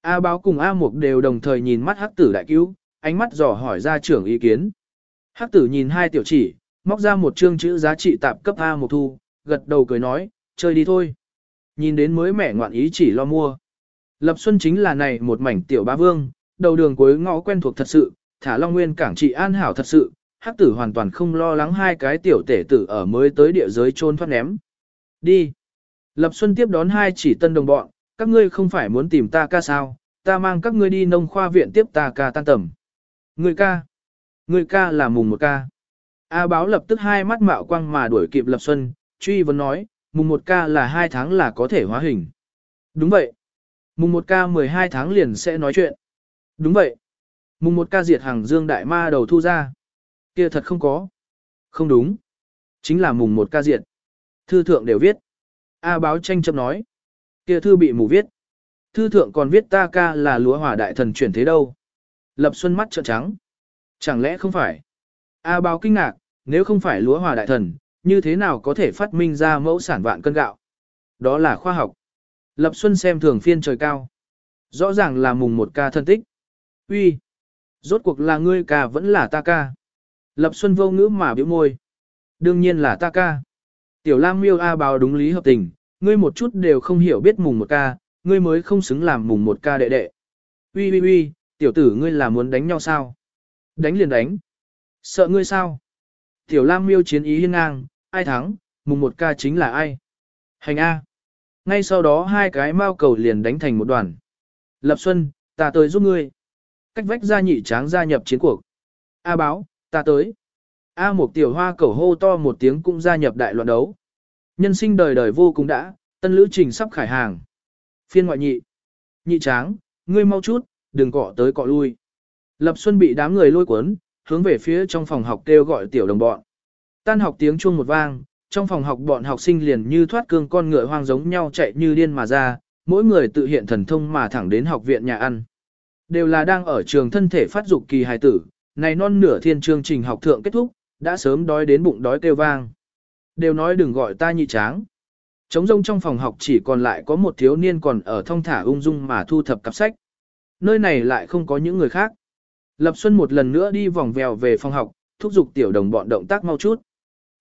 A báo cùng A Mục đều đồng thời nhìn mắt hắc tử đại cứu, ánh mắt dò hỏi ra trưởng ý kiến. Hắc tử nhìn hai tiểu chỉ, móc ra một chương chữ giá trị tạp cấp A Mục thu, gật đầu cười nói, chơi đi thôi. Nhìn đến mới mẻ ngoạn ý chỉ lo mua. Lập Xuân chính là này một mảnh tiểu ba vương, đầu đường cuối ngõ quen thuộc thật sự, thả Long Nguyên cảng trị an hảo thật sự, hắc tử hoàn toàn không lo lắng hai cái tiểu tể tử ở mới tới địa giới trôn thoát ném. Đi. Lập Xuân tiếp đón hai chỉ tân đồng bọn, các ngươi không phải muốn tìm ta ca sao, ta mang các ngươi đi nông khoa viện tiếp ta ca tan tầm. Người ca. Người ca là mùng một ca. A báo lập tức hai mắt mạo quang mà đuổi kịp Lập Xuân, truy vấn nói, mùng một ca là hai tháng là có thể hóa hình. Đúng vậy. Mùng một ca 12 tháng liền sẽ nói chuyện. Đúng vậy. Mùng một ca diệt hàng dương đại ma đầu thu ra. Kia thật không có. Không đúng. Chính là mùng một ca diệt. Thư thượng đều viết. A báo tranh chấp nói. kia thư bị mù viết. Thư thượng còn viết ta ca là lúa hỏa đại thần chuyển thế đâu. Lập Xuân mắt trợn trắng. Chẳng lẽ không phải? A báo kinh ngạc, nếu không phải lúa hòa đại thần, như thế nào có thể phát minh ra mẫu sản vạn cân gạo? Đó là khoa học. Lập Xuân xem thường phiên trời cao. Rõ ràng là mùng một ca thân tích. Uy, Rốt cuộc là ngươi ca vẫn là ta ca. Lập Xuân vô ngữ mà biểu môi. Đương nhiên là ta ca. Tiểu Lam miêu A báo đúng lý hợp tình, ngươi một chút đều không hiểu biết mùng một ca, ngươi mới không xứng làm mùng một ca đệ đệ. Uy uy uy, tiểu tử ngươi là muốn đánh nhau sao? Đánh liền đánh. Sợ ngươi sao? Tiểu Lam miêu chiến ý hiên ngang, ai thắng, mùng một ca chính là ai? Hành A. Ngay sau đó hai cái mao cầu liền đánh thành một đoàn. Lập Xuân, ta tới giúp ngươi. Cách vách ra nhị tráng gia nhập chiến cuộc. A báo, ta tới. A một tiểu hoa cầu hô to một tiếng cũng gia nhập đại loạn đấu. Nhân sinh đời đời vô cùng đã, tân lữ trình sắp khải hàng. Phiên ngoại nhị. Nhị tráng, ngươi mau chút, đừng cọ tới cọ lui. Lập Xuân bị đám người lôi cuốn, hướng về phía trong phòng học kêu gọi tiểu đồng bọn. Tan học tiếng chuông một vang, trong phòng học bọn học sinh liền như thoát cương con ngựa hoang giống nhau chạy như điên mà ra, mỗi người tự hiện thần thông mà thẳng đến học viện nhà ăn. Đều là đang ở trường thân thể phát dục kỳ hài tử, này non nửa thiên chương trình học thượng kết thúc, đã sớm đói đến bụng đói kêu vang. Đều nói đừng gọi ta nhị tráng. Trống rông trong phòng học chỉ còn lại có một thiếu niên còn ở thong thả ung dung mà thu thập cặp sách. Nơi này lại không có những người khác. Lập Xuân một lần nữa đi vòng vèo về phòng học, thúc giục tiểu đồng bọn động tác mau chút.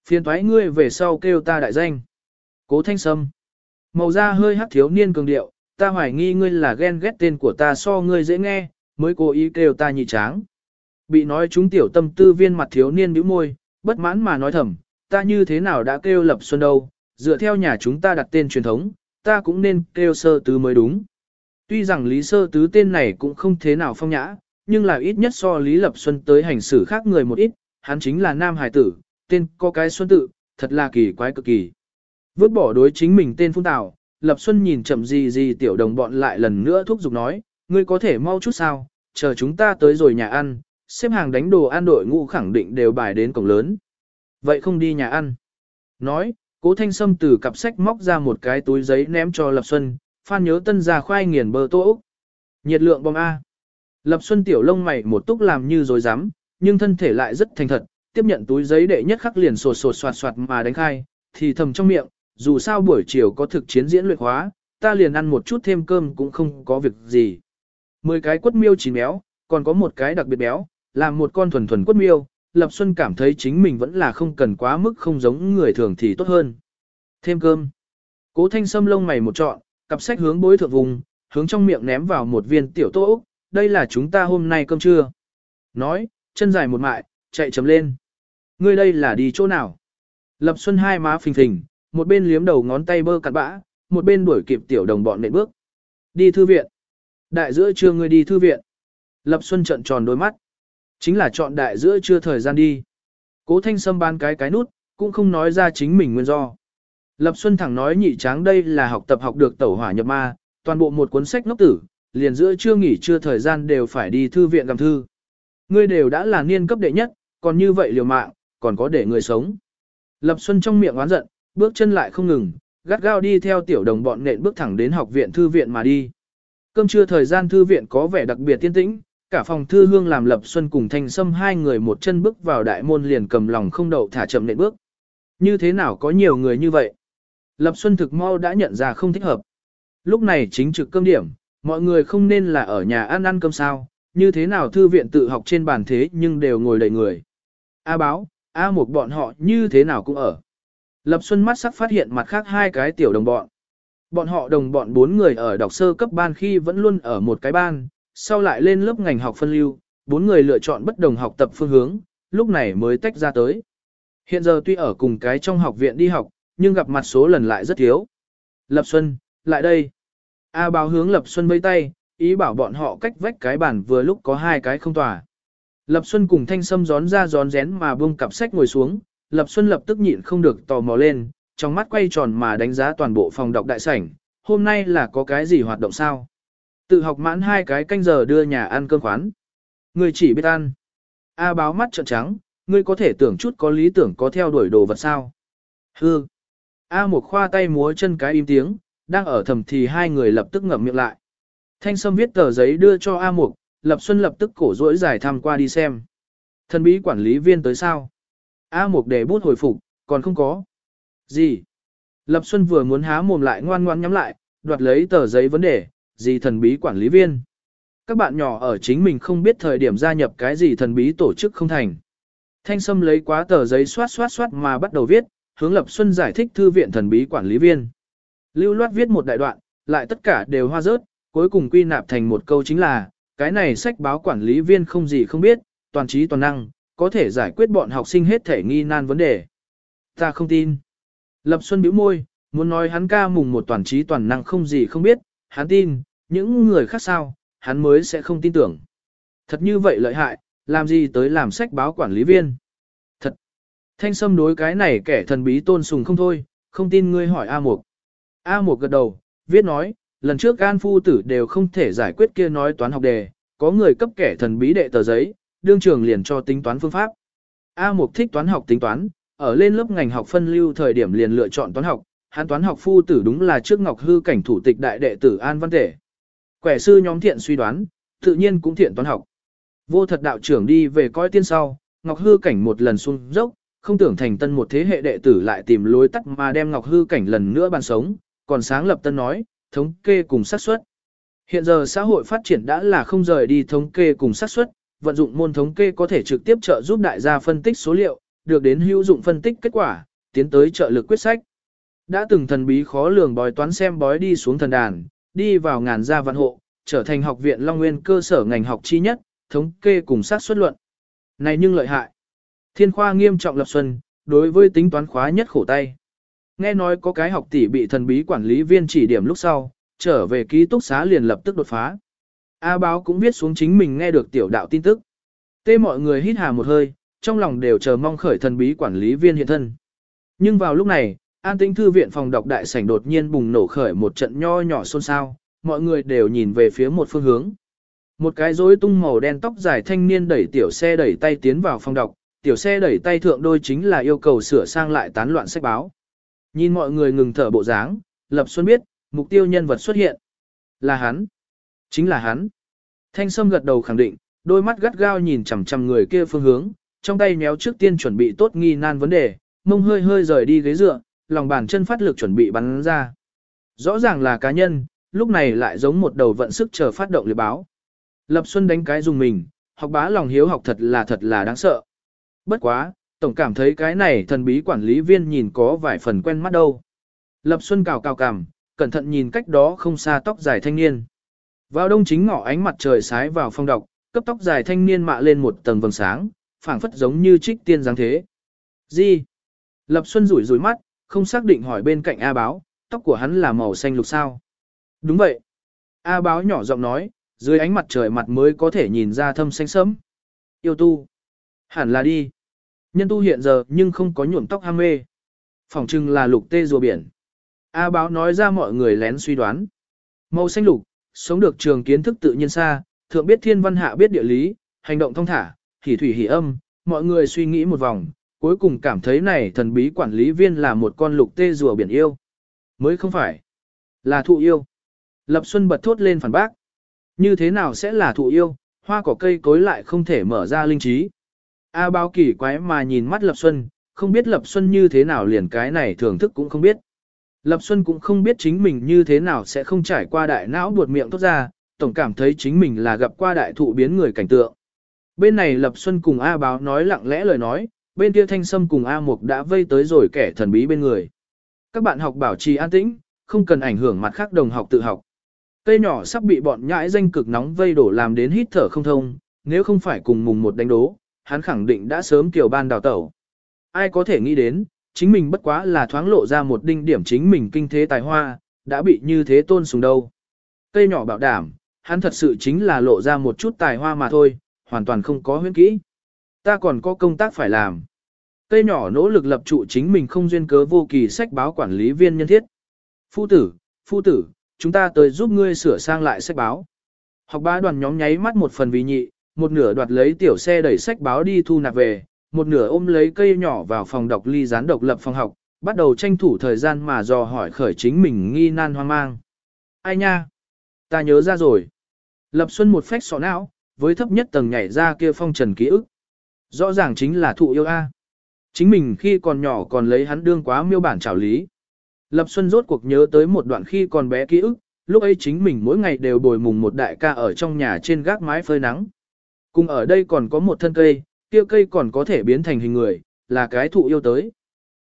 Phiền thoái ngươi về sau kêu ta đại danh. Cố thanh sâm. Màu da hơi hắc thiếu niên cường điệu, ta hoài nghi ngươi là ghen ghét tên của ta so ngươi dễ nghe, mới cố ý kêu ta nhị tráng. Bị nói chúng tiểu tâm tư viên mặt thiếu niên bĩu môi, bất mãn mà nói thầm, ta như thế nào đã kêu lập xuân đâu, dựa theo nhà chúng ta đặt tên truyền thống, ta cũng nên kêu sơ tứ mới đúng. Tuy rằng lý sơ tứ tên này cũng không thế nào phong nhã, nhưng là ít nhất so lý lập xuân tới hành xử khác người một ít, hắn chính là nam hải tử, tên có cái xuân tự, thật là kỳ quái cực kỳ. Vứt bỏ đối chính mình tên phun tào, Lập Xuân nhìn chậm gì gì tiểu đồng bọn lại lần nữa thúc giục nói, ngươi có thể mau chút sao, chờ chúng ta tới rồi nhà ăn, xếp hàng đánh đồ ăn đội ngũ khẳng định đều bài đến cổng lớn. Vậy không đi nhà ăn. Nói, cố thanh sâm từ cặp sách móc ra một cái túi giấy ném cho Lập Xuân, phan nhớ tân ra khoai nghiền bơ tô Úc. Nhiệt lượng bom A. Lập Xuân tiểu lông mày một túc làm như rối rắm nhưng thân thể lại rất thành thật, tiếp nhận túi giấy đệ nhất khắc liền sột sột soạt soạt mà đánh khai, thì thầm trong miệng, dù sao buổi chiều có thực chiến diễn luyện hóa, ta liền ăn một chút thêm cơm cũng không có việc gì. Mười cái quất miêu chín béo, còn có một cái đặc biệt béo, làm một con thuần thuần quất miêu, Lập Xuân cảm thấy chính mình vẫn là không cần quá mức không giống người thường thì tốt hơn. Thêm cơm. Cố thanh sâm lông mày một trọn, cặp sách hướng bối thượng vùng, hướng trong miệng ném vào một viên tiểu tô ốc, đây là chúng ta hôm nay cơm trưa. Nói, chân dài một mại, chạy chấm lên. Ngươi đây là đi chỗ nào? Lập Xuân hai má phình phình, một bên liếm đầu ngón tay bơ cặn bã, một bên đuổi kịp tiểu đồng bọn nện bước. Đi thư viện. Đại giữa trưa ngươi đi thư viện. Lập Xuân trận tròn đôi mắt. Chính là chọn đại giữa trưa thời gian đi. Cố thanh sâm ban cái cái nút, cũng không nói ra chính mình nguyên do. Lập Xuân thẳng nói nhị tráng đây là học tập học được tẩu hỏa nhập ma, toàn bộ một cuốn sách ngốc tử, liền giữa trưa nghỉ trưa thời gian đều phải đi thư viện gặm thư. Ngươi đều đã là niên cấp đệ nhất, còn như vậy liều mạng, còn có để người sống. Lập Xuân trong miệng oán giận, bước chân lại không ngừng, gắt gao đi theo tiểu đồng bọn nện bước thẳng đến học viện thư viện mà đi. Cơm trưa thời gian thư viện có vẻ đặc biệt tiên tĩnh, cả phòng thư hương làm Lập Xuân cùng Thanh Sâm hai người một chân bước vào đại môn liền cầm lòng không đậu thả chậm nện bước. Như thế nào có nhiều người như vậy? Lập Xuân thực mau đã nhận ra không thích hợp. Lúc này chính trực cơm điểm, mọi người không nên là ở nhà ăn ăn cơm sao, như thế nào thư viện tự học trên bàn thế nhưng đều ngồi đầy người. A báo, A một bọn họ như thế nào cũng ở. Lập Xuân mắt sắc phát hiện mặt khác hai cái tiểu đồng bọn. Bọn họ đồng bọn bốn người ở đọc sơ cấp ban khi vẫn luôn ở một cái ban, sau lại lên lớp ngành học phân lưu, bốn người lựa chọn bất đồng học tập phương hướng, lúc này mới tách ra tới. Hiện giờ tuy ở cùng cái trong học viện đi học, nhưng gặp mặt số lần lại rất thiếu. Lập Xuân, lại đây. A báo hướng Lập Xuân vây tay, ý bảo bọn họ cách vách cái bàn vừa lúc có hai cái không tòa. Lập Xuân cùng Thanh Sâm gión ra gión rén mà buông cặp sách ngồi xuống, Lập Xuân lập tức nhịn không được tò mò lên, trong mắt quay tròn mà đánh giá toàn bộ phòng đọc đại sảnh, hôm nay là có cái gì hoạt động sao? Tự học mãn hai cái canh giờ đưa nhà ăn cơm khoán. Người chỉ biết ăn. A báo mắt trợn trắng, ngươi có thể tưởng chút có lý tưởng có theo đuổi đồ vật sao? Hư. A một khoa tay múa chân cái im tiếng, đang ở thầm thì hai người lập tức ngậm miệng lại. Thanh Sâm viết tờ giấy đưa cho A Mục, Lập Xuân lập tức cổ rỗi giải tham qua đi xem. Thần bí quản lý viên tới sao? A Mục để bút hồi phục, còn không có. Gì? Lập Xuân vừa muốn há mồm lại ngoan ngoan nhắm lại, đoạt lấy tờ giấy vấn đề, gì thần bí quản lý viên? Các bạn nhỏ ở chính mình không biết thời điểm gia nhập cái gì thần bí tổ chức không thành. Thanh Sâm lấy quá tờ giấy xoát xoát xoát mà bắt đầu viết, hướng Lập Xuân giải thích thư viện thần bí quản lý viên. Lưu loát viết một đại đoạn, lại tất cả đều hoa rớt, cuối cùng quy nạp thành một câu chính là, cái này sách báo quản lý viên không gì không biết, toàn trí toàn năng, có thể giải quyết bọn học sinh hết thể nghi nan vấn đề. Ta không tin. Lập Xuân bĩu môi, muốn nói hắn ca mùng một toàn trí toàn năng không gì không biết, hắn tin, những người khác sao, hắn mới sẽ không tin tưởng. Thật như vậy lợi hại, làm gì tới làm sách báo quản lý viên. Thật. Thanh Sâm đối cái này kẻ thần bí tôn sùng không thôi, không tin ngươi hỏi A Mục. A một gật đầu, viết nói, lần trước An Phu Tử đều không thể giải quyết kia nói toán học đề, có người cấp kẻ thần bí đệ tờ giấy, đương trường liền cho tính toán phương pháp. A Mục thích toán học tính toán, ở lên lớp ngành học phân lưu thời điểm liền lựa chọn toán học, hắn toán học phu tử đúng là trước Ngọc Hư cảnh thủ tịch đại đệ tử An Văn Tể. Quẻ sư nhóm thiện suy đoán, tự nhiên cũng thiện toán học. Vô thật đạo trưởng đi về coi tiên sau, Ngọc Hư cảnh một lần xuống dốc, không tưởng thành tân một thế hệ đệ tử lại tìm lối tắt mà đem Ngọc Hư cảnh lần nữa bàn sống, còn sáng lập tân nói, thống kê cùng xác suất. Hiện giờ xã hội phát triển đã là không rời đi thống kê cùng xác suất, vận dụng môn thống kê có thể trực tiếp trợ giúp đại gia phân tích số liệu, được đến hữu dụng phân tích kết quả, tiến tới trợ lực quyết sách. Đã từng thần bí khó lường bói toán xem bói đi xuống thần đàn, đi vào ngàn gia văn hộ, trở thành học viện Long Nguyên cơ sở ngành học chi nhất, thống kê cùng xác suất luận. Này nhưng lợi hại. Thiên khoa nghiêm trọng lập xuân, đối với tính toán khóa nhất khổ tay. Nghe nói có cái học tỷ bị thần bí quản lý viên chỉ điểm lúc sau, trở về ký túc xá liền lập tức đột phá. A báo cũng viết xuống chính mình nghe được tiểu đạo tin tức. Tê mọi người hít hà một hơi, trong lòng đều chờ mong khởi thần bí quản lý viên hiện thân. Nhưng vào lúc này, an tĩnh thư viện phòng đọc đại sảnh đột nhiên bùng nổ khởi một trận nho nhỏ xôn xao, mọi người đều nhìn về phía một phương hướng. Một cái rối tung màu đen tóc dài thanh niên đẩy tiểu xe đẩy tay tiến vào phòng đọc, tiểu xe đẩy tay thượng đôi chính là yêu cầu sửa sang lại tán loạn sách báo. Nhìn mọi người ngừng thở bộ dáng, Lập Xuân biết, mục tiêu nhân vật xuất hiện. Là hắn. Chính là hắn. Thanh Sâm gật đầu khẳng định, đôi mắt gắt gao nhìn chằm chằm người kia phương hướng, trong tay méo trước tiên chuẩn bị tốt nghi nan vấn đề, mông hơi hơi rời đi ghế dựa, lòng bàn chân phát lực chuẩn bị bắn ra. Rõ ràng là cá nhân, lúc này lại giống một đầu vận sức chờ phát động liệt báo. Lập Xuân đánh cái dùng mình, học bá lòng hiếu học thật là thật là đáng sợ. Bất quá, tổng cảm thấy cái này thần bí quản lý viên nhìn có vài phần quen mắt đâu. Lập Xuân cào cào cằm, cẩn thận nhìn cách đó không xa tóc dài thanh niên. Vào đông chính ngọ ánh mặt trời sái vào phong độc, cấp tóc dài thanh niên mạ lên một tầng vầng sáng, phảng phất giống như trích tiên dáng thế. Gì? Lập Xuân rủi rủi mắt, không xác định hỏi bên cạnh A báo, tóc của hắn là màu xanh lục sao? Đúng vậy. A báo nhỏ giọng nói, dưới ánh mặt trời mặt mới có thể nhìn ra thâm xanh sẫm. Yêu tu. Hẳn là đi. Nhân tu hiện giờ nhưng không có nhuộm tóc ham mê. Phòng trưng là lục tê rùa biển. A báo nói ra mọi người lén suy đoán. Màu xanh lục, sống được trường kiến thức tự nhiên xa, thượng biết thiên văn hạ biết địa lý, hành động thông thả, hỉ thủy hỉ âm, mọi người suy nghĩ một vòng, cuối cùng cảm thấy này thần bí quản lý viên là một con lục tê rùa biển yêu. Mới không phải, là thụ yêu. Lập Xuân bật thốt lên phản bác. Như thế nào sẽ là thụ yêu, hoa cỏ cây cối lại không thể mở ra linh trí. A bao kỳ quái mà nhìn mắt Lập Xuân, không biết Lập Xuân như thế nào liền cái này thưởng thức cũng không biết. Lập Xuân cũng không biết chính mình như thế nào sẽ không trải qua đại não buột miệng tốt ra, tổng cảm thấy chính mình là gặp qua đại thụ biến người cảnh tượng. Bên này Lập Xuân cùng A báo nói lặng lẽ lời nói, bên kia Thanh Sâm cùng A Mục đã vây tới rồi kẻ thần bí bên người. Các bạn học bảo trì an tĩnh, không cần ảnh hưởng mặt khác đồng học tự học. Cây nhỏ sắp bị bọn nhãi danh cực nóng vây đổ làm đến hít thở không thông, nếu không phải cùng mùng một đánh đố, hắn khẳng định đã sớm kiểu ban đào tẩu. Ai có thể nghĩ đến, chính mình bất quá là thoáng lộ ra một đinh điểm chính mình kinh thế tài hoa, đã bị như thế tôn sùng đâu. Cây nhỏ bảo đảm, hắn thật sự chính là lộ ra một chút tài hoa mà thôi, hoàn toàn không có huyễn kỹ. Ta còn có công tác phải làm. Cây nhỏ nỗ lực lập trụ chính mình không duyên cớ vô kỳ sách báo quản lý viên nhân thiết. Phu tử, phu tử, chúng ta tới giúp ngươi sửa sang lại sách báo. Học bá đoàn nhóm nháy mắt một phần vì nhị, một nửa đoạt lấy tiểu xe đẩy sách báo đi thu nạp về, một nửa ôm lấy cây nhỏ vào phòng đọc ly gián độc lập phòng học, bắt đầu tranh thủ thời gian mà dò hỏi khởi chính mình nghi nan hoang mang. Ai nha? Ta nhớ ra rồi. Lập Xuân một phách sọ não, với thấp nhất tầng nhảy ra kia phong trần ký ức. Rõ ràng chính là thụ yêu A. Chính mình khi còn nhỏ còn lấy hắn đương quá miêu bản trảo lý. Lập Xuân rốt cuộc nhớ tới một đoạn khi còn bé ký ức, lúc ấy chính mình mỗi ngày đều bồi mùng một đại ca ở trong nhà trên gác mái phơi nắng. Cùng ở đây còn có một thân cây, kia cây còn có thể biến thành hình người, là cái thụ yêu tới.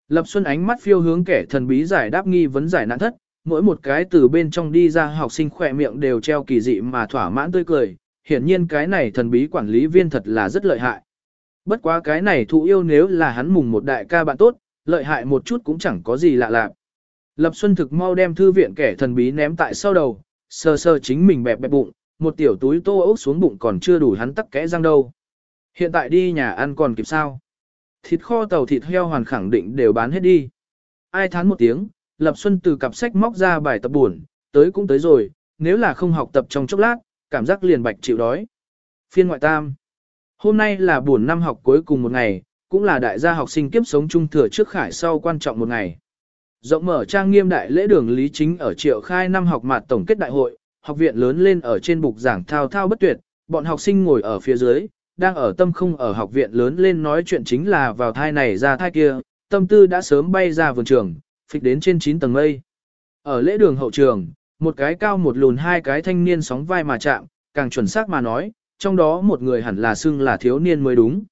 Lập Xuân ánh mắt phiêu hướng kẻ thần bí giải đáp nghi vấn giải nạn thất, mỗi một cái từ bên trong đi ra học sinh khỏe miệng đều treo kỳ dị mà thỏa mãn tươi cười, hiển nhiên cái này thần bí quản lý viên thật là rất lợi hại. Bất quá cái này thụ yêu nếu là hắn mùng một đại ca bạn tốt, lợi hại một chút cũng chẳng có gì lạ lạ. Lập Xuân thực mau đem thư viện kẻ thần bí ném tại sau đầu, sờ sờ chính mình bẹp bẹp bụng, một tiểu túi tô ốc xuống bụng còn chưa đủ hắn tắc kẽ răng đâu. Hiện tại đi nhà ăn còn kịp sao? Thịt kho tàu thịt heo hoàn khẳng định đều bán hết đi. Ai thán một tiếng, Lập Xuân từ cặp sách móc ra bài tập buồn, tới cũng tới rồi, nếu là không học tập trong chốc lát, cảm giác liền bạch chịu đói. Phiên ngoại tam. Hôm nay là buồn năm học cuối cùng một ngày, cũng là đại gia học sinh kiếp sống trung thừa trước khải sau quan trọng một ngày. Rộng mở trang nghiêm đại lễ đường lý chính ở triệu khai năm học mạt tổng kết đại hội, học viện lớn lên ở trên bục giảng thao thao bất tuyệt, bọn học sinh ngồi ở phía dưới, đang ở tâm không ở học viện lớn lên nói chuyện chính là vào thai này ra thai kia, tâm tư đã sớm bay ra vườn trường, phịch đến trên 9 tầng mây. Ở lễ đường hậu trường, một cái cao một lùn hai cái thanh niên sóng vai mà chạm, càng chuẩn xác mà nói, trong đó một người hẳn là xưng là thiếu niên mới đúng.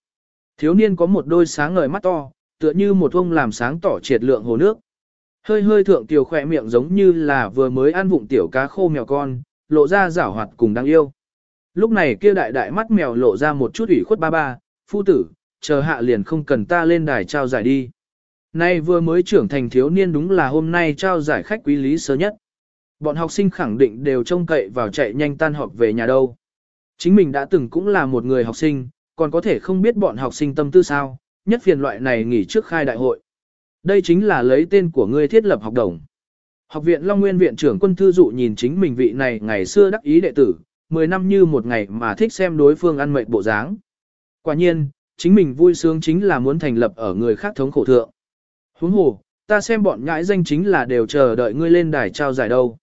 Thiếu niên có một đôi sáng ngời mắt to, tựa như một ông làm sáng tỏ triệt lượng hồ nước. Hơi hơi thượng tiểu khỏe miệng giống như là vừa mới ăn vụng tiểu cá khô mèo con, lộ ra rảo hoạt cùng đáng yêu. Lúc này kia đại đại mắt mèo lộ ra một chút ủy khuất ba ba, phu tử, chờ hạ liền không cần ta lên đài trao giải đi. Nay vừa mới trưởng thành thiếu niên đúng là hôm nay trao giải khách quý lý sớm nhất. Bọn học sinh khẳng định đều trông cậy vào chạy nhanh tan họp về nhà đâu. Chính mình đã từng cũng là một người học sinh, còn có thể không biết bọn học sinh tâm tư sao, nhất phiền loại này nghỉ trước khai đại hội. Đây chính là lấy tên của ngươi thiết lập học đồng. Học viện Long Nguyên viện trưởng quân thư dụ nhìn chính mình vị này ngày xưa đắc ý đệ tử, 10 năm như một ngày mà thích xem đối phương ăn mệt bộ dáng. Quả nhiên, chính mình vui sướng chính là muốn thành lập ở người khác thống khổ thượng. Huống hồ, ta xem bọn nhãi danh chính là đều chờ đợi ngươi lên đài trao giải đâu.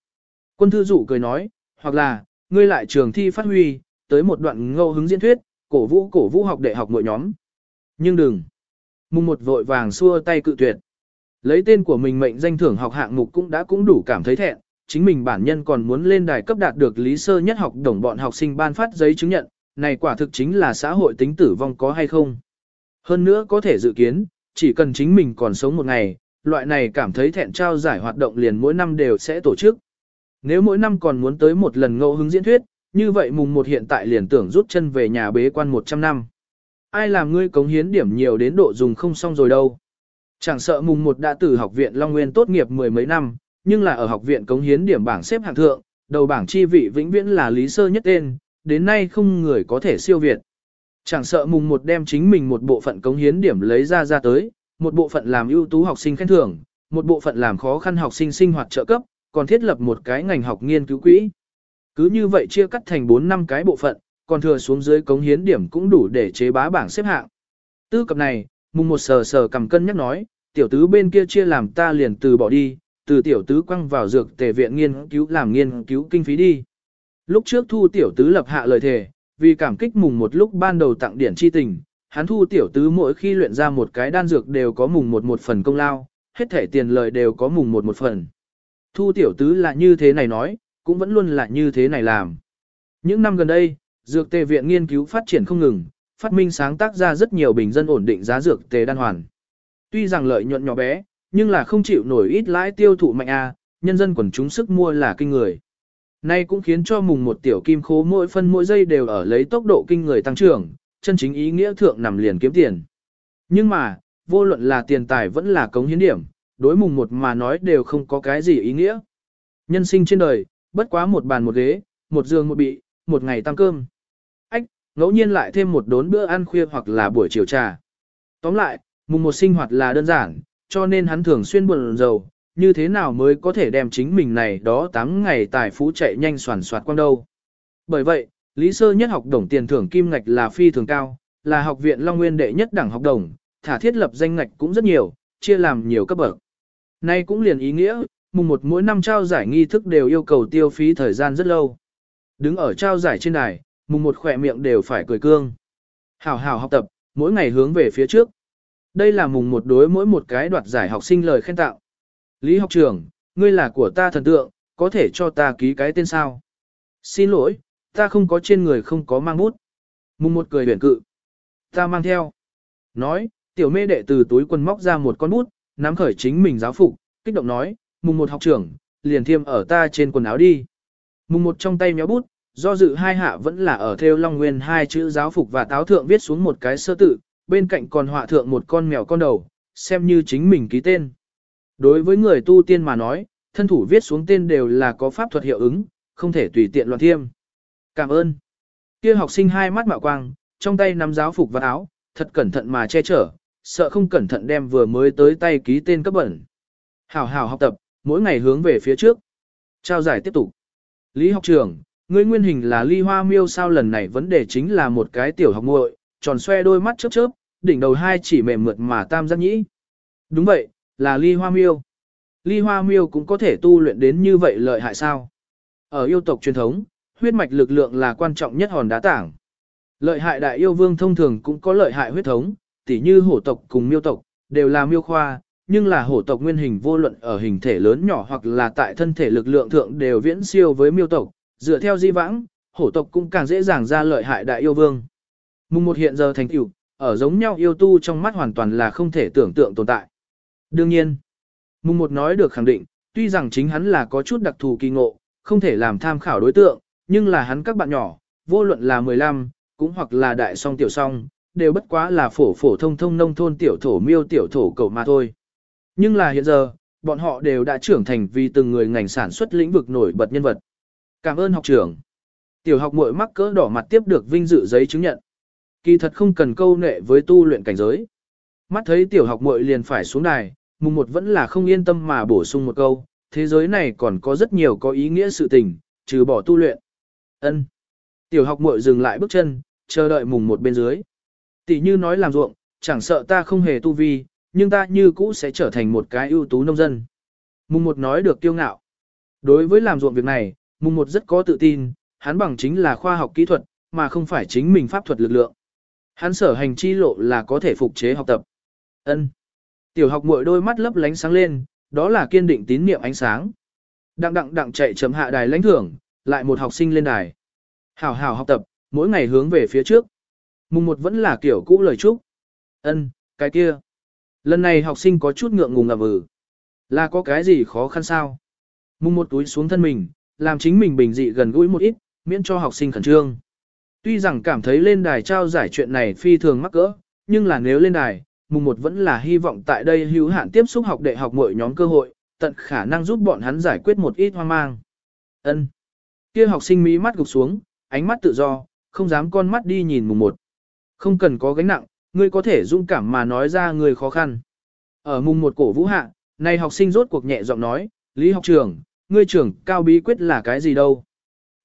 Quân thư dụ cười nói, hoặc là, ngươi lại trường thi phát huy, tới một đoạn ngẫu hứng diễn thuyết, cổ vũ cổ vũ học đệ học mỗi nhóm. Nhưng đừng. Mùng một vội vàng xua tay cự tuyệt. Lấy tên của mình mệnh danh thưởng học hạng mục cũng đã cũng đủ cảm thấy thẹn, chính mình bản nhân còn muốn lên đài cấp đạt được lý sơ nhất học đồng bọn học sinh ban phát giấy chứng nhận, này quả thực chính là xã hội tính tử vong có hay không. Hơn nữa có thể dự kiến, chỉ cần chính mình còn sống một ngày, loại này cảm thấy thẹn trao giải hoạt động liền mỗi năm đều sẽ tổ chức. Nếu mỗi năm còn muốn tới một lần ngẫu hứng diễn thuyết, như vậy mùng một hiện tại liền tưởng rút chân về nhà bế quan 100 năm. Ai làm ngươi cống hiến điểm nhiều đến độ dùng không xong rồi đâu. Chẳng sợ mùng một đã từ học viện Long Nguyên tốt nghiệp mười mấy năm, nhưng là ở học viện cống hiến điểm bảng xếp hạng thượng, đầu bảng chi vị vĩnh viễn là lý sơ nhất tên, đến nay không người có thể siêu việt. Chẳng sợ mùng một đem chính mình một bộ phận cống hiến điểm lấy ra ra tới, một bộ phận làm ưu tú học sinh khen thưởng, một bộ phận làm khó khăn học sinh sinh hoạt trợ cấp, còn thiết lập một cái ngành học nghiên cứu quỹ. Cứ như vậy chia cắt thành 4 năm cái bộ phận, còn thừa xuống dưới cống hiến điểm cũng đủ để chế bá bảng xếp hạng. Tư cập này, mùng một sờ sờ cầm cân nhắc nói, tiểu tứ bên kia chia làm ta liền từ bỏ đi, từ tiểu tứ quăng vào dược tề viện nghiên cứu làm nghiên cứu kinh phí đi. Lúc trước thu tiểu tứ lập hạ lời thề, vì cảm kích mùng một lúc ban đầu tặng điển chi tình, hắn thu tiểu tứ mỗi khi luyện ra một cái đan dược đều có mùng một một phần công lao, hết thể tiền lời đều có mùng một một phần. Thu tiểu tứ là như thế này nói, cũng vẫn luôn là như thế này làm. Những năm gần đây, dược tề viện nghiên cứu phát triển không ngừng, phát minh sáng tác ra rất nhiều bình dân ổn định giá dược tề đan hoàn. Tuy rằng lợi nhuận nhỏ bé, nhưng là không chịu nổi ít lãi tiêu thụ mạnh a, nhân dân quần chúng sức mua là kinh người. Nay cũng khiến cho mùng một tiểu kim khố mỗi phân mỗi giây đều ở lấy tốc độ kinh người tăng trưởng, chân chính ý nghĩa thượng nằm liền kiếm tiền. Nhưng mà, vô luận là tiền tài vẫn là cống hiến điểm, đối mùng một mà nói đều không có cái gì ý nghĩa. Nhân sinh trên đời, bất quá một bàn một ghế, một giường một bị, một ngày tăng cơm. Ngẫu nhiên lại thêm một đốn bữa ăn khuya hoặc là buổi chiều trà. Tóm lại, mùng một sinh hoạt là đơn giản, cho nên hắn thường xuyên buồn rầu, như thế nào mới có thể đem chính mình này đó 8 ngày tài phú chạy nhanh soàn soạt quang đâu. Bởi vậy, Lý Sơ nhất học đồng tiền thưởng kim ngạch là phi thường cao, là học viện Long Nguyên đệ nhất đẳng học đồng, thả thiết lập danh ngạch cũng rất nhiều, chia làm nhiều cấp bậc. Nay cũng liền ý nghĩa, mùng một mỗi năm trao giải nghi thức đều yêu cầu tiêu phí thời gian rất lâu. Đứng ở trao giải trên đài, mùng một khỏe miệng đều phải cười cương. Hảo hảo học tập, mỗi ngày hướng về phía trước. Đây là mùng một đối mỗi một cái đoạt giải học sinh lời khen tạo. Lý học trưởng, ngươi là của ta thần tượng, có thể cho ta ký cái tên sao? Xin lỗi, ta không có trên người không có mang bút. Mùng một cười huyền cự. Ta mang theo. Nói, tiểu mê đệ từ túi quần móc ra một con bút, nắm khởi chính mình giáo phục, kích động nói, mùng một học trưởng, liền thiêm ở ta trên quần áo đi. Mùng một trong tay méo bút, do dự hai hạ vẫn là ở theo Long Nguyên hai chữ giáo phục và táo thượng viết xuống một cái sơ tự, bên cạnh còn họa thượng một con mèo con đầu, xem như chính mình ký tên. Đối với người tu tiên mà nói, thân thủ viết xuống tên đều là có pháp thuật hiệu ứng, không thể tùy tiện loạn thiêm. Cảm ơn. Kia học sinh hai mắt mạo quang, trong tay nắm giáo phục và áo, thật cẩn thận mà che chở, sợ không cẩn thận đem vừa mới tới tay ký tên cấp bẩn. Hảo hảo học tập, mỗi ngày hướng về phía trước. Trao giải tiếp tục. Lý học trưởng, ngươi nguyên hình là ly hoa miêu sao lần này vấn đề chính là một cái tiểu học muội, tròn xoe đôi mắt chớp chớp, đỉnh đầu hai chỉ mềm mượt mà tam giác nhĩ. Đúng vậy, là ly hoa miêu. Ly hoa miêu cũng có thể tu luyện đến như vậy lợi hại sao? Ở yêu tộc truyền thống, huyết mạch lực lượng là quan trọng nhất hòn đá tảng. Lợi hại đại yêu vương thông thường cũng có lợi hại huyết thống, tỉ như hổ tộc cùng miêu tộc, đều là miêu khoa, nhưng là hổ tộc nguyên hình vô luận ở hình thể lớn nhỏ hoặc là tại thân thể lực lượng thượng đều viễn siêu với miêu tộc, dựa theo di vãng, hổ tộc cũng càng dễ dàng ra lợi hại đại yêu vương. Mùng một hiện giờ thành tựu, ở giống nhau yêu tu trong mắt hoàn toàn là không thể tưởng tượng tồn tại. Đương nhiên, mùng một nói được khẳng định, tuy rằng chính hắn là có chút đặc thù kỳ ngộ, không thể làm tham khảo đối tượng, nhưng là hắn các bạn nhỏ, vô luận là 15, cũng hoặc là đại song tiểu song, đều bất quá là phổ phổ thông thông nông thôn tiểu thổ miêu tiểu thổ cầu mà thôi. Nhưng là hiện giờ, bọn họ đều đã trưởng thành vì từng người ngành sản xuất lĩnh vực nổi bật nhân vật. Cảm ơn học trưởng. Tiểu học muội mắc cỡ đỏ mặt tiếp được vinh dự giấy chứng nhận. Kỳ thật không cần câu nệ với tu luyện cảnh giới. Mắt thấy tiểu học muội liền phải xuống đài, mùng một vẫn là không yên tâm mà bổ sung một câu, thế giới này còn có rất nhiều có ý nghĩa sự tình, trừ bỏ tu luyện. Ân. Tiểu học muội dừng lại bước chân, chờ đợi mùng một bên dưới. Tỷ như nói làm ruộng, chẳng sợ ta không hề tu vi, nhưng ta như cũ sẽ trở thành một cái ưu tú nông dân. Mùng một nói được kiêu ngạo. Đối với làm ruộng việc này, mùng một rất có tự tin, hắn bằng chính là khoa học kỹ thuật, mà không phải chính mình pháp thuật lực lượng. Hắn sở hành chi lộ là có thể phục chế học tập. Ân. Tiểu học muội đôi mắt lấp lánh sáng lên, đó là kiên định tín niệm ánh sáng. Đặng đặng đặng chạy chấm hạ đài lãnh thưởng, lại một học sinh lên đài. Hảo hảo học tập, mỗi ngày hướng về phía trước. Mùng một vẫn là kiểu cũ lời chúc. Ân, cái kia. Lần này học sinh có chút ngượng ngùng ngập ừ. Là có cái gì khó khăn sao? Mùng một túi xuống thân mình, làm chính mình bình dị gần gũi một ít, miễn cho học sinh khẩn trương. Tuy rằng cảm thấy lên đài trao giải chuyện này phi thường mắc cỡ, nhưng là nếu lên đài, mùng một vẫn là hy vọng tại đây hữu hạn tiếp xúc học đệ học mọi nhóm cơ hội, tận khả năng giúp bọn hắn giải quyết một ít hoang mang. Ân. Kia học sinh mí mắt gục xuống, ánh mắt tự do, không dám con mắt đi nhìn mùng một. Không cần có gánh nặng, ngươi có thể dung cảm mà nói ra người khó khăn. Ở mùng một cổ vũ hạ, này học sinh rốt cuộc nhẹ giọng nói, Lý học trưởng, ngươi trưởng cao bí quyết là cái gì đâu?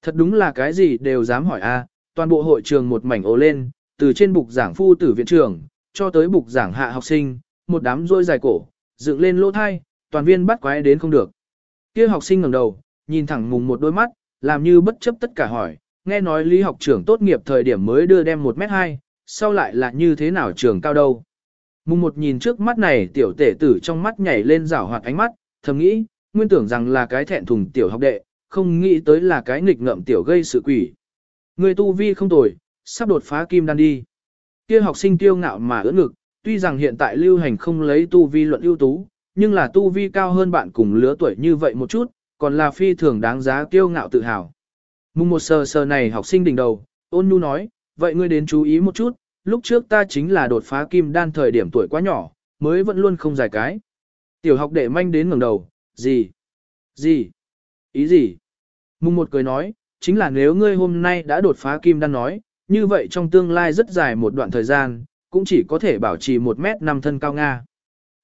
Thật đúng là cái gì đều dám hỏi a. À, toàn bộ hội trường một mảnh ồ lên, từ trên bục giảng phu tử viện trưởng, cho tới bục giảng hạ học sinh, một đám rôi dài cổ, dựng lên lỗ thai, toàn viên bắt quái đến không được. Kia học sinh ngẩng đầu, nhìn thẳng mùng một đôi mắt, làm như bất chấp tất cả hỏi, nghe nói lý học trưởng tốt nghiệp thời điểm mới đưa đem 1 mét 2 sau lại là như thế nào trường cao đâu. Mùng một nhìn trước mắt này tiểu tể tử trong mắt nhảy lên rảo hoạt ánh mắt, thầm nghĩ, nguyên tưởng rằng là cái thẹn thùng tiểu học đệ, không nghĩ tới là cái nghịch ngợm tiểu gây sự quỷ. Người tu vi không tồi, sắp đột phá kim đan đi. Kia học sinh tiêu ngạo mà ưỡn ngực, tuy rằng hiện tại lưu hành không lấy tu vi luận ưu tú, nhưng là tu vi cao hơn bạn cùng lứa tuổi như vậy một chút, còn là phi thường đáng giá tiêu ngạo tự hào. Mùng một sờ sờ này học sinh đỉnh đầu, ôn nhu nói, vậy ngươi đến chú ý một chút, lúc trước ta chính là đột phá kim đan thời điểm tuổi quá nhỏ, mới vẫn luôn không giải cái. Tiểu học đệ manh đến ngẩng đầu, gì? Gì? Ý gì? Mùng một cười nói, chính là nếu ngươi hôm nay đã đột phá kim đan nói, như vậy trong tương lai rất dài một đoạn thời gian, cũng chỉ có thể bảo trì một mét năm thân cao Nga.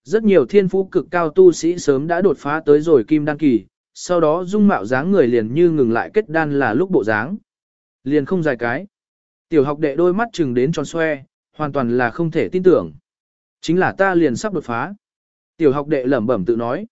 Rất nhiều thiên phú cực cao tu sĩ sớm đã đột phá tới rồi kim đan kỳ, sau đó dung mạo dáng người liền như ngừng lại kết đan là lúc bộ dáng. Liền không dài cái. Tiểu học đệ đôi mắt chừng đến tròn xoe, hoàn toàn là không thể tin tưởng. Chính là ta liền sắp đột phá. Tiểu học đệ lẩm bẩm tự nói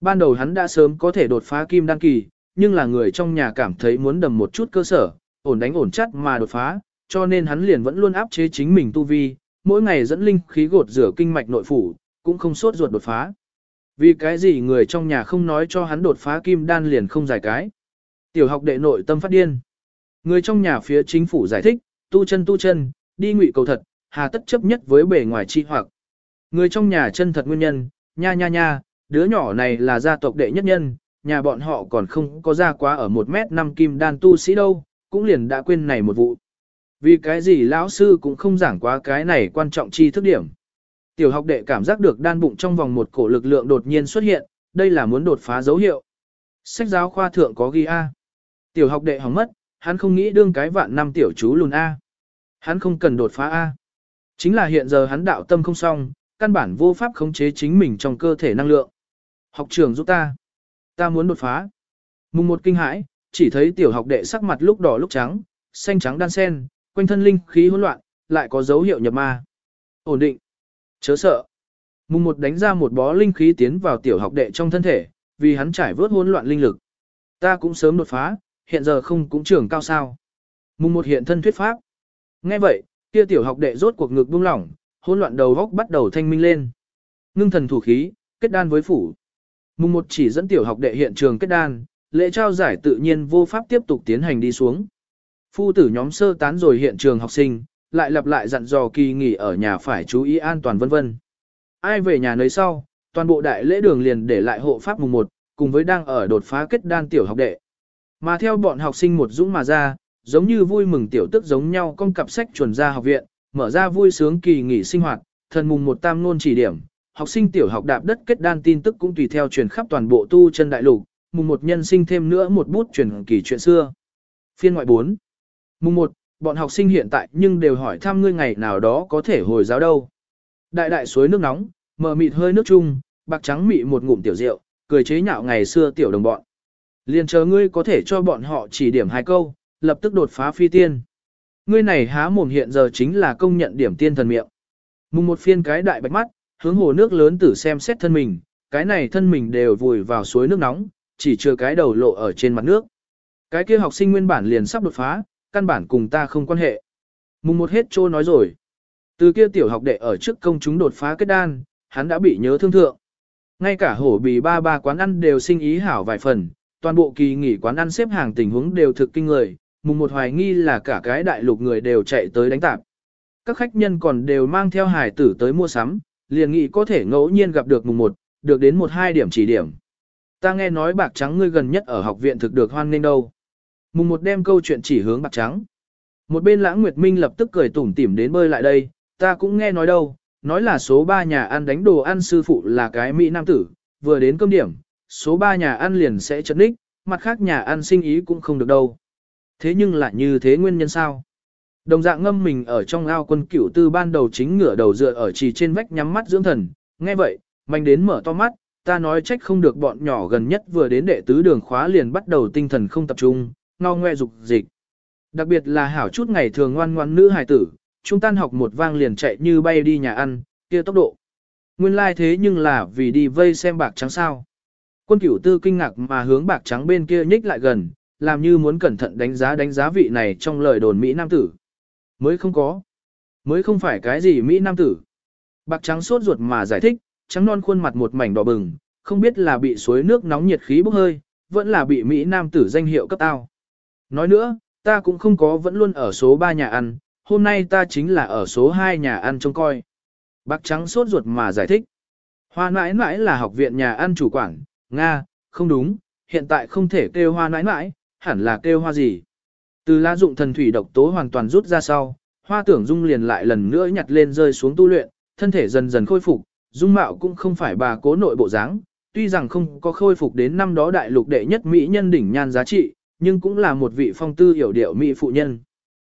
ban đầu hắn đã sớm có thể đột phá kim đan kỳ, nhưng là người trong nhà cảm thấy muốn đầm một chút cơ sở, ổn đánh ổn chắc mà đột phá, cho nên hắn liền vẫn luôn áp chế chính mình tu vi, mỗi ngày dẫn linh khí gột rửa kinh mạch nội phủ, cũng không sốt ruột đột phá. Vì cái gì người trong nhà không nói cho hắn đột phá kim đan liền không giải cái. Tiểu học đệ nội tâm phát điên. Người trong nhà phía chính phủ giải thích, tu chân tu chân, đi ngụy cầu thật, hà tất chấp nhất với bề ngoài chi hoặc. Người trong nhà chân thật nguyên nhân, nha nha nha, đứa nhỏ này là gia tộc đệ nhất nhân, nhà bọn họ còn không có ra quá ở một mét năm kim đan tu sĩ đâu, cũng liền đã quên này một vụ. Vì cái gì lão sư cũng không giảng quá cái này quan trọng chi thức điểm. Tiểu học đệ cảm giác được đan bụng trong vòng một cổ lực lượng đột nhiên xuất hiện, đây là muốn đột phá dấu hiệu. Sách giáo khoa thượng có ghi A. Tiểu học đệ hỏng mất, hắn không nghĩ đương cái vạn năm tiểu chú lùn A. Hắn không cần đột phá A. Chính là hiện giờ hắn đạo tâm không xong, căn bản vô pháp khống chế chính mình trong cơ thể năng lượng. Học trường giúp ta. Ta muốn đột phá. Mùng một kinh hãi, chỉ thấy tiểu học đệ sắc mặt lúc đỏ lúc trắng, xanh trắng đan sen, quanh thân linh khí hỗn loạn, lại có dấu hiệu nhập ma. Ổn định. Chớ sợ. Mùng một đánh ra một bó linh khí tiến vào tiểu học đệ trong thân thể, vì hắn trải vớt hỗn loạn linh lực. Ta cũng sớm đột phá, hiện giờ không cũng trưởng cao sao. Mùng một hiện thân thuyết pháp. Nghe vậy, kia tiểu học đệ rốt cuộc ngực buông lỏng, hỗn loạn đầu góc bắt đầu thanh minh lên. Ngưng thần thủ khí, kết đan với phủ. Mùng một chỉ dẫn tiểu học đệ hiện trường kết đan, lễ trao giải tự nhiên vô pháp tiếp tục tiến hành đi xuống. Phu tử nhóm sơ tán rồi hiện trường học sinh, lại lặp lại dặn dò kỳ nghỉ ở nhà phải chú ý an toàn vân vân. Ai về nhà nấy sau, toàn bộ đại lễ đường liền để lại hộ pháp mùng 1, cùng với đang ở đột phá kết đan tiểu học đệ. Mà theo bọn học sinh một dũng mà ra, giống như vui mừng tiểu tức giống nhau con cặp sách chuẩn ra học viện, mở ra vui sướng kỳ nghỉ sinh hoạt, thần mùng một tam nôn chỉ điểm, học sinh tiểu học đạp đất kết đan tin tức cũng tùy theo truyền khắp toàn bộ tu chân đại lục, mùng một nhân sinh thêm nữa một bút truyền kỳ chuyện xưa. Phiên ngoại 4 Mùng 1, bọn học sinh hiện tại nhưng đều hỏi thăm ngươi ngày nào đó có thể hồi giáo đâu. Đại đại suối nước nóng, mờ mịt hơi nước chung, bạc trắng mị một ngụm tiểu rượu, cười chế nhạo ngày xưa tiểu đồng bọn. Liền chờ ngươi có thể cho bọn họ chỉ điểm hai câu, lập tức đột phá phi tiên. Ngươi này há mồm hiện giờ chính là công nhận điểm tiên thần miệng. Mùng một phiên cái đại bạch mắt, hướng hồ nước lớn tử xem xét thân mình, cái này thân mình đều vùi vào suối nước nóng, chỉ chưa cái đầu lộ ở trên mặt nước. Cái kia học sinh nguyên bản liền sắp đột phá, căn bản cùng ta không quan hệ. Mùng một hết trô nói rồi. Từ kia tiểu học đệ ở trước công chúng đột phá kết đan, hắn đã bị nhớ thương thượng. Ngay cả hổ bì ba ba quán ăn đều sinh ý hảo vài phần, toàn bộ kỳ nghỉ quán ăn xếp hàng tình huống đều thực kinh người, mùng một hoài nghi là cả cái đại lục người đều chạy tới đánh tạp. Các khách nhân còn đều mang theo hải tử tới mua sắm, liền nghĩ có thể ngẫu nhiên gặp được mùng một, được đến một hai điểm chỉ điểm. Ta nghe nói bạc trắng ngươi gần nhất ở học viện thực được hoan nên đâu. Mùng một đem câu chuyện chỉ hướng bạc trắng. Một bên lãng Nguyệt Minh lập tức cười tủm tỉm đến bơi lại đây, ta cũng nghe nói đâu, nói là số 3 nhà ăn đánh đồ ăn sư phụ là cái Mỹ Nam tử, vừa đến cơm điểm, số 3 nhà ăn liền sẽ chật ních, mặt khác nhà ăn sinh ý cũng không được đâu. Thế nhưng lại như thế nguyên nhân sao? Đồng dạng ngâm mình ở trong ao quân cửu tư ban đầu chính ngửa đầu dựa ở trì trên vách nhắm mắt dưỡng thần, nghe vậy, mạnh đến mở to mắt, ta nói trách không được bọn nhỏ gần nhất vừa đến đệ tứ đường khóa liền bắt đầu tinh thần không tập trung, ngao ngoe dục dịch. Đặc biệt là hảo chút ngày thường ngoan ngoan nữ hài tử, chúng tan học một vang liền chạy như bay đi nhà ăn, kia tốc độ. Nguyên lai like thế nhưng là vì đi vây xem bạc trắng sao. Quân cửu tư kinh ngạc mà hướng bạc trắng bên kia nhích lại gần, làm như muốn cẩn thận đánh giá đánh giá vị này trong lời đồn Mỹ Nam tử. Mới không có. Mới không phải cái gì Mỹ Nam tử. Bạc trắng sốt ruột mà giải thích, trắng non khuôn mặt một mảnh đỏ bừng, không biết là bị suối nước nóng nhiệt khí bốc hơi, vẫn là bị Mỹ Nam tử danh hiệu cấp tao. Nói nữa, ta cũng không có vẫn luôn ở số 3 nhà ăn, hôm nay ta chính là ở số 2 nhà ăn trông coi. Bạc trắng sốt ruột mà giải thích. Hoa nãi nãi là học viện nhà ăn chủ quản, Nga, không đúng, hiện tại không thể kêu hoa nãi nãi, hẳn là kêu hoa gì. Từ lá dụng thần thủy độc tố hoàn toàn rút ra sau, hoa tưởng dung liền lại lần nữa nhặt lên rơi xuống tu luyện, thân thể dần dần khôi phục, dung mạo cũng không phải bà cố nội bộ dáng, tuy rằng không có khôi phục đến năm đó đại lục đệ nhất mỹ nhân đỉnh nhan giá trị, nhưng cũng là một vị phong tư hiểu điệu mỹ phụ nhân.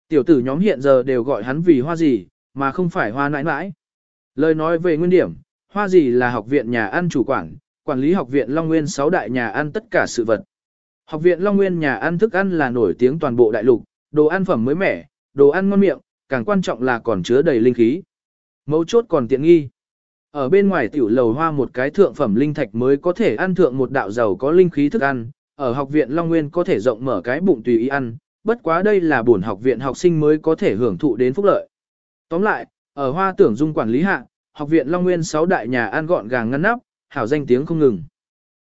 Tiểu tử nhóm hiện giờ đều gọi hắn vì hoa gì, mà không phải hoa nãi nãi. Lời nói về nguyên điểm, hoa gì là học viện nhà ăn chủ quản, quản lý học viện Long Nguyên 6 đại nhà ăn tất cả sự vật. Học viện Long Nguyên nhà ăn thức ăn là nổi tiếng toàn bộ đại lục, đồ ăn phẩm mới mẻ, đồ ăn ngon miệng, càng quan trọng là còn chứa đầy linh khí. Mấu chốt còn tiện nghi. Ở bên ngoài tiểu lầu hoa một cái thượng phẩm linh thạch mới có thể ăn thượng một đạo giàu có linh khí thức ăn, ở học viện Long Nguyên có thể rộng mở cái bụng tùy ý ăn, bất quá đây là bổn học viện học sinh mới có thể hưởng thụ đến phúc lợi. Tóm lại, ở hoa tưởng dung quản lý hạ, học viện Long Nguyên 6 đại nhà ăn gọn gàng ngăn nắp, hảo danh tiếng không ngừng.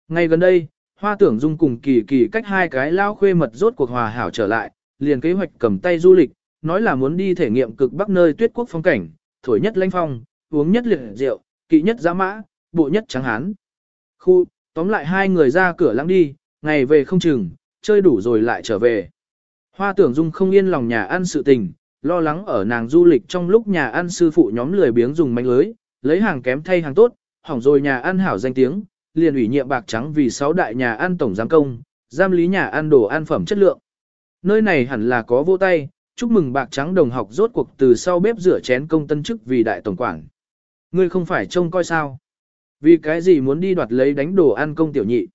Ngay gần đây, hoa tưởng dung cùng kỳ kỳ cách hai cái lao khuê mật rốt cuộc hòa hảo trở lại, liền kế hoạch cầm tay du lịch, nói là muốn đi thể nghiệm cực bắc nơi tuyết quốc phong cảnh, thổi nhất lãnh phong, uống nhất liệt rượu, kỵ nhất giã mã, bộ nhất trắng hán. Khu, tóm lại hai người ra cửa lăng đi, ngày về không chừng, chơi đủ rồi lại trở về. Hoa tưởng dung không yên lòng nhà ăn sự tình, lo lắng ở nàng du lịch trong lúc nhà ăn sư phụ nhóm lười biếng dùng manh lưới, lấy hàng kém thay hàng tốt, hỏng rồi nhà ăn hảo danh tiếng, liền ủy nhiệm bạc trắng vì sáu đại nhà ăn tổng giám công, giam lý nhà ăn đồ ăn phẩm chất lượng. Nơi này hẳn là có vô tay, chúc mừng bạc trắng đồng học rốt cuộc từ sau bếp rửa chén công tân chức vì đại tổng quản. Ngươi không phải trông coi sao? Vì cái gì muốn đi đoạt lấy đánh đồ ăn công tiểu nhị?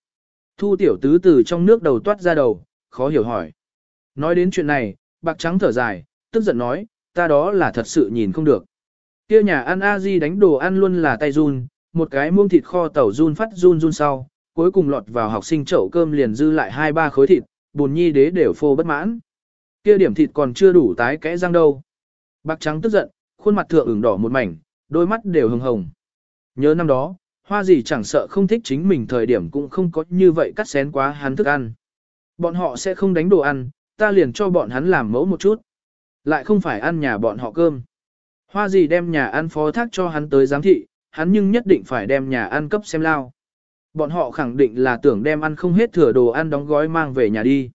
Thu tiểu tứ từ trong nước đầu toát ra đầu, khó hiểu hỏi. Nói đến chuyện này, bạc trắng thở dài, tức giận nói, ta đó là thật sự nhìn không được. Kia nhà ăn a di đánh đồ ăn luôn là tay run, một cái muông thịt kho tàu run phát run run sau, cuối cùng lọt vào học sinh chậu cơm liền dư lại hai ba khối thịt, buồn nhi đế đều phô bất mãn. Kia điểm thịt còn chưa đủ tái kẽ răng đâu. Bạc trắng tức giận, khuôn mặt thượng ửng đỏ một mảnh, đôi mắt đều hồng hồng. Nhớ năm đó, hoa gì chẳng sợ không thích chính mình thời điểm cũng không có như vậy cắt xén quá hắn thức ăn. Bọn họ sẽ không đánh đồ ăn, ta liền cho bọn hắn làm mẫu một chút. Lại không phải ăn nhà bọn họ cơm. Hoa gì đem nhà ăn phó thác cho hắn tới giám thị, hắn nhưng nhất định phải đem nhà ăn cấp xem lao. Bọn họ khẳng định là tưởng đem ăn không hết thừa đồ ăn đóng gói mang về nhà đi.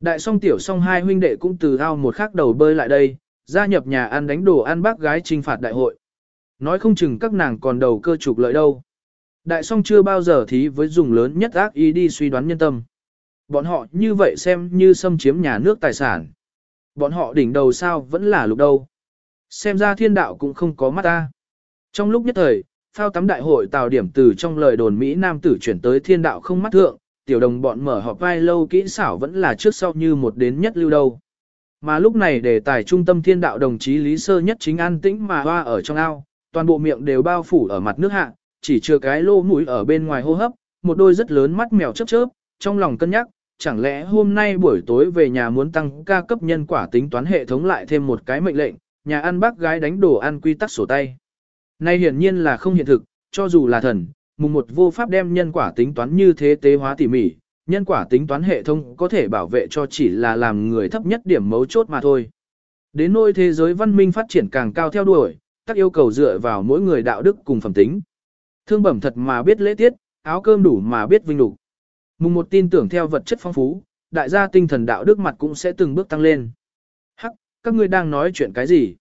Đại song tiểu song hai huynh đệ cũng từ ao một khắc đầu bơi lại đây, gia nhập nhà ăn đánh đồ ăn bác gái trinh phạt đại hội. Nói không chừng các nàng còn đầu cơ trục lợi đâu. Đại song chưa bao giờ thí với dùng lớn nhất ác ý đi suy đoán nhân tâm. Bọn họ như vậy xem như xâm chiếm nhà nước tài sản. Bọn họ đỉnh đầu sao vẫn là lục đâu. Xem ra thiên đạo cũng không có mắt ta. Trong lúc nhất thời, phao tắm đại hội tào điểm từ trong lời đồn Mỹ Nam tử chuyển tới thiên đạo không mắt thượng, tiểu đồng bọn mở họp vai lâu kỹ xảo vẫn là trước sau như một đến nhất lưu đâu. Mà lúc này đề tài trung tâm thiên đạo đồng chí Lý Sơ nhất chính an tĩnh mà hoa ở trong ao, toàn bộ miệng đều bao phủ ở mặt nước hạ, chỉ chưa cái lô mũi ở bên ngoài hô hấp, một đôi rất lớn mắt mèo chớp chớp, trong lòng cân nhắc, chẳng lẽ hôm nay buổi tối về nhà muốn tăng ca cấp nhân quả tính toán hệ thống lại thêm một cái mệnh lệnh, nhà ăn bác gái đánh đồ ăn quy tắc sổ tay. Nay hiển nhiên là không hiện thực, cho dù là thần, mùng một vô pháp đem nhân quả tính toán như thế tế hóa tỉ mỉ, nhân quả tính toán hệ thống có thể bảo vệ cho chỉ là làm người thấp nhất điểm mấu chốt mà thôi. Đến nỗi thế giới văn minh phát triển càng cao theo đuổi, các yêu cầu dựa vào mỗi người đạo đức cùng phẩm tính. Thương bẩm thật mà biết lễ tiết, áo cơm đủ mà biết vinh đủ. Mùng một tin tưởng theo vật chất phong phú, đại gia tinh thần đạo đức mặt cũng sẽ từng bước tăng lên. Hắc, các ngươi đang nói chuyện cái gì?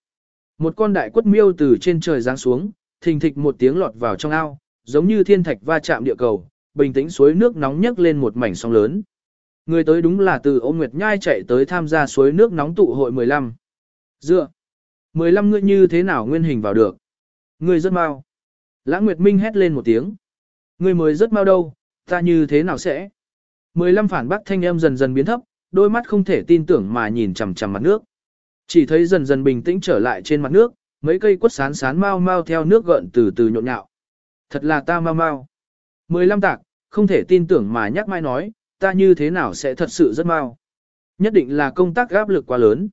Một con đại quất miêu từ trên trời giáng xuống, thình thịch một tiếng lọt vào trong ao, giống như thiên thạch va chạm địa cầu, bình tĩnh suối nước nóng nhấc lên một mảnh sóng lớn. Người tới đúng là từ ôn nguyệt nhai chạy tới tham gia suối nước nóng tụ hội 15. Dựa. 15 người như thế nào nguyên hình vào được? Người rất mau. Lãng Nguyệt Minh hét lên một tiếng. Người mới rất mau đâu, ta như thế nào sẽ? 15 phản bác thanh âm dần dần biến thấp, đôi mắt không thể tin tưởng mà nhìn chằm chằm mặt nước. Chỉ thấy dần dần bình tĩnh trở lại trên mặt nước, mấy cây quất sán sán mau mau theo nước gợn từ từ nhộn nhạo. Thật là ta mau mau. 15 tạc, không thể tin tưởng mà nhắc mai nói, ta như thế nào sẽ thật sự rất mau. Nhất định là công tác áp lực quá lớn.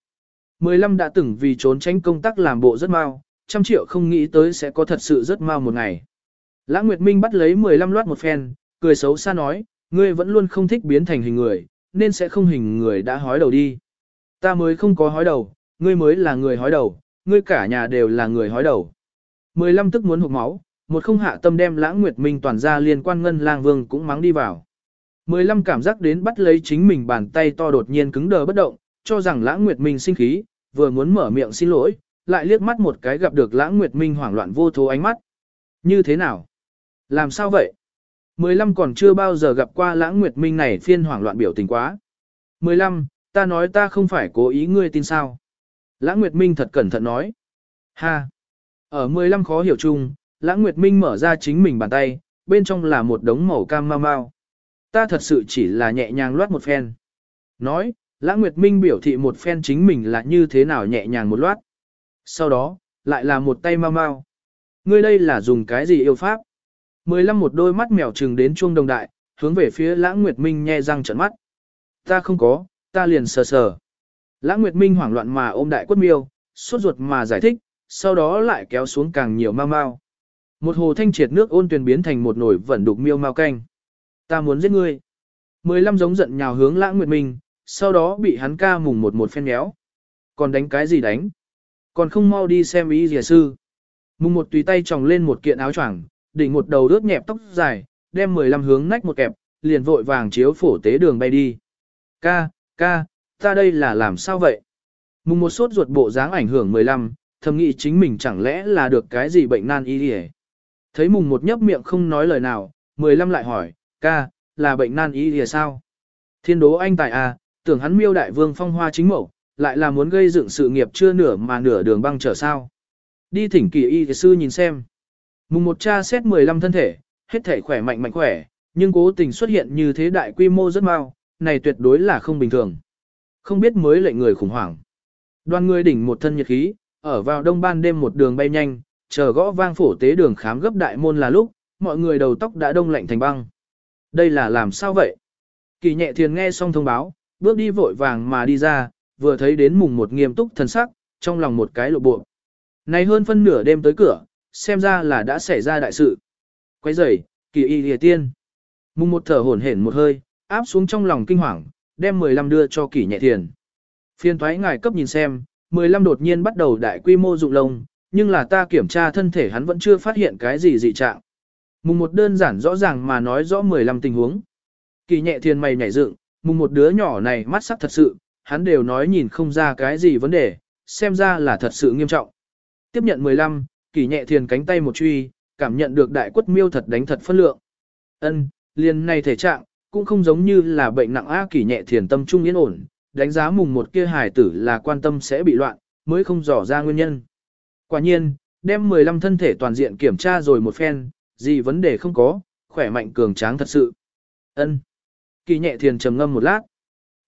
15 đã từng vì trốn tránh công tác làm bộ rất mau, trăm triệu không nghĩ tới sẽ có thật sự rất mau một ngày. Lã Nguyệt Minh bắt lấy 15 loát một phen, cười xấu xa nói, ngươi vẫn luôn không thích biến thành hình người, nên sẽ không hình người đã hói đầu đi. Ta mới không có hói đầu, ngươi mới là người hói đầu, ngươi cả nhà đều là người hói đầu. 15 tức muốn hụt máu, một không hạ tâm đem lãng nguyệt minh toàn ra liên quan ngân lang vương cũng mắng đi vào. 15 cảm giác đến bắt lấy chính mình bàn tay to đột nhiên cứng đờ bất động, cho rằng lãng nguyệt minh sinh khí, vừa muốn mở miệng xin lỗi, lại liếc mắt một cái gặp được lãng nguyệt minh hoảng loạn vô thố ánh mắt. Như thế nào? Làm sao vậy? 15 còn chưa bao giờ gặp qua lãng nguyệt minh này phiên hoảng loạn biểu tình quá. 15, ta nói ta không phải cố ý ngươi tin sao. Lãng Nguyệt Minh thật cẩn thận nói. Ha! Ở 15 khó hiểu chung, Lãng Nguyệt Minh mở ra chính mình bàn tay, bên trong là một đống màu cam mau mau. Ta thật sự chỉ là nhẹ nhàng loát một phen. Nói, Lãng Nguyệt Minh biểu thị một phen chính mình là như thế nào nhẹ nhàng một loát. Sau đó, lại là một tay mau mau. ngươi đây là dùng cái gì yêu pháp? Mười lăm một đôi mắt mèo trừng đến chuông đồng đại, hướng về phía lãng nguyệt minh nhe răng trợn mắt. Ta không có, ta liền sờ sờ. Lãng nguyệt minh hoảng loạn mà ôm đại quất miêu, sốt ruột mà giải thích, sau đó lại kéo xuống càng nhiều mau mau. Một hồ thanh triệt nước ôn tuyền biến thành một nồi vẩn đục miêu mau canh. Ta muốn giết ngươi. Mười lăm giống giận nhào hướng lãng nguyệt minh, sau đó bị hắn ca mùng một một phen méo. Còn đánh cái gì đánh? Còn không mau đi xem ý dìa sư. Mùng một tùy tay tròng lên một kiện áo choàng, đỉnh một đầu đớt nhẹp tóc dài, đem mười lăm hướng nách một kẹp, liền vội vàng chiếu phổ tế đường bay đi. Ca, ca, ta đây là làm sao vậy? Mùng một sốt ruột bộ dáng ảnh hưởng mười lăm, thầm nghĩ chính mình chẳng lẽ là được cái gì bệnh nan y đi Thấy mùng một nhấp miệng không nói lời nào, mười lăm lại hỏi, ca, là bệnh nan y đi sao? Thiên đố anh tài à, tưởng hắn miêu đại vương phong hoa chính mẫu, lại là muốn gây dựng sự nghiệp chưa nửa mà nửa đường băng trở sao. Đi thỉnh kỳ y sư nhìn xem. Mùng một cha xét 15 thân thể, hết thể khỏe mạnh mạnh khỏe, nhưng cố tình xuất hiện như thế đại quy mô rất mau, này tuyệt đối là không bình thường. Không biết mới lệnh người khủng hoảng. Đoàn người đỉnh một thân nhiệt khí, ở vào đông ban đêm một đường bay nhanh, chờ gõ vang phổ tế đường khám gấp đại môn là lúc, mọi người đầu tóc đã đông lạnh thành băng. Đây là làm sao vậy? Kỳ nhẹ thiền nghe xong thông báo, bước đi vội vàng mà đi ra, vừa thấy đến mùng một nghiêm túc thần sắc, trong lòng một cái lộ bộ. Này hơn phân nửa đêm tới cửa, xem ra là đã xảy ra đại sự. Quay rời, kỳ y lìa tiên. Mùng một thở hổn hển một hơi, áp xuống trong lòng kinh hoàng, đem 15 đưa cho kỳ nhẹ thiền. Phiên thoái ngài cấp nhìn xem, 15 đột nhiên bắt đầu đại quy mô dụng lông, nhưng là ta kiểm tra thân thể hắn vẫn chưa phát hiện cái gì dị trạng. Mùng một đơn giản rõ ràng mà nói rõ 15 tình huống. Kỳ nhẹ thiền mày nhảy dựng, mùng một đứa nhỏ này mắt sắc thật sự, hắn đều nói nhìn không ra cái gì vấn đề, xem ra là thật sự nghiêm trọng. Tiếp nhận 15, kỳ nhẹ thiền cánh tay một truy, cảm nhận được đại quất miêu thật đánh thật phân lượng. Ân, liền này thể trạng, cũng không giống như là bệnh nặng A kỳ nhẹ thiền tâm trung yên ổn, đánh giá mùng một kia hài tử là quan tâm sẽ bị loạn, mới không dò ra nguyên nhân. Quả nhiên, đem 15 thân thể toàn diện kiểm tra rồi một phen, gì vấn đề không có, khỏe mạnh cường tráng thật sự. Ân. Kỳ nhẹ thiền trầm ngâm một lát.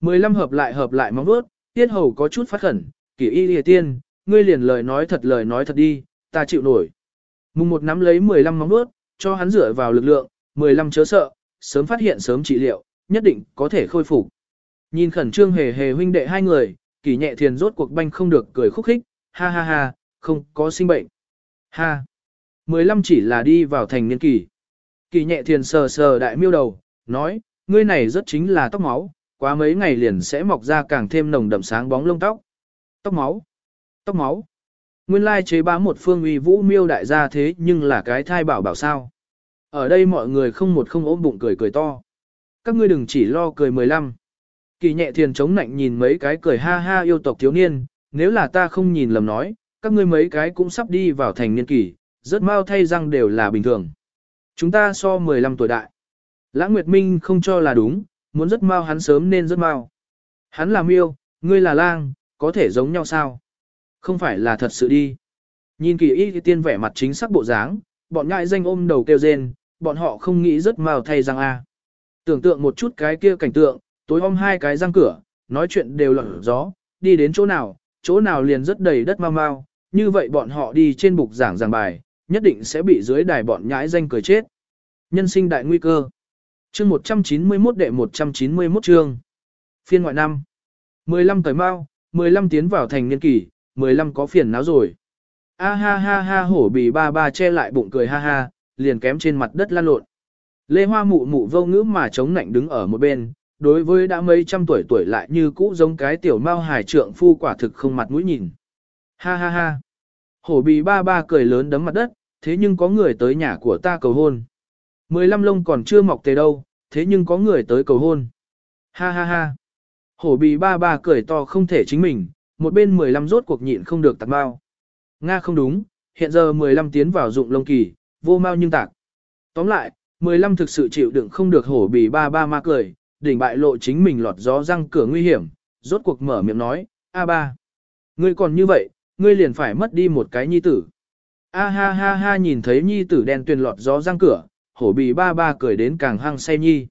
15 hợp lại hợp lại móng vuốt, tiết hầu có chút phát khẩn, kỳ y lìa tiên, ngươi liền lời nói thật lời nói thật đi, ta chịu nổi. Mùng một nắm lấy 15 móng vuốt, cho hắn dựa vào lực lượng, 15 chớ sợ, sớm phát hiện sớm trị liệu, nhất định có thể khôi phục. Nhìn khẩn trương hề hề huynh đệ hai người, kỳ nhẹ thiền rốt cuộc banh không được cười khúc khích, ha ha ha, không có sinh bệnh. Ha! 15 chỉ là đi vào thành niên kỳ. Kỳ nhẹ thiền sờ sờ đại miêu đầu, nói, ngươi này rất chính là tóc máu, quá mấy ngày liền sẽ mọc ra càng thêm nồng đậm sáng bóng lông tóc. Tóc máu! Tóc máu! Nguyên lai chế bá một phương uy vũ miêu đại gia thế nhưng là cái thai bảo bảo sao. Ở đây mọi người không một không ôm bụng cười cười to. Các ngươi đừng chỉ lo cười 15. Kỳ nhẹ thiền chống nạnh nhìn mấy cái cười ha ha yêu tộc thiếu niên, nếu là ta không nhìn lầm nói, các ngươi mấy cái cũng sắp đi vào thành niên kỳ, rất mau thay răng đều là bình thường. Chúng ta so 15 tuổi đại. Lãng Nguyệt Minh không cho là đúng, muốn rất mau hắn sớm nên rất mau. Hắn là miêu, ngươi là lang, có thể giống nhau sao? Không phải là thật sự đi. Nhìn kỳ y tiên vẻ mặt chính xác bộ dáng, bọn ngại danh ôm đầu kêu rên, bọn họ không nghĩ rất mau thay răng A. Tưởng tượng một chút cái kia cảnh tượng, tối hôm hai cái răng cửa, nói chuyện đều lở gió, đi đến chỗ nào, chỗ nào liền rất đầy đất mau mau, như vậy bọn họ đi trên bục giảng giảng bài, nhất định sẽ bị dưới đài bọn nhãi danh cười chết. Nhân sinh đại nguy cơ. Chương 191 đệ 191 chương. Phiên ngoại năm. 15 tới mau, 15 tiến vào thành niên kỷ, 15 có phiền não rồi. A ha ha ha hổ bì ba ba che lại bụng cười ha ha, liền kém trên mặt đất lan lộn. Lê Hoa mụ mụ vô ngữ mà chống nạnh đứng ở một bên, đối với đã mấy trăm tuổi tuổi lại như cũ giống cái tiểu mao hài trượng phu quả thực không mặt mũi nhìn. Ha ha ha. Hổ bì ba ba cười lớn đấm mặt đất, thế nhưng có người tới nhà của ta cầu hôn. Mười lăm lông còn chưa mọc tề đâu, thế nhưng có người tới cầu hôn. Ha ha ha. Hổ bì ba ba cười to không thể chính mình, một bên mười lăm rốt cuộc nhịn không được tạt bao. Nga không đúng, hiện giờ mười lăm tiến vào dụng lông kỳ, vô mau nhưng tạc. Tóm lại, mười lăm thực sự chịu đựng không được hổ bì ba ba ma cười, đỉnh bại lộ chính mình lọt gió răng cửa nguy hiểm, rốt cuộc mở miệng nói, a ba. Ngươi còn như vậy, ngươi liền phải mất đi một cái nhi tử. A ha ha ha nhìn thấy nhi tử đen tuyền lọt gió răng cửa, hổ bì ba ba cười đến càng hăng say nhi.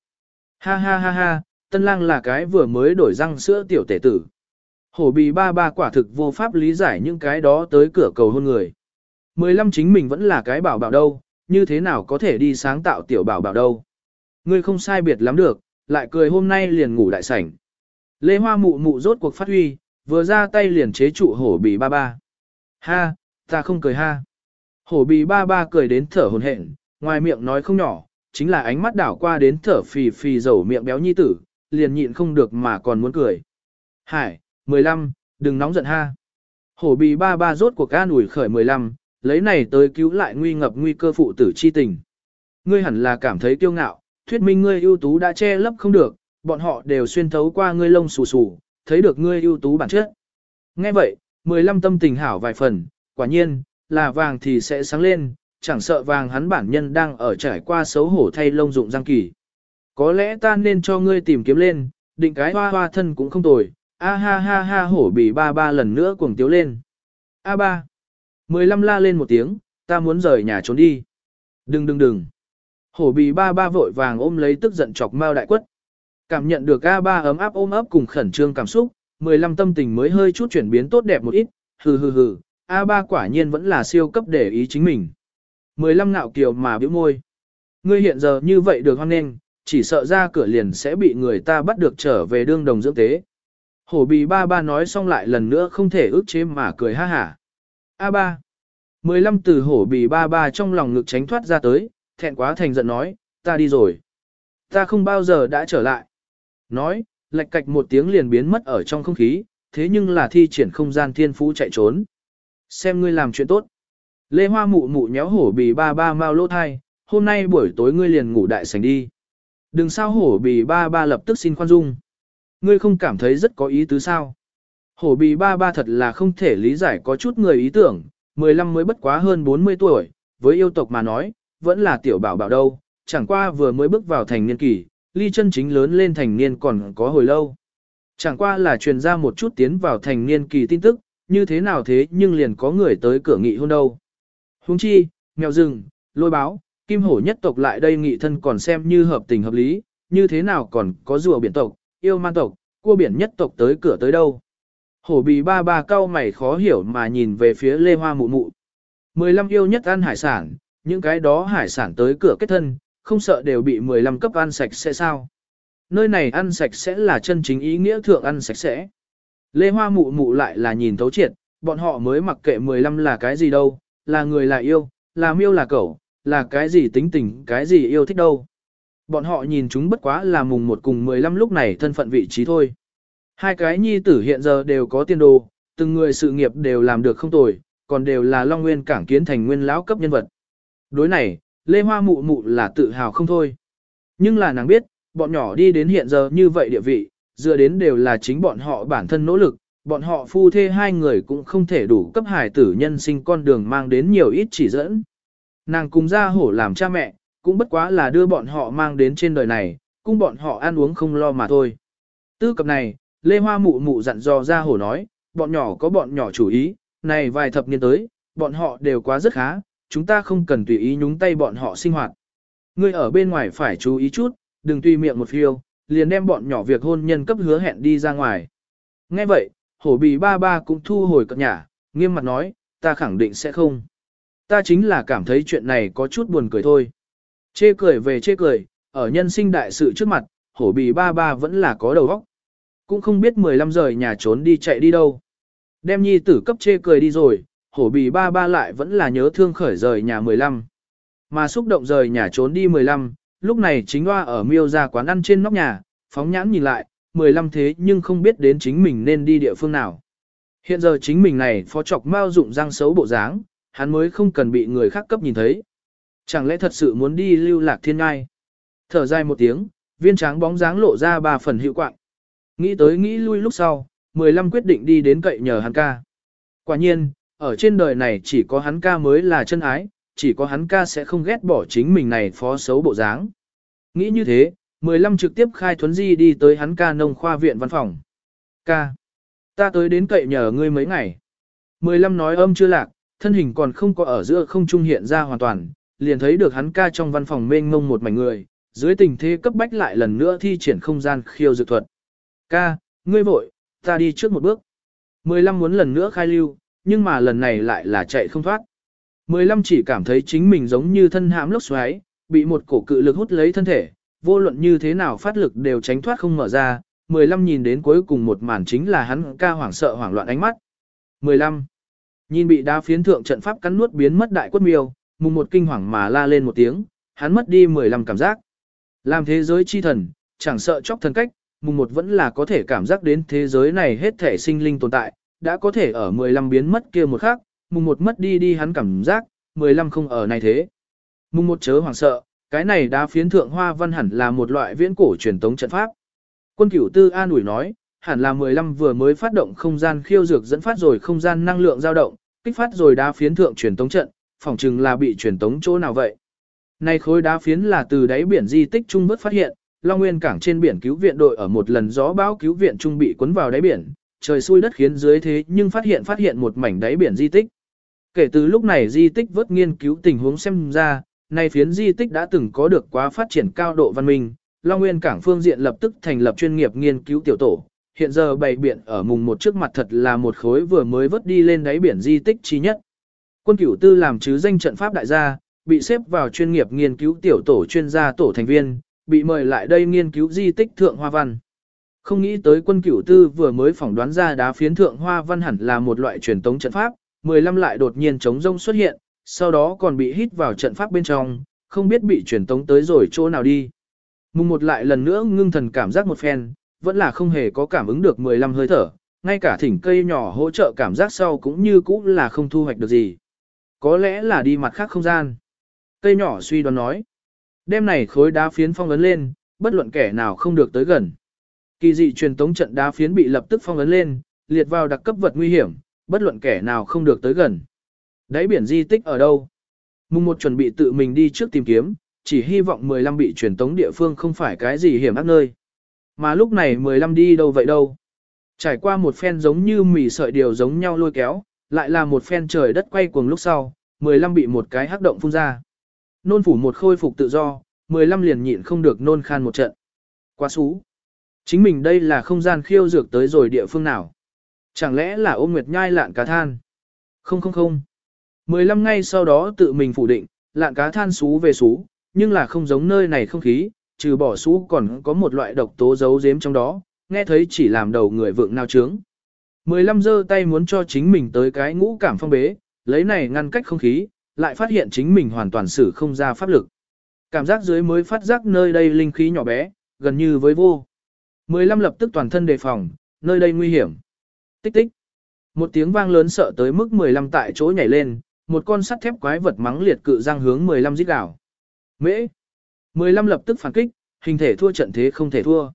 Ha ha ha ha, tân lang là cái vừa mới đổi răng sữa tiểu tể tử. Hổ bì ba ba quả thực vô pháp lý giải những cái đó tới cửa cầu hôn người. 15 chính mình vẫn là cái bảo bảo đâu, như thế nào có thể đi sáng tạo tiểu bảo bảo đâu. Ngươi không sai biệt lắm được, lại cười hôm nay liền ngủ đại sảnh. Lê Hoa mụ mụ rốt cuộc phát huy, vừa ra tay liền chế trụ hổ bì ba ba. Ha, ta không cười ha. Hổ bì ba ba cười đến thở hồn hển, ngoài miệng nói không nhỏ, chính là ánh mắt đảo qua đến thở phì phì dầu miệng béo nhi tử, liền nhịn không được mà còn muốn cười. Hải, 15, đừng nóng giận ha. Hổ bì ba ba rốt cuộc an ủi khởi 15, lấy này tới cứu lại nguy ngập nguy cơ phụ tử chi tình. Ngươi hẳn là cảm thấy kiêu ngạo, thuyết minh ngươi ưu tú đã che lấp không được, bọn họ đều xuyên thấu qua ngươi lông xù xù, thấy được ngươi ưu tú bản chất. Nghe vậy, 15 tâm tình hảo vài phần, quả nhiên, là vàng thì sẽ sáng lên, chẳng sợ vàng hắn bản nhân đang ở trải qua xấu hổ thay lông dụng răng kỳ. Có lẽ ta nên cho ngươi tìm kiếm lên, định cái hoa hoa thân cũng không tồi, a ha ha ha hổ bì ba ba lần nữa cuồng tiếu lên. A ba. 15 la lên một tiếng, ta muốn rời nhà trốn đi. Đừng đừng đừng. Hổ bì ba ba vội vàng ôm lấy tức giận chọc mao đại quất. Cảm nhận được A ba ấm áp ôm ấp cùng khẩn trương cảm xúc, 15 tâm tình mới hơi chút chuyển biến tốt đẹp một ít, hừ hừ hừ, A ba quả nhiên vẫn là siêu cấp để ý chính mình. 15 ngạo kiều mà biểu môi. Ngươi hiện giờ như vậy được hoan nghênh, chỉ sợ ra cửa liền sẽ bị người ta bắt được trở về đương đồng dưỡng tế. Hổ bì ba ba nói xong lại lần nữa không thể ức chế mà cười ha hả. A ba. 15 từ hổ bì ba ba trong lòng ngực tránh thoát ra tới, thẹn quá thành giận nói, ta đi rồi. Ta không bao giờ đã trở lại. Nói, lạch cạch một tiếng liền biến mất ở trong không khí, thế nhưng là thi triển không gian thiên phú chạy trốn. Xem ngươi làm chuyện tốt. Lê Hoa mụ mụ nhéo hổ bì ba ba mau lỗ thai, hôm nay buổi tối ngươi liền ngủ đại sảnh đi. Đừng sao hổ bì ba ba lập tức xin khoan dung. Ngươi không cảm thấy rất có ý tứ sao. Hổ bì ba ba thật là không thể lý giải có chút người ý tưởng, 15 mới bất quá hơn 40 tuổi, với yêu tộc mà nói, vẫn là tiểu bảo bảo đâu, chẳng qua vừa mới bước vào thành niên kỳ, ly chân chính lớn lên thành niên còn có hồi lâu. Chẳng qua là truyền ra một chút tiến vào thành niên kỳ tin tức, như thế nào thế nhưng liền có người tới cửa nghị hôn đâu. Huống chi, mèo rừng, lôi báo, kim hổ nhất tộc lại đây nghị thân còn xem như hợp tình hợp lý, như thế nào còn có rùa biển tộc, yêu man tộc, cua biển nhất tộc tới cửa tới đâu. Hổ bì ba ba cau mày khó hiểu mà nhìn về phía lê hoa mụ mụ. Mười lăm yêu nhất ăn hải sản, những cái đó hải sản tới cửa kết thân, không sợ đều bị mười lăm cấp ăn sạch sẽ sao. Nơi này ăn sạch sẽ là chân chính ý nghĩa thượng ăn sạch sẽ. Lê hoa mụ mụ lại là nhìn thấu triệt, bọn họ mới mặc kệ mười lăm là cái gì đâu, là người là yêu, là miêu là cẩu, là cái gì tính tình, cái gì yêu thích đâu. Bọn họ nhìn chúng bất quá là mùng một cùng 15 lúc này thân phận vị trí thôi. Hai cái nhi tử hiện giờ đều có tiền đồ, từng người sự nghiệp đều làm được không tồi, còn đều là Long Nguyên cảng kiến thành nguyên lão cấp nhân vật. Đối này, Lê Hoa mụ mụ là tự hào không thôi. Nhưng là nàng biết, bọn nhỏ đi đến hiện giờ như vậy địa vị, dựa đến đều là chính bọn họ bản thân nỗ lực, bọn họ phu thê hai người cũng không thể đủ cấp hải tử nhân sinh con đường mang đến nhiều ít chỉ dẫn. Nàng cùng ra hổ làm cha mẹ, cũng bất quá là đưa bọn họ mang đến trên đời này, cung bọn họ ăn uống không lo mà thôi. Tư cập này, Lê Hoa mụ mụ dặn dò ra hổ nói, bọn nhỏ có bọn nhỏ chủ ý, này vài thập niên tới, bọn họ đều quá rất khá, chúng ta không cần tùy ý nhúng tay bọn họ sinh hoạt. Ngươi ở bên ngoài phải chú ý chút, đừng tùy miệng một phiêu, liền đem bọn nhỏ việc hôn nhân cấp hứa hẹn đi ra ngoài. Nghe vậy, hổ bì ba ba cũng thu hồi cận nhà, nghiêm mặt nói, ta khẳng định sẽ không. Ta chính là cảm thấy chuyện này có chút buồn cười thôi. Chê cười về chê cười, ở nhân sinh đại sự trước mặt, hổ bì ba ba vẫn là có đầu óc. Cũng không biết 15 giờ nhà trốn đi chạy đi đâu. Đem nhi tử cấp chê cười đi rồi, hổ bì ba ba lại vẫn là nhớ thương khởi rời nhà 15. Mà xúc động rời nhà trốn đi 15, lúc này chính hoa ở miêu ra quán ăn trên nóc nhà, phóng nhãn nhìn lại, 15 thế nhưng không biết đến chính mình nên đi địa phương nào. Hiện giờ chính mình này phó trọc mau dụng răng xấu bộ dáng, hắn mới không cần bị người khác cấp nhìn thấy. Chẳng lẽ thật sự muốn đi lưu lạc thiên ngai? Thở dài một tiếng, viên tráng bóng dáng lộ ra ba phần hiệu quạng. Nghĩ tới nghĩ lui lúc sau, 15 quyết định đi đến cậy nhờ hắn ca. Quả nhiên, ở trên đời này chỉ có hắn ca mới là chân ái, chỉ có hắn ca sẽ không ghét bỏ chính mình này phó xấu bộ dáng. Nghĩ như thế, 15 trực tiếp khai thuấn di đi tới hắn ca nông khoa viện văn phòng. Ca, ta tới đến cậy nhờ ngươi mấy ngày. 15 nói âm chưa lạc, thân hình còn không có ở giữa không trung hiện ra hoàn toàn, liền thấy được hắn ca trong văn phòng mênh mông một mảnh người, dưới tình thế cấp bách lại lần nữa thi triển không gian khiêu dược thuật. Ca, ngươi vội, ta đi trước một bước. 15 muốn lần nữa khai lưu, nhưng mà lần này lại là chạy không thoát. 15 chỉ cảm thấy chính mình giống như thân hãm lốc xoáy, bị một cổ cự lực hút lấy thân thể, vô luận như thế nào phát lực đều tránh thoát không mở ra. 15 nhìn đến cuối cùng một màn chính là hắn ca hoảng sợ hoảng loạn ánh mắt. 15. Nhìn bị đá phiến thượng trận pháp cắn nuốt biến mất đại quất miêu, mùng một kinh hoàng mà la lên một tiếng, hắn mất đi 15 cảm giác. Làm thế giới chi thần, chẳng sợ chóc thần cách, mùng một vẫn là có thể cảm giác đến thế giới này hết thể sinh linh tồn tại, đã có thể ở 15 biến mất kia một khác, mùng một mất đi đi hắn cảm giác, 15 không ở này thế. Mùng một chớ hoảng sợ, cái này đá phiến thượng hoa văn hẳn là một loại viễn cổ truyền tống trận pháp. Quân cửu tư an ủi nói, hẳn là 15 vừa mới phát động không gian khiêu dược dẫn phát rồi không gian năng lượng dao động, kích phát rồi đá phiến thượng truyền tống trận, phỏng chừng là bị truyền tống chỗ nào vậy. Này khối đá phiến là từ đáy biển di tích trung bất phát hiện, Long Nguyên cảng trên biển cứu viện đội ở một lần gió bão cứu viện trung bị cuốn vào đáy biển, trời xui đất khiến dưới thế nhưng phát hiện phát hiện một mảnh đáy biển di tích. Kể từ lúc này di tích vớt nghiên cứu tình huống xem ra, nay phiến di tích đã từng có được quá phát triển cao độ văn minh, Long Nguyên cảng phương diện lập tức thành lập chuyên nghiệp nghiên cứu tiểu tổ, hiện giờ bày biện ở mùng một trước mặt thật là một khối vừa mới vớt đi lên đáy biển di tích chi nhất. Quân cửu tư làm chứ danh trận pháp đại gia, bị xếp vào chuyên nghiệp nghiên cứu tiểu tổ chuyên gia tổ thành viên, bị mời lại đây nghiên cứu di tích thượng hoa văn. Không nghĩ tới quân cửu tư vừa mới phỏng đoán ra đá phiến thượng hoa văn hẳn là một loại truyền tống trận pháp, 15 lại đột nhiên chống rông xuất hiện, sau đó còn bị hít vào trận pháp bên trong, không biết bị truyền tống tới rồi chỗ nào đi. Mùng một lại lần nữa ngưng thần cảm giác một phen, vẫn là không hề có cảm ứng được 15 hơi thở, ngay cả thỉnh cây nhỏ hỗ trợ cảm giác sau cũng như cũ là không thu hoạch được gì. Có lẽ là đi mặt khác không gian. Cây nhỏ suy đoán nói. Đêm này khối đá phiến phong ấn lên, bất luận kẻ nào không được tới gần. Kỳ dị truyền tống trận đá phiến bị lập tức phong ấn lên, liệt vào đặc cấp vật nguy hiểm, bất luận kẻ nào không được tới gần. Đáy biển di tích ở đâu? Mùng một chuẩn bị tự mình đi trước tìm kiếm, chỉ hy vọng 15 bị truyền tống địa phương không phải cái gì hiểm ác nơi. Mà lúc này 15 đi đâu vậy đâu? Trải qua một phen giống như mì sợi điều giống nhau lôi kéo, lại là một phen trời đất quay cuồng lúc sau, 15 bị một cái hắc động phun ra. Nôn phủ một khôi phục tự do, 15 liền nhịn không được nôn khan một trận. Quá xú. Chính mình đây là không gian khiêu dược tới rồi địa phương nào. Chẳng lẽ là ôm nguyệt nhai lạn cá than? Không không không. 15 ngay sau đó tự mình phủ định, lạn cá than xú về xú, nhưng là không giống nơi này không khí, trừ bỏ xú còn có một loại độc tố giấu giếm trong đó, nghe thấy chỉ làm đầu người vượng nào trướng. 15 giơ tay muốn cho chính mình tới cái ngũ cảm phong bế, lấy này ngăn cách không khí, lại phát hiện chính mình hoàn toàn xử không ra pháp lực. Cảm giác dưới mới phát giác nơi đây linh khí nhỏ bé, gần như với vô. 15 lập tức toàn thân đề phòng, nơi đây nguy hiểm. Tích tích. Một tiếng vang lớn sợ tới mức 15 tại chỗ nhảy lên, một con sắt thép quái vật mắng liệt cự răng hướng 15 giết đảo. Mễ. 15 lập tức phản kích, hình thể thua trận thế không thể thua.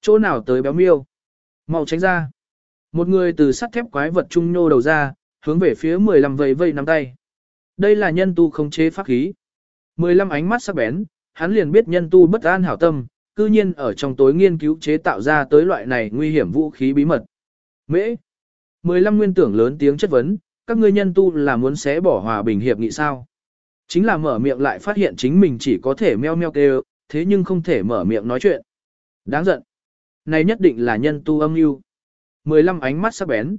Chỗ nào tới béo miêu? Mau tránh ra. Một người từ sắt thép quái vật trung nhô đầu ra, hướng về phía 15 vây vây nắm tay. Đây là nhân tu không chế pháp khí. 15 ánh mắt sắc bén, hắn liền biết nhân tu bất an hảo tâm, cư nhiên ở trong tối nghiên cứu chế tạo ra tới loại này nguy hiểm vũ khí bí mật. Mễ. 15 nguyên tưởng lớn tiếng chất vấn, các ngươi nhân tu là muốn xé bỏ hòa bình hiệp nghị sao? Chính là mở miệng lại phát hiện chính mình chỉ có thể meo meo kêu, thế nhưng không thể mở miệng nói chuyện. Đáng giận. Này nhất định là nhân tu âm mưu. 15 ánh mắt sắc bén.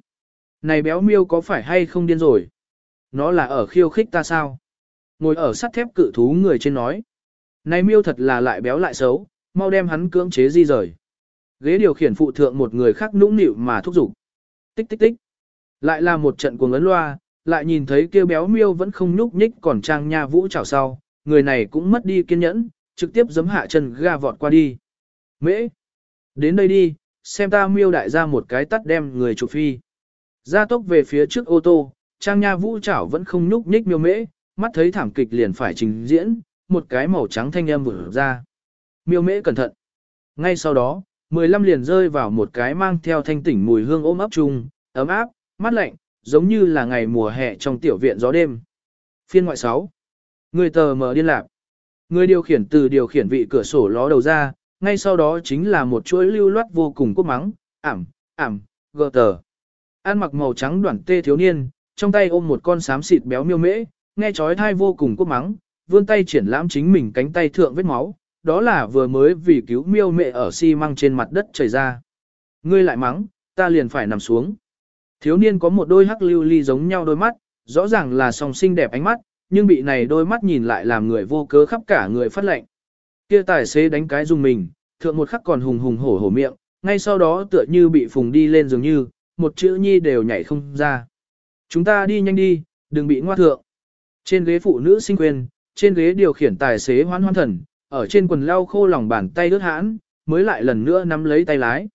Này béo miêu có phải hay không điên rồi? Nó là ở khiêu khích ta sao? Ngồi ở sắt thép cự thú người trên nói. Này miêu thật là lại béo lại xấu, mau đem hắn cưỡng chế di rời. Ghế điều khiển phụ thượng một người khác nũng nịu mà thúc giục. Tích tích tích. Lại là một trận cuồng ấn loa, lại nhìn thấy kêu béo miêu vẫn không nhúc nhích còn trang nha vũ chảo sau, người này cũng mất đi kiên nhẫn, trực tiếp giấm hạ chân ga vọt qua đi. Mễ! Đến đây đi, xem ta miêu đại ra một cái tắt đem người chụp phi. Ra tốc về phía trước ô tô, trang nha vũ chảo vẫn không nhúc nhích miêu mễ, mắt thấy thảm kịch liền phải trình diễn, một cái màu trắng thanh âm vừa ra. Miêu mễ cẩn thận. Ngay sau đó, 15 liền rơi vào một cái mang theo thanh tỉnh mùi hương ôm ấp chung, ấm áp, mát lạnh, giống như là ngày mùa hè trong tiểu viện gió đêm. Phiên ngoại 6. Người tờ mở điên lạc. Người điều khiển từ điều khiển vị cửa sổ ló đầu ra, ngay sau đó chính là một chuỗi lưu loát vô cùng cốt mắng, ảm, ảm, gờ tờ. Ăn mặc màu trắng đoạn tê thiếu niên, trong tay ôm một con xám xịt béo miêu mễ, nghe chói thai vô cùng cốt mắng, vươn tay triển lãm chính mình cánh tay thượng vết máu, đó là vừa mới vì cứu miêu mẹ ở xi măng trên mặt đất chảy ra. Ngươi lại mắng, ta liền phải nằm xuống. Thiếu niên có một đôi hắc lưu ly giống nhau đôi mắt, rõ ràng là song xinh đẹp ánh mắt, nhưng bị này đôi mắt nhìn lại làm người vô cớ khắp cả người phát lệnh. Kia tài xế đánh cái dùng mình, thượng một khắc còn hùng hùng hổ hổ miệng, ngay sau đó tựa như bị phùng đi lên dường như, một chữ nhi đều nhảy không ra. Chúng ta đi nhanh đi, đừng bị ngoa thượng. Trên ghế phụ nữ sinh quyền, trên ghế điều khiển tài xế hoan hoan thần, ở trên quần lau khô lòng bàn tay đứt hãn, mới lại lần nữa nắm lấy tay lái.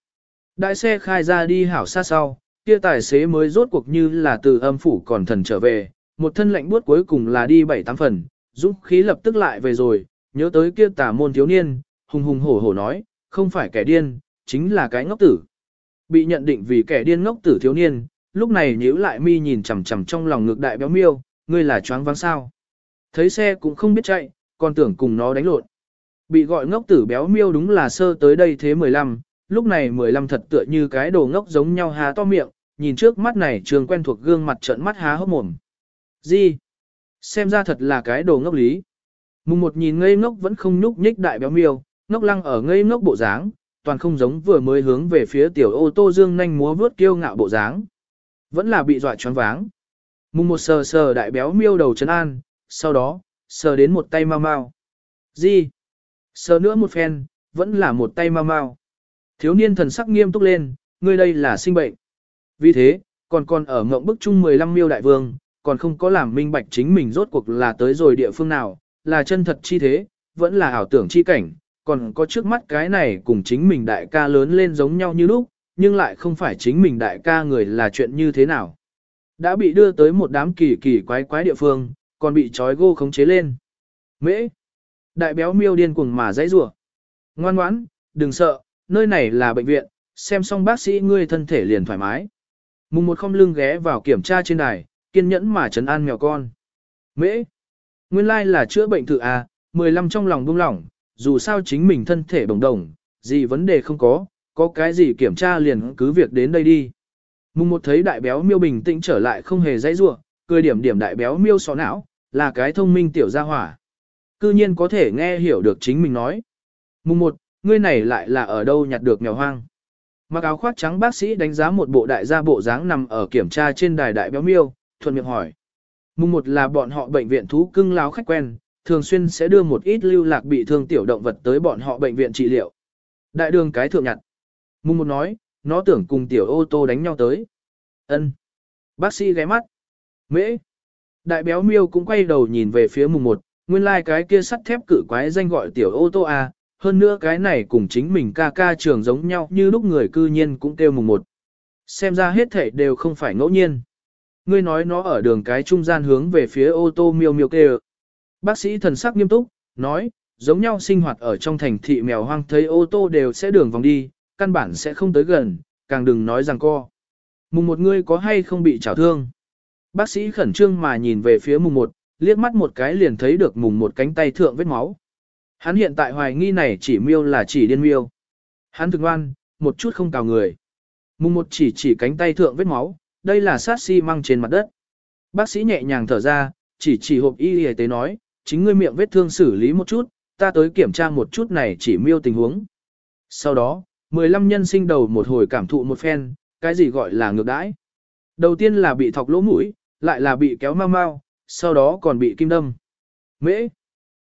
Đại xe khai ra đi hảo xa sau, kia tài xế mới rốt cuộc như là từ âm phủ còn thần trở về, một thân lạnh buốt cuối cùng là đi bảy tám phần, dũng khí lập tức lại về rồi, nhớ tới kia tà môn thiếu niên, hùng hùng hổ hổ nói, không phải kẻ điên, chính là cái ngốc tử. Bị nhận định vì kẻ điên ngốc tử thiếu niên, lúc này nhíu lại mi nhìn chằm chằm trong lòng ngược đại béo miêu, ngươi là choáng váng sao. Thấy xe cũng không biết chạy, còn tưởng cùng nó đánh lộn. Bị gọi ngốc tử béo miêu đúng là sơ tới đây thế 15, lúc này 15 thật tựa như cái đồ ngốc giống nhau há to miệng, nhìn trước mắt này trường quen thuộc gương mặt trợn mắt há hốc mồm. Gì? Xem ra thật là cái đồ ngốc lý. Mùng một nhìn ngây ngốc vẫn không nhúc nhích đại béo miêu, ngốc lăng ở ngây ngốc bộ dáng, toàn không giống vừa mới hướng về phía tiểu ô tô dương nhanh múa vướt kiêu ngạo bộ dáng. Vẫn là bị dọa choáng váng. Mùng một sờ sờ đại béo miêu đầu chân an, sau đó, sờ đến một tay mau mau. Gì? Sờ nữa một phen, vẫn là một tay mau mau. Thiếu niên thần sắc nghiêm túc lên, ngươi đây là sinh bệnh. Vì thế, còn còn ở ngộng bức chung 15 miêu đại vương, còn không có làm minh bạch chính mình rốt cuộc là tới rồi địa phương nào, là chân thật chi thế, vẫn là ảo tưởng chi cảnh, còn có trước mắt cái này cùng chính mình đại ca lớn lên giống nhau như lúc, nhưng lại không phải chính mình đại ca người là chuyện như thế nào. Đã bị đưa tới một đám kỳ kỳ quái quái địa phương, còn bị trói gô khống chế lên. Mễ! Đại béo miêu điên cuồng mà dãy rủa Ngoan ngoãn, đừng sợ, nơi này là bệnh viện, xem xong bác sĩ ngươi thân thể liền thoải mái. Mùng một không lưng ghé vào kiểm tra trên đài, kiên nhẫn mà trấn an mèo con. Mễ! Nguyên lai là chữa bệnh thử à, 15 trong lòng buông lỏng, dù sao chính mình thân thể bồng đồng, gì vấn đề không có, có cái gì kiểm tra liền cứ việc đến đây đi. Mùng một thấy đại béo miêu bình tĩnh trở lại không hề dãy rủa, cười điểm điểm đại béo miêu xó não, là cái thông minh tiểu gia hỏa. Cư nhiên có thể nghe hiểu được chính mình nói. Mùng một, ngươi này lại là ở đâu nhặt được mèo hoang. Mặc áo khoác trắng bác sĩ đánh giá một bộ đại gia bộ dáng nằm ở kiểm tra trên đài đại béo miêu, thuận miệng hỏi. Mùng một là bọn họ bệnh viện thú cưng láo khách quen, thường xuyên sẽ đưa một ít lưu lạc bị thương tiểu động vật tới bọn họ bệnh viện trị liệu. Đại đường cái thượng nhặt. Mùng một nói, nó tưởng cùng tiểu ô tô đánh nhau tới. ân Bác sĩ ghé mắt. Mễ. Đại béo miêu cũng quay đầu nhìn về phía mùng một, nguyên lai like cái kia sắt thép cử quái danh gọi tiểu ô tô à, hơn nữa cái này cùng chính mình ca ca trường giống nhau như lúc người cư nhiên cũng kêu mùng một. Xem ra hết thảy đều không phải ngẫu nhiên. Ngươi nói nó ở đường cái trung gian hướng về phía ô tô miêu miêu kêu. Bác sĩ thần sắc nghiêm túc, nói, giống nhau sinh hoạt ở trong thành thị mèo hoang thấy ô tô đều sẽ đường vòng đi, căn bản sẽ không tới gần, càng đừng nói rằng co. Mùng một ngươi có hay không bị trào thương? Bác sĩ khẩn trương mà nhìn về phía mùng một, liếc mắt một cái liền thấy được mùng một cánh tay thượng vết máu. Hắn hiện tại hoài nghi này chỉ miêu là chỉ điên miêu. Hắn thực ngoan, một chút không cào người. Mùng một chỉ chỉ cánh tay thượng vết máu, đây là sát xi si măng trên mặt đất. Bác sĩ nhẹ nhàng thở ra, chỉ chỉ hộp y y tế nói, chính ngươi miệng vết thương xử lý một chút, ta tới kiểm tra một chút này chỉ miêu tình huống. Sau đó, 15 nhân sinh đầu một hồi cảm thụ một phen, cái gì gọi là ngược đãi. Đầu tiên là bị thọc lỗ mũi, lại là bị kéo mau mau, sau đó còn bị kim đâm. Mễ!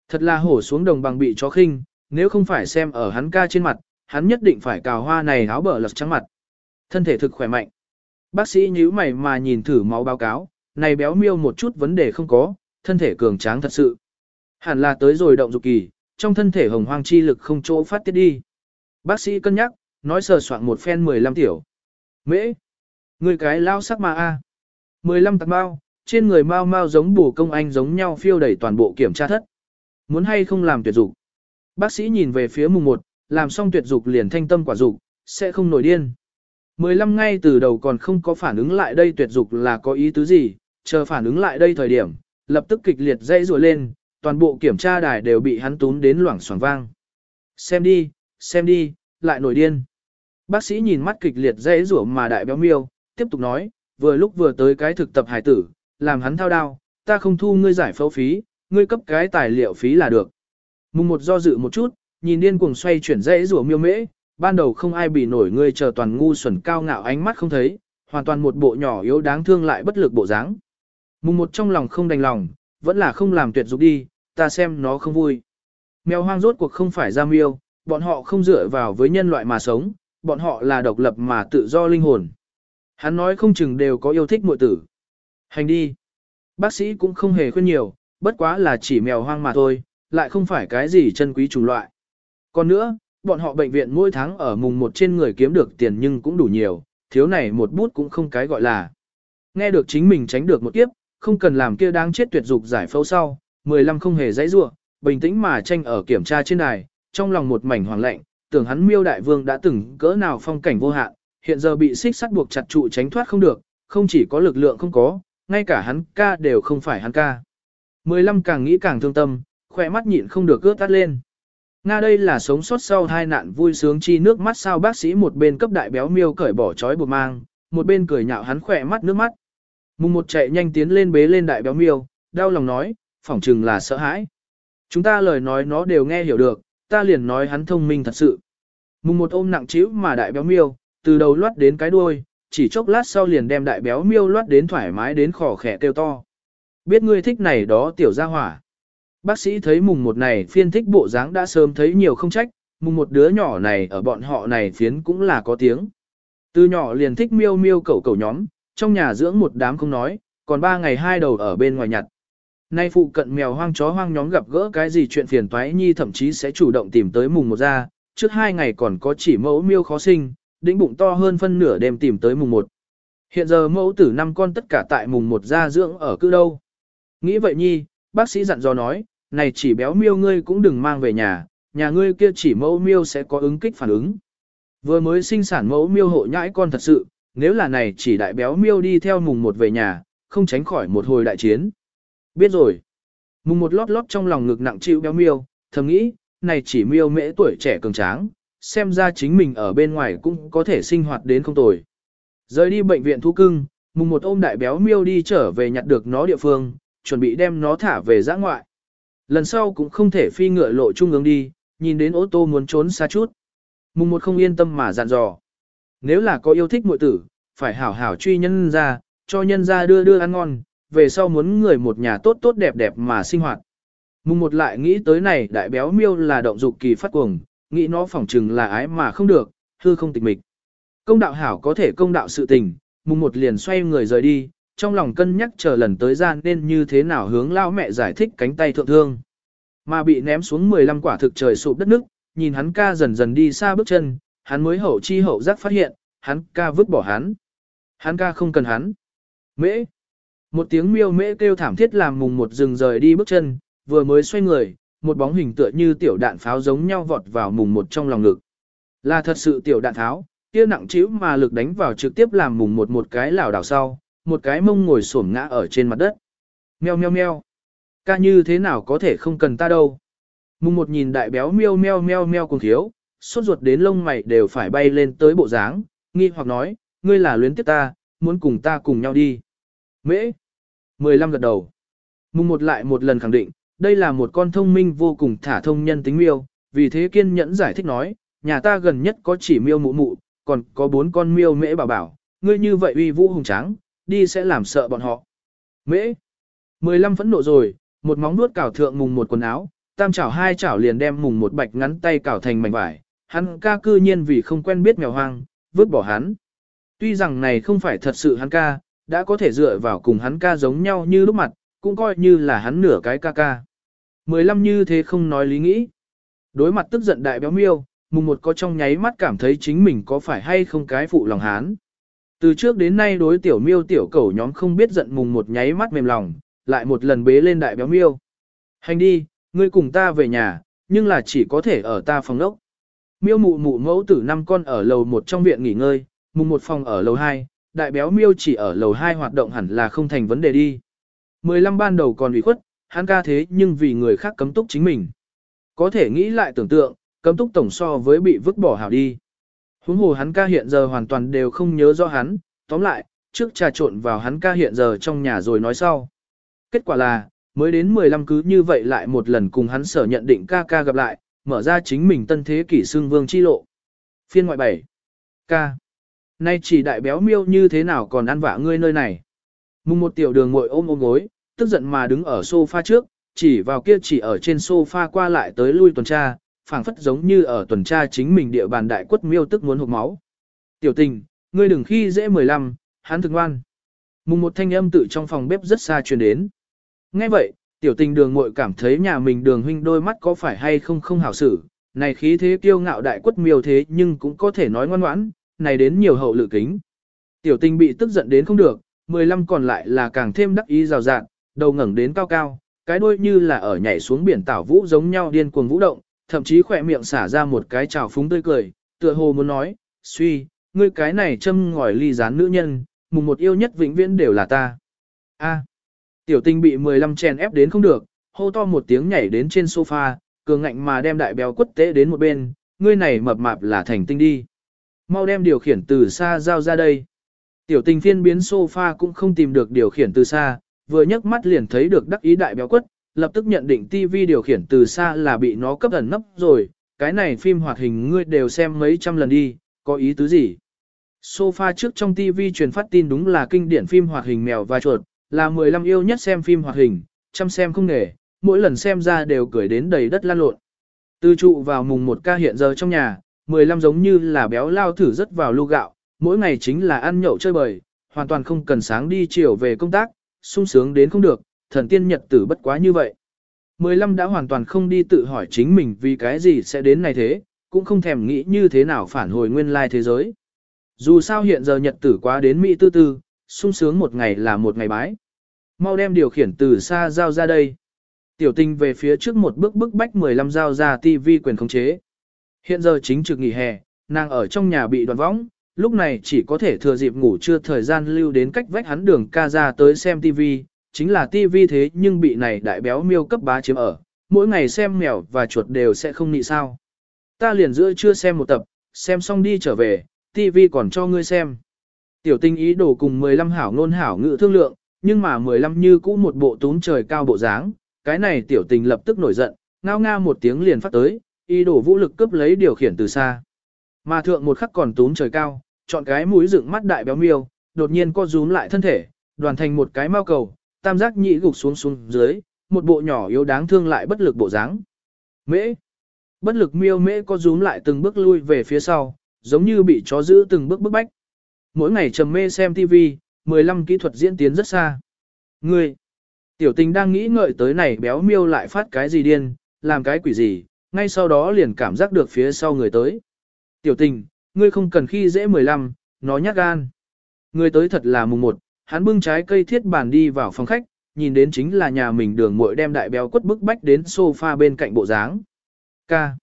Thật là hổ xuống đồng bằng bị chó khinh, nếu không phải xem ở hắn ca trên mặt, hắn nhất định phải cào hoa này áo bờ lật trắng mặt. Thân thể thực khỏe mạnh. Bác sĩ nhíu mày mà nhìn thử máu báo cáo, này béo miêu một chút vấn đề không có, thân thể cường tráng thật sự. Hẳn là tới rồi động dục kỳ, trong thân thể hồng hoang chi lực không chỗ phát tiết đi. Bác sĩ cân nhắc, nói sờ soạn một phen 15 tiểu. Mễ! Người cái lao sắc mà a 15 tạc bao, trên người mau mau giống bù công anh giống nhau phiêu đẩy toàn bộ kiểm tra thất. Muốn hay không làm tuyệt dục? Bác sĩ nhìn về phía mùng 1, làm xong tuyệt dục liền thanh tâm quả dục, sẽ không nổi điên. 15 ngay từ đầu còn không có phản ứng lại đây tuyệt dục là có ý tứ gì, chờ phản ứng lại đây thời điểm, lập tức kịch liệt dây rùa lên, toàn bộ kiểm tra đài đều bị hắn tún đến loảng xoảng vang. Xem đi, xem đi, lại nổi điên. Bác sĩ nhìn mắt kịch liệt dễ rủa mà đại béo miêu, tiếp tục nói, vừa lúc vừa tới cái thực tập hải tử, làm hắn thao đao, ta không thu ngươi giải phẫu phí, ngươi cấp cái tài liệu phí là được. Mùng một do dự một chút, nhìn điên cuồng xoay chuyển dễ rủa miêu mễ, ban đầu không ai bị nổi ngươi chờ toàn ngu xuẩn cao ngạo ánh mắt không thấy, hoàn toàn một bộ nhỏ yếu đáng thương lại bất lực bộ dáng. Mùng một trong lòng không đành lòng, vẫn là không làm tuyệt dục đi, ta xem nó không vui. Mèo hoang rốt cuộc không phải ra miêu, bọn họ không dựa vào với nhân loại mà sống, bọn họ là độc lập mà tự do linh hồn. Hắn nói không chừng đều có yêu thích muội tử. Hành đi. Bác sĩ cũng không hề khuyên nhiều, bất quá là chỉ mèo hoang mà thôi, lại không phải cái gì chân quý chủng loại. Còn nữa, bọn họ bệnh viện mỗi tháng ở mùng một trên người kiếm được tiền nhưng cũng đủ nhiều, thiếu này một bút cũng không cái gọi là. Nghe được chính mình tránh được một kiếp, không cần làm kia đáng chết tuyệt dục giải phẫu sau, 15 không hề dãy rủa, bình tĩnh mà tranh ở kiểm tra trên đài, trong lòng một mảnh hoàng lạnh, tưởng hắn miêu đại vương đã từng cỡ nào phong cảnh vô hạn, hiện giờ bị xích sắt buộc chặt trụ tránh thoát không được, không chỉ có lực lượng không có, ngay cả hắn ca đều không phải hắn ca. 15 càng nghĩ càng thương tâm, khỏe mắt nhịn không được ướt tắt lên. Nga đây là sống sót sau hai nạn vui sướng chi nước mắt sao bác sĩ một bên cấp đại béo miêu cởi bỏ trói buộc mang, một bên cười nhạo hắn khỏe mắt nước mắt. Mùng một chạy nhanh tiến lên bế lên đại béo miêu, đau lòng nói, phỏng chừng là sợ hãi. Chúng ta lời nói nó đều nghe hiểu được, ta liền nói hắn thông minh thật sự. Mùng một ôm nặng trĩu mà đại béo miêu, từ đầu loát đến cái đuôi, chỉ chốc lát sau liền đem đại béo miêu loát đến thoải mái đến khỏ khẻ kêu to. Biết ngươi thích này đó tiểu gia hỏa. Bác sĩ thấy mùng một này phiên thích bộ dáng đã sớm thấy nhiều không trách, mùng một đứa nhỏ này ở bọn họ này phiến cũng là có tiếng. Từ nhỏ liền thích miêu miêu cẩu cẩu nhóm, trong nhà dưỡng một đám không nói, còn ba ngày hai đầu ở bên ngoài nhặt. Nay phụ cận mèo hoang chó hoang nhóm gặp gỡ cái gì chuyện phiền toái nhi thậm chí sẽ chủ động tìm tới mùng một ra, trước hai ngày còn có chỉ mẫu miêu khó sinh, đĩnh bụng to hơn phân nửa đêm tìm tới mùng một. Hiện giờ mẫu tử năm con tất cả tại mùng một ra dưỡng ở cư đâu. Nghĩ vậy nhi, bác sĩ dặn dò nói, này chỉ béo miêu ngươi cũng đừng mang về nhà, nhà ngươi kia chỉ mẫu miêu sẽ có ứng kích phản ứng. Vừa mới sinh sản mẫu miêu hộ nhãi con thật sự, nếu là này chỉ đại béo miêu đi theo mùng một về nhà, không tránh khỏi một hồi đại chiến. Biết rồi. Mùng một lót lót trong lòng ngực nặng chịu béo miêu, thầm nghĩ, này chỉ miêu mễ tuổi trẻ cường tráng, xem ra chính mình ở bên ngoài cũng có thể sinh hoạt đến không tồi. Rời đi bệnh viện thú cưng, mùng một ôm đại béo miêu đi trở về nhặt được nó địa phương, chuẩn bị đem nó thả về giã ngoại. Lần sau cũng không thể phi ngựa lộ trung ương đi, nhìn đến ô tô muốn trốn xa chút. Mùng một không yên tâm mà dặn dò. Nếu là có yêu thích muội tử, phải hảo hảo truy nhân ra, cho nhân ra đưa đưa ăn ngon, về sau muốn người một nhà tốt tốt đẹp đẹp mà sinh hoạt. Mùng một lại nghĩ tới này đại béo miêu là động dục kỳ phát cuồng, nghĩ nó phỏng chừng là ái mà không được, hư không tịch mịch. Công đạo hảo có thể công đạo sự tình, mùng một liền xoay người rời đi, trong lòng cân nhắc chờ lần tới gian nên như thế nào hướng lao mẹ giải thích cánh tay thượng thương. Mà bị ném xuống 15 quả thực trời sụp đất nước, nhìn hắn ca dần dần đi xa bước chân, hắn mới hậu chi hậu giác phát hiện, hắn ca vứt bỏ hắn. Hắn ca không cần hắn. Mễ. Một tiếng miêu mễ kêu thảm thiết làm mùng một rừng rời đi bước chân, vừa mới xoay người, một bóng hình tựa như tiểu đạn pháo giống nhau vọt vào mùng một trong lòng ngực. Là thật sự tiểu đạn tháo, kia nặng trĩu mà lực đánh vào trực tiếp làm mùng một một cái lảo đảo sau, một cái mông ngồi xổm ngã ở trên mặt đất. Meo meo meo. Ca như thế nào có thể không cần ta đâu. Mùng một nhìn đại béo meo meo meo meo cùng thiếu, suốt ruột đến lông mày đều phải bay lên tới bộ dáng, nghi hoặc nói, ngươi là luyến tiếp ta, muốn cùng ta cùng nhau đi. Mễ. 15 gật đầu. Mùng một lại một lần khẳng định, đây là một con thông minh vô cùng thả thông nhân tính miêu, vì thế kiên nhẫn giải thích nói, nhà ta gần nhất có chỉ miêu mụ mụ, còn có bốn con miêu mễ bảo bảo, ngươi như vậy uy vũ hùng tráng, đi sẽ làm sợ bọn họ. Mễ. 15 phẫn nộ rồi, một móng nuốt cào thượng mùng một quần áo, tam chảo hai chảo liền đem mùng một bạch ngắn tay cào thành mảnh vải, hắn ca cư nhiên vì không quen biết mèo hoang, vứt bỏ hắn. Tuy rằng này không phải thật sự hắn ca, đã có thể dựa vào cùng hắn ca giống nhau như lúc mặt, cũng coi như là hắn nửa cái ca ca. Mười lăm như thế không nói lý nghĩ. Đối mặt tức giận đại béo miêu, mùng một có trong nháy mắt cảm thấy chính mình có phải hay không cái phụ lòng hán. Từ trước đến nay đối tiểu miêu tiểu cẩu nhóm không biết giận mùng một nháy mắt mềm lòng, lại một lần bế lên đại béo miêu. Hành đi, ngươi cùng ta về nhà, nhưng là chỉ có thể ở ta phòng ốc. Miêu mụ mụ mẫu tử năm con ở lầu một trong viện nghỉ ngơi, mùng một phòng ở lầu hai, đại béo miêu chỉ ở lầu hai hoạt động hẳn là không thành vấn đề đi. Mười lăm ban đầu còn ủy khuất, hắn ca thế nhưng vì người khác cấm túc chính mình. Có thể nghĩ lại tưởng tượng, cấm túc tổng so với bị vứt bỏ hảo đi. Huống hồ hắn ca hiện giờ hoàn toàn đều không nhớ rõ hắn, tóm lại, trước trà trộn vào hắn ca hiện giờ trong nhà rồi nói sau. Kết quả là, mới đến 15 cứ như vậy lại một lần cùng hắn sở nhận định ca ca gặp lại, mở ra chính mình tân thế kỷ xương vương chi lộ. Phiên ngoại 7. Ca. Nay chỉ đại béo miêu như thế nào còn ăn vạ ngươi nơi này. Mùng một tiểu đường ngồi ôm ôm gối, tức giận mà đứng ở sofa trước, chỉ vào kia chỉ ở trên sofa qua lại tới lui tuần tra, phảng phất giống như ở tuần tra chính mình địa bàn đại quất miêu tức muốn hụt máu. Tiểu tình, ngươi đừng khi dễ 15, hắn thực ngoan. Mùng một thanh âm tự trong phòng bếp rất xa truyền đến. Nghe vậy, tiểu tình đường muội cảm thấy nhà mình đường huynh đôi mắt có phải hay không không hảo xử, này khí thế kiêu ngạo đại quất miêu thế nhưng cũng có thể nói ngoan ngoãn, này đến nhiều hậu lự kính. Tiểu tình bị tức giận đến không được, 15 còn lại là càng thêm đắc ý rào rạng, đầu ngẩng đến cao cao, cái đuôi như là ở nhảy xuống biển tảo vũ giống nhau điên cuồng vũ động, thậm chí khỏe miệng xả ra một cái trào phúng tươi cười, tựa hồ muốn nói, suy, ngươi cái này châm ngòi ly gián nữ nhân, mùng một yêu nhất vĩnh viễn đều là ta. A. tiểu tình bị 15 chèn ép đến không được, hô to một tiếng nhảy đến trên sofa, cường ngạnh mà đem đại béo quất tế đến một bên, ngươi này mập mạp là thành tinh đi. Mau đem điều khiển từ xa giao ra đây. Tiểu tình phiên biến sofa cũng không tìm được điều khiển từ xa, vừa nhấc mắt liền thấy được đắc ý đại béo quất, lập tức nhận định TV điều khiển từ xa là bị nó cấp ẩn nấp rồi, cái này phim hoạt hình ngươi đều xem mấy trăm lần đi, có ý tứ gì? Sofa trước trong TV truyền phát tin đúng là kinh điển phim hoạt hình mèo và chuột, là 15 yêu nhất xem phim hoạt hình, chăm xem không nghề, mỗi lần xem ra đều cười đến đầy đất lan lộn. Từ trụ vào mùng một ca hiện giờ trong nhà, 15 giống như là béo lao thử rất vào lu gạo, mỗi ngày chính là ăn nhậu chơi bời, hoàn toàn không cần sáng đi chiều về công tác, sung sướng đến không được, thần tiên nhật tử bất quá như vậy. 15 đã hoàn toàn không đi tự hỏi chính mình vì cái gì sẽ đến này thế, cũng không thèm nghĩ như thế nào phản hồi nguyên lai thế giới. Dù sao hiện giờ nhật tử quá đến Mỹ tư tư, sung sướng một ngày là một ngày bái. Mau đem điều khiển từ xa giao ra đây. Tiểu tình về phía trước một bước bức bách 15 giao ra TV quyền khống chế. Hiện giờ chính trực nghỉ hè, nàng ở trong nhà bị đoàn võng, lúc này chỉ có thể thừa dịp ngủ chưa thời gian lưu đến cách vách hắn đường ca ra tới xem TV, chính là TV thế nhưng bị này đại béo miêu cấp bá chiếm ở, mỗi ngày xem mèo và chuột đều sẽ không nị sao. Ta liền giữa chưa xem một tập, xem xong đi trở về, TV còn cho ngươi xem. Tiểu tinh ý đồ cùng 15 hảo ngôn hảo ngự thương lượng, nhưng mà 15 như cũ một bộ tún trời cao bộ dáng, cái này tiểu tình lập tức nổi giận, ngao nga một tiếng liền phát tới, Y đổ vũ lực cướp lấy điều khiển từ xa. Mà thượng một khắc còn túm trời cao, chọn cái mũi dựng mắt đại béo miêu, đột nhiên co rúm lại thân thể, đoàn thành một cái mao cầu, tam giác nhị gục xuống xuống dưới, một bộ nhỏ yếu đáng thương lại bất lực bộ dáng. Mễ. Bất lực miêu mễ co rúm lại từng bước lui về phía sau, giống như bị chó giữ từng bước bức bách. Mỗi ngày trầm mê xem TV, 15 kỹ thuật diễn tiến rất xa. Ngươi. Tiểu tình đang nghĩ ngợi tới này béo miêu lại phát cái gì điên, làm cái quỷ gì, ngay sau đó liền cảm giác được phía sau người tới. Tiểu tình, ngươi không cần khi dễ 15, nó nhát gan. Người tới thật là mùng một, hắn bưng trái cây thiết bàn đi vào phòng khách, nhìn đến chính là nhà mình đường muội đem đại béo quất bức bách đến sofa bên cạnh bộ dáng. Ca.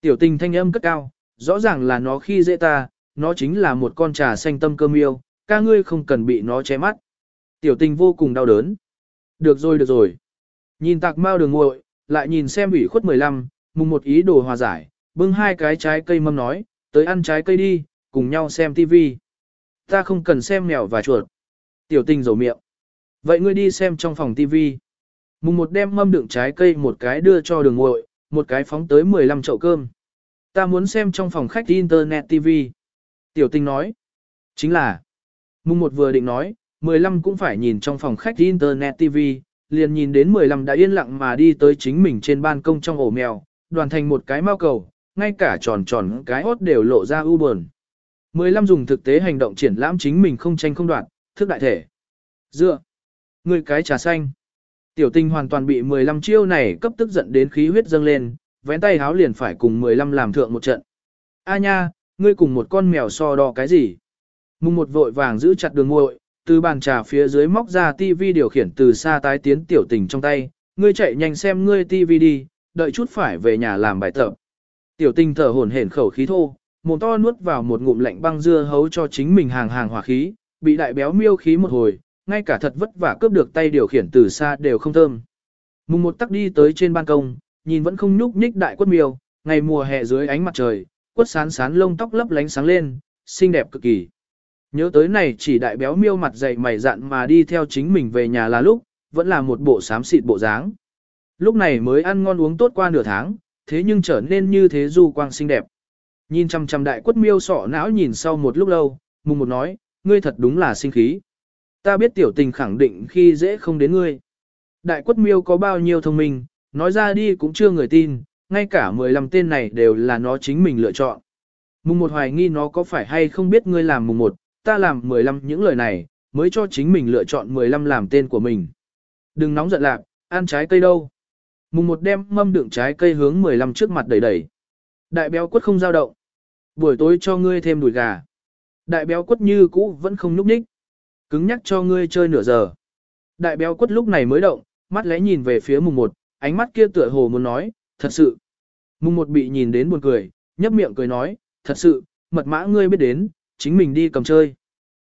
Tiểu tình thanh âm cất cao, rõ ràng là nó khi dễ ta, nó chính là một con trà xanh tâm cơm yêu ca ngươi không cần bị nó che mắt. Tiểu tình vô cùng đau đớn. Được rồi được rồi. Nhìn tạc mau đường muội, lại nhìn xem ủy khuất 15, mùng một ý đồ hòa giải, bưng hai cái trái cây mâm nói, tới ăn trái cây đi, cùng nhau xem tivi. Ta không cần xem mèo và chuột. Tiểu tình dầu miệng. Vậy ngươi đi xem trong phòng tivi. Mùng một đem mâm đựng trái cây một cái đưa cho đường ngội, một cái phóng tới 15 chậu cơm. Ta muốn xem trong phòng khách Internet TV. Tiểu tình nói. Chính là. Mùng một vừa định nói, 15 cũng phải nhìn trong phòng khách Internet TV, liền nhìn đến 15 đã yên lặng mà đi tới chính mình trên ban công trong ổ mèo, đoàn thành một cái mao cầu, ngay cả tròn tròn cái hốt đều lộ ra u buồn. 15 dùng thực tế hành động triển lãm chính mình không tranh không đoạt, thức đại thể. Dựa. Người cái trà xanh. Tiểu tình hoàn toàn bị 15 chiêu này cấp tức giận đến khí huyết dâng lên, vén tay háo liền phải cùng 15 làm thượng một trận. A nha, ngươi cùng một con mèo so đo cái gì? Mùng một vội vàng giữ chặt đường ngội, từ bàn trà phía dưới móc ra tivi điều khiển từ xa tái tiến tiểu tình trong tay, ngươi chạy nhanh xem ngươi tivi đi, đợi chút phải về nhà làm bài tập. Tiểu Tinh thở hổn hển khẩu khí thô, mồm to nuốt vào một ngụm lạnh băng dưa hấu cho chính mình hàng hàng hỏa khí, bị đại béo miêu khí một hồi, ngay cả thật vất vả cướp được tay điều khiển từ xa đều không thơm. Mùng một tắc đi tới trên ban công, nhìn vẫn không nhúc nhích đại quất miêu, ngày mùa hè dưới ánh mặt trời, quất sán sán lông tóc lấp lánh sáng lên, xinh đẹp cực kỳ. Nhớ tới này chỉ đại béo miêu mặt dày mày dặn mà đi theo chính mình về nhà là lúc, vẫn là một bộ xám xịt bộ dáng. Lúc này mới ăn ngon uống tốt qua nửa tháng, thế nhưng trở nên như thế du quang xinh đẹp. Nhìn chăm chăm đại quất miêu sọ não nhìn sau một lúc lâu, mùng một nói, ngươi thật đúng là sinh khí. Ta biết tiểu tình khẳng định khi dễ không đến ngươi. Đại quất miêu có bao nhiêu thông minh, nói ra đi cũng chưa người tin, ngay cả 15 tên này đều là nó chính mình lựa chọn. Mùng một hoài nghi nó có phải hay không biết ngươi làm mùng một, ta làm 15 những lời này, mới cho chính mình lựa chọn 15 làm tên của mình. Đừng nóng giận lạc, ăn trái cây đâu. Mùng một đem mâm đựng trái cây hướng 15 trước mặt đẩy đẩy. Đại béo quất không giao động. Buổi tối cho ngươi thêm đùi gà. Đại béo quất như cũ vẫn không núp ních. Cứng nhắc cho ngươi chơi nửa giờ. Đại béo quất lúc này mới động, mắt lẽ nhìn về phía mùng một, ánh mắt kia tựa hồ muốn nói, thật sự. Mùng một bị nhìn đến buồn cười, nhấp miệng cười nói, thật sự, mật mã ngươi biết đến, chính mình đi cầm chơi.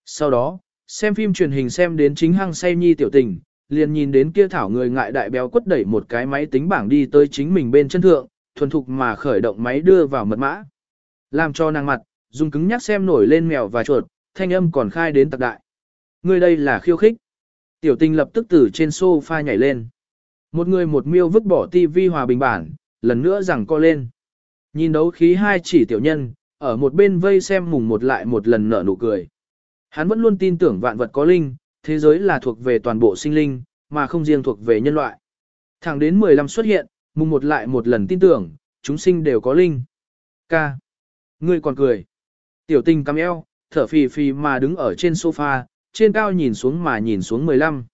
Sau đó, xem phim truyền hình xem đến chính hăng say nhi tiểu tình, liền nhìn đến kia thảo người ngại đại béo quất đẩy một cái máy tính bảng đi tới chính mình bên chân thượng, thuần thục mà khởi động máy đưa vào mật mã. Làm cho nàng mặt, dùng cứng nhắc xem nổi lên mèo và chuột, thanh âm còn khai đến tạc đại. người đây là khiêu khích. Tiểu tình lập tức từ trên sofa nhảy lên. Một người một miêu vứt bỏ tivi hòa bình bản, lần nữa rằng co lên. Nhìn đấu khí hai chỉ tiểu nhân, ở một bên vây xem mùng một lại một lần nở nụ cười. Hắn vẫn luôn tin tưởng vạn vật có linh, thế giới là thuộc về toàn bộ sinh linh, mà không riêng thuộc về nhân loại. Thẳng đến 15 xuất hiện, mùng một lại một lần tin tưởng, chúng sinh đều có linh. Ca. Ngươi còn cười. Tiểu tình cam eo, thở phì phì mà đứng ở trên sofa, trên cao nhìn xuống mà nhìn xuống 15.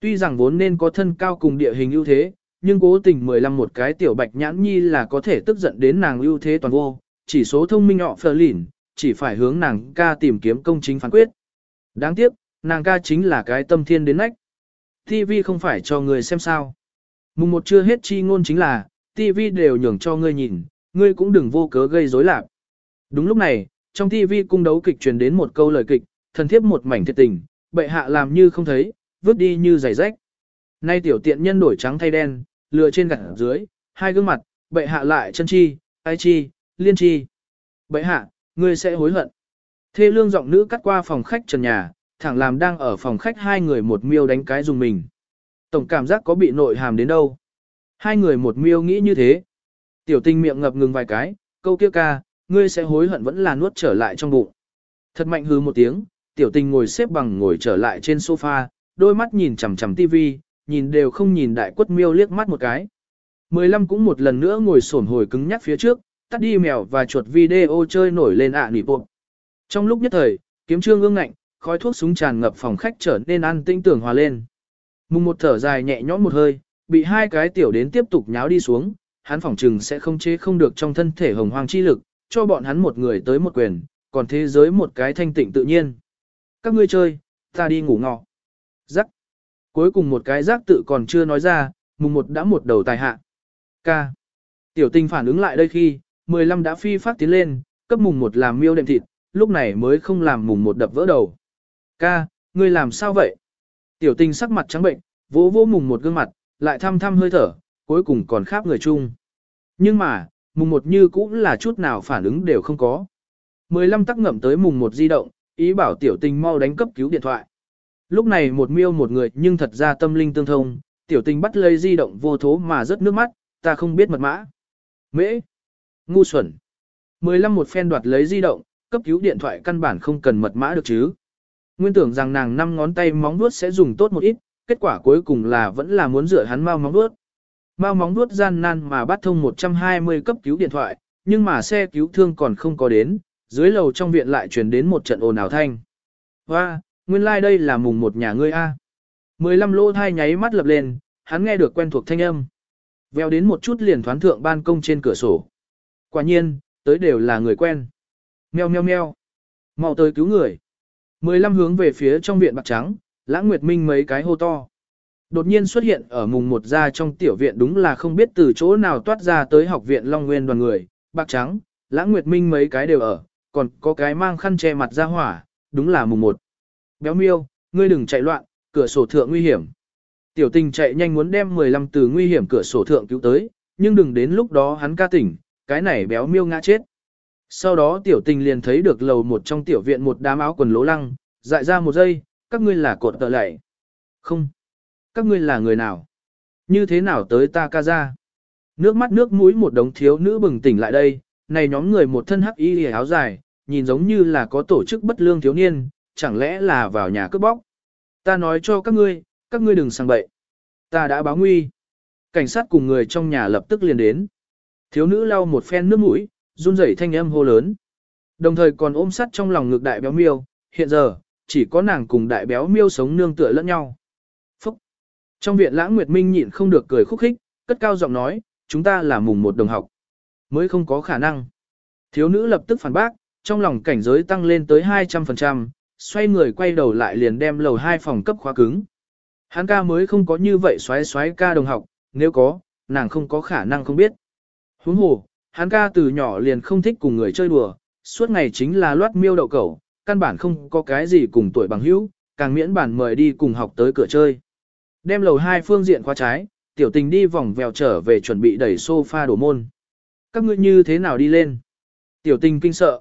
Tuy rằng vốn nên có thân cao cùng địa hình ưu thế, nhưng cố tình 15 một cái tiểu bạch nhãn nhi là có thể tức giận đến nàng ưu thế toàn vô, chỉ số thông minh họ phờ lỉn, chỉ phải hướng nàng ca tìm kiếm công chính phán quyết. Đáng tiếc, nàng ca chính là cái tâm thiên đến nách. TV không phải cho người xem sao. Mùng một chưa hết chi ngôn chính là, TV đều nhường cho ngươi nhìn, ngươi cũng đừng vô cớ gây rối lạc. Đúng lúc này, trong TV cung đấu kịch truyền đến một câu lời kịch, thần thiếp một mảnh thiệt tình, bệ hạ làm như không thấy, vứt đi như giày rách. Nay tiểu tiện nhân đổi trắng thay đen, lừa trên gặt dưới, hai gương mặt, bệ hạ lại chân chi, ai chi, liên chi. Bệ hạ, ngươi sẽ hối hận. Thê lương giọng nữ cắt qua phòng khách trần nhà, thẳng làm đang ở phòng khách hai người một miêu đánh cái dùng mình. Tổng cảm giác có bị nội hàm đến đâu. Hai người một miêu nghĩ như thế. Tiểu tinh miệng ngập ngừng vài cái, câu kia ca, ngươi sẽ hối hận vẫn là nuốt trở lại trong bụng. Thật mạnh hư một tiếng, tiểu tình ngồi xếp bằng ngồi trở lại trên sofa, đôi mắt nhìn chằm chằm tivi, nhìn đều không nhìn đại quất miêu liếc mắt một cái. Mười lăm cũng một lần nữa ngồi sổn hồi cứng nhắc phía trước, tắt đi mèo và chuột video chơi nổi lên ạ à nỉ bộ. Trong lúc nhất thời, kiếm trương ương ngạnh, khói thuốc súng tràn ngập phòng khách trở nên an tinh tưởng hòa lên. Mùng một thở dài nhẹ nhõm một hơi, bị hai cái tiểu đến tiếp tục nháo đi xuống, hắn phỏng trừng sẽ không chế không được trong thân thể hồng hoang chi lực, cho bọn hắn một người tới một quyền, còn thế giới một cái thanh tịnh tự nhiên. Các ngươi chơi, ta đi ngủ ngọ. Rắc. Cuối cùng một cái rác tự còn chưa nói ra, mùng một đã một đầu tài hạ. Ca. Tiểu tình phản ứng lại đây khi, 15 đã phi phát tiến lên, cấp mùng một làm miêu đệm thịt, lúc này mới không làm mùng một đập vỡ đầu. Ca, ngươi làm sao vậy? Tiểu tình sắc mặt trắng bệnh, vỗ vỗ mùng một gương mặt, lại thăm thăm hơi thở, cuối cùng còn khác người chung. Nhưng mà, mùng một như cũng là chút nào phản ứng đều không có. 15 tắc ngậm tới mùng một di động, ý bảo tiểu tình mau đánh cấp cứu điện thoại. Lúc này một miêu một người nhưng thật ra tâm linh tương thông, tiểu tình bắt lấy di động vô thố mà rớt nước mắt, ta không biết mật mã. Mễ. Ngu xuẩn. 15 một phen đoạt lấy di động, cấp cứu điện thoại căn bản không cần mật mã được chứ. Nguyên tưởng rằng nàng năm ngón tay móng vuốt sẽ dùng tốt một ít, kết quả cuối cùng là vẫn là muốn rửa hắn mau móng vuốt. Mau móng vuốt gian nan mà bắt thông 120 cấp cứu điện thoại, nhưng mà xe cứu thương còn không có đến, dưới lầu trong viện lại truyền đến một trận ồn ào thanh. Hoa, nguyên lai like đây là mùng một nhà ngươi a. 15 lô thai nháy mắt lập lên, hắn nghe được quen thuộc thanh âm. vèo đến một chút liền thoán thượng ban công trên cửa sổ. Quả nhiên, tới đều là người quen. Meo meo meo. Mau tới cứu người. 15 hướng về phía trong viện bạc trắng, lãng nguyệt minh mấy cái hô to. Đột nhiên xuất hiện ở mùng một ra trong tiểu viện đúng là không biết từ chỗ nào toát ra tới học viện Long Nguyên đoàn người, bạc trắng, lãng nguyệt minh mấy cái đều ở, còn có cái mang khăn che mặt ra hỏa, đúng là mùng một. Béo miêu, ngươi đừng chạy loạn, cửa sổ thượng nguy hiểm. Tiểu tình chạy nhanh muốn đem 15 từ nguy hiểm cửa sổ thượng cứu tới, nhưng đừng đến lúc đó hắn ca tỉnh, cái này béo miêu ngã chết. Sau đó tiểu tình liền thấy được lầu một trong tiểu viện một đám áo quần lố lăng, dại ra một giây, các ngươi là cột tờ lệ. Không. Các ngươi là người nào? Như thế nào tới ta ca ra? Nước mắt nước mũi một đống thiếu nữ bừng tỉnh lại đây, này nhóm người một thân hắc y áo dài, nhìn giống như là có tổ chức bất lương thiếu niên, chẳng lẽ là vào nhà cướp bóc. Ta nói cho các ngươi, các ngươi đừng sang bậy. Ta đã báo nguy. Cảnh sát cùng người trong nhà lập tức liền đến. Thiếu nữ lau một phen nước mũi, run rẩy thanh âm hô lớn. Đồng thời còn ôm sắt trong lòng ngực đại béo miêu, hiện giờ, chỉ có nàng cùng đại béo miêu sống nương tựa lẫn nhau. Phúc! Trong viện lãng nguyệt minh nhịn không được cười khúc khích, cất cao giọng nói, chúng ta là mùng một đồng học. Mới không có khả năng. Thiếu nữ lập tức phản bác, trong lòng cảnh giới tăng lên tới 200%, xoay người quay đầu lại liền đem lầu hai phòng cấp khóa cứng. Hắn ca mới không có như vậy xoáy xoáy ca đồng học, nếu có, nàng không có khả năng không biết. Huống hồ, hắn ca từ nhỏ liền không thích cùng người chơi đùa, suốt ngày chính là loát miêu đậu cẩu, căn bản không có cái gì cùng tuổi bằng hữu, càng miễn bản mời đi cùng học tới cửa chơi. Đem lầu hai phương diện khóa trái, tiểu tình đi vòng vèo trở về chuẩn bị đẩy sofa đổ môn. Các ngươi như thế nào đi lên? Tiểu tình kinh sợ.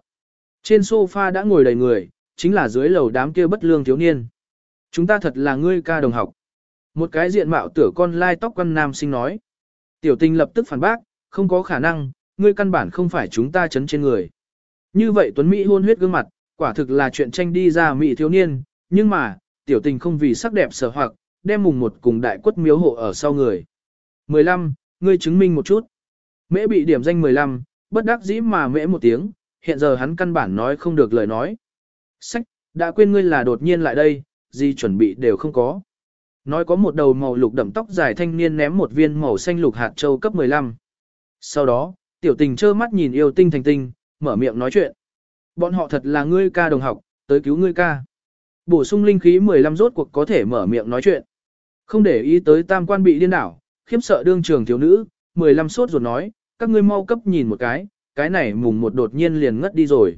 Trên sofa đã ngồi đầy người, chính là dưới lầu đám kia bất lương thiếu niên. Chúng ta thật là ngươi ca đồng học. Một cái diện mạo tửa con lai tóc quan nam sinh nói. Tiểu tình lập tức phản bác, không có khả năng, ngươi căn bản không phải chúng ta chấn trên người. Như vậy Tuấn Mỹ hôn huyết gương mặt, quả thực là chuyện tranh đi ra Mỹ thiếu niên, nhưng mà, tiểu tình không vì sắc đẹp sở hoặc, đem mùng một cùng đại quất miếu hộ ở sau người. 15. Ngươi chứng minh một chút. Mễ bị điểm danh 15, bất đắc dĩ mà mễ một tiếng, hiện giờ hắn căn bản nói không được lời nói. Sách, đã quên ngươi là đột nhiên lại đây, gì chuẩn bị đều không có. Nói có một đầu màu lục đậm tóc dài thanh niên ném một viên màu xanh lục hạt châu cấp 15. Sau đó, tiểu tình trơ mắt nhìn yêu tinh thành tinh, mở miệng nói chuyện. Bọn họ thật là ngươi ca đồng học, tới cứu ngươi ca. Bổ sung linh khí 15 rốt cuộc có thể mở miệng nói chuyện. Không để ý tới tam quan bị điên đảo, khiếp sợ đương trường thiếu nữ, 15 sốt ruột nói, các ngươi mau cấp nhìn một cái, cái này mùng một đột nhiên liền ngất đi rồi.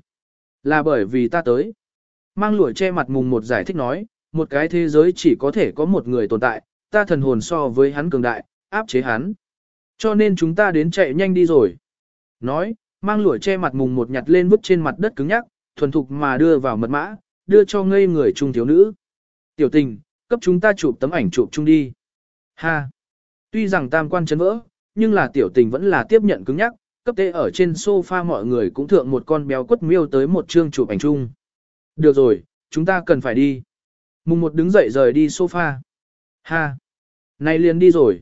Là bởi vì ta tới. Mang lụa che mặt mùng một giải thích nói, một cái thế giới chỉ có thể có một người tồn tại, ta thần hồn so với hắn cường đại, áp chế hắn. Cho nên chúng ta đến chạy nhanh đi rồi. Nói, mang lụa che mặt mùng một nhặt lên vứt trên mặt đất cứng nhắc, thuần thục mà đưa vào mật mã, đưa cho ngây người trung thiếu nữ. Tiểu tình, cấp chúng ta chụp tấm ảnh chụp chung đi. Ha! Tuy rằng tam quan chấn vỡ, nhưng là tiểu tình vẫn là tiếp nhận cứng nhắc, cấp tê ở trên sofa mọi người cũng thượng một con béo quất miêu tới một chương chụp ảnh chung. Được rồi, chúng ta cần phải đi. Mùng một đứng dậy rời đi sofa. Ha! Này liền đi rồi.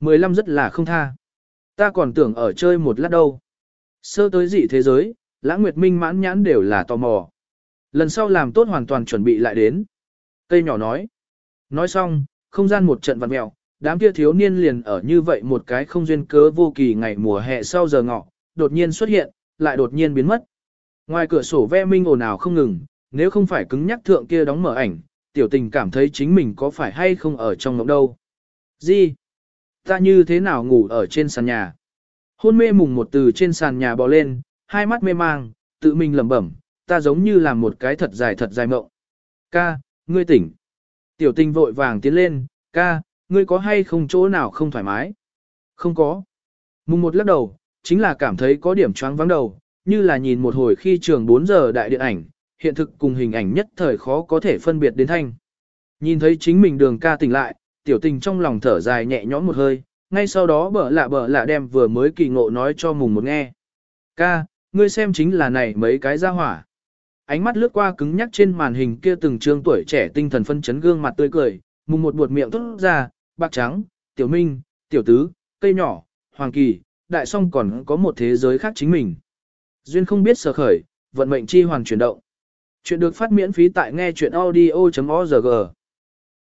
Mười lăm rất là không tha. Ta còn tưởng ở chơi một lát đâu. Sơ tới dị thế giới, lãng nguyệt minh mãn nhãn đều là tò mò. Lần sau làm tốt hoàn toàn chuẩn bị lại đến. Cây nhỏ nói. Nói xong, không gian một trận vặn mèo, đám kia thiếu niên liền ở như vậy một cái không duyên cớ vô kỳ ngày mùa hè sau giờ ngọ, đột nhiên xuất hiện, lại đột nhiên biến mất. Ngoài cửa sổ ve minh ồn ào không ngừng, nếu không phải cứng nhắc thượng kia đóng mở ảnh, tiểu tình cảm thấy chính mình có phải hay không ở trong ngộng đâu. Gì? Ta như thế nào ngủ ở trên sàn nhà? Hôn mê mùng một từ trên sàn nhà bò lên, hai mắt mê mang, tự mình lẩm bẩm, ta giống như là một cái thật dài thật dài mộng. Ca, ngươi tỉnh. Tiểu tình vội vàng tiến lên, ca, ngươi có hay không chỗ nào không thoải mái? Không có. Mùng một lắc đầu, chính là cảm thấy có điểm choáng vắng đầu, như là nhìn một hồi khi trường 4 giờ đại điện ảnh, hiện thực cùng hình ảnh nhất thời khó có thể phân biệt đến thanh. Nhìn thấy chính mình đường ca tỉnh lại, tiểu tình trong lòng thở dài nhẹ nhõm một hơi, ngay sau đó bở lạ bở lạ đem vừa mới kỳ ngộ nói cho mùng một nghe. Ca, ngươi xem chính là này mấy cái ra hỏa. Ánh mắt lướt qua cứng nhắc trên màn hình kia từng trương tuổi trẻ tinh thần phân chấn gương mặt tươi cười, mùng một buột miệng thốt ra, bạc trắng, tiểu minh, tiểu tứ, cây nhỏ, hoàng kỳ, đại song còn có một thế giới khác chính mình. Duyên không biết sở khởi, vận mệnh chi hoàn chuyển động. Chuyện được phát miễn phí tại nghe chuyện audio.org.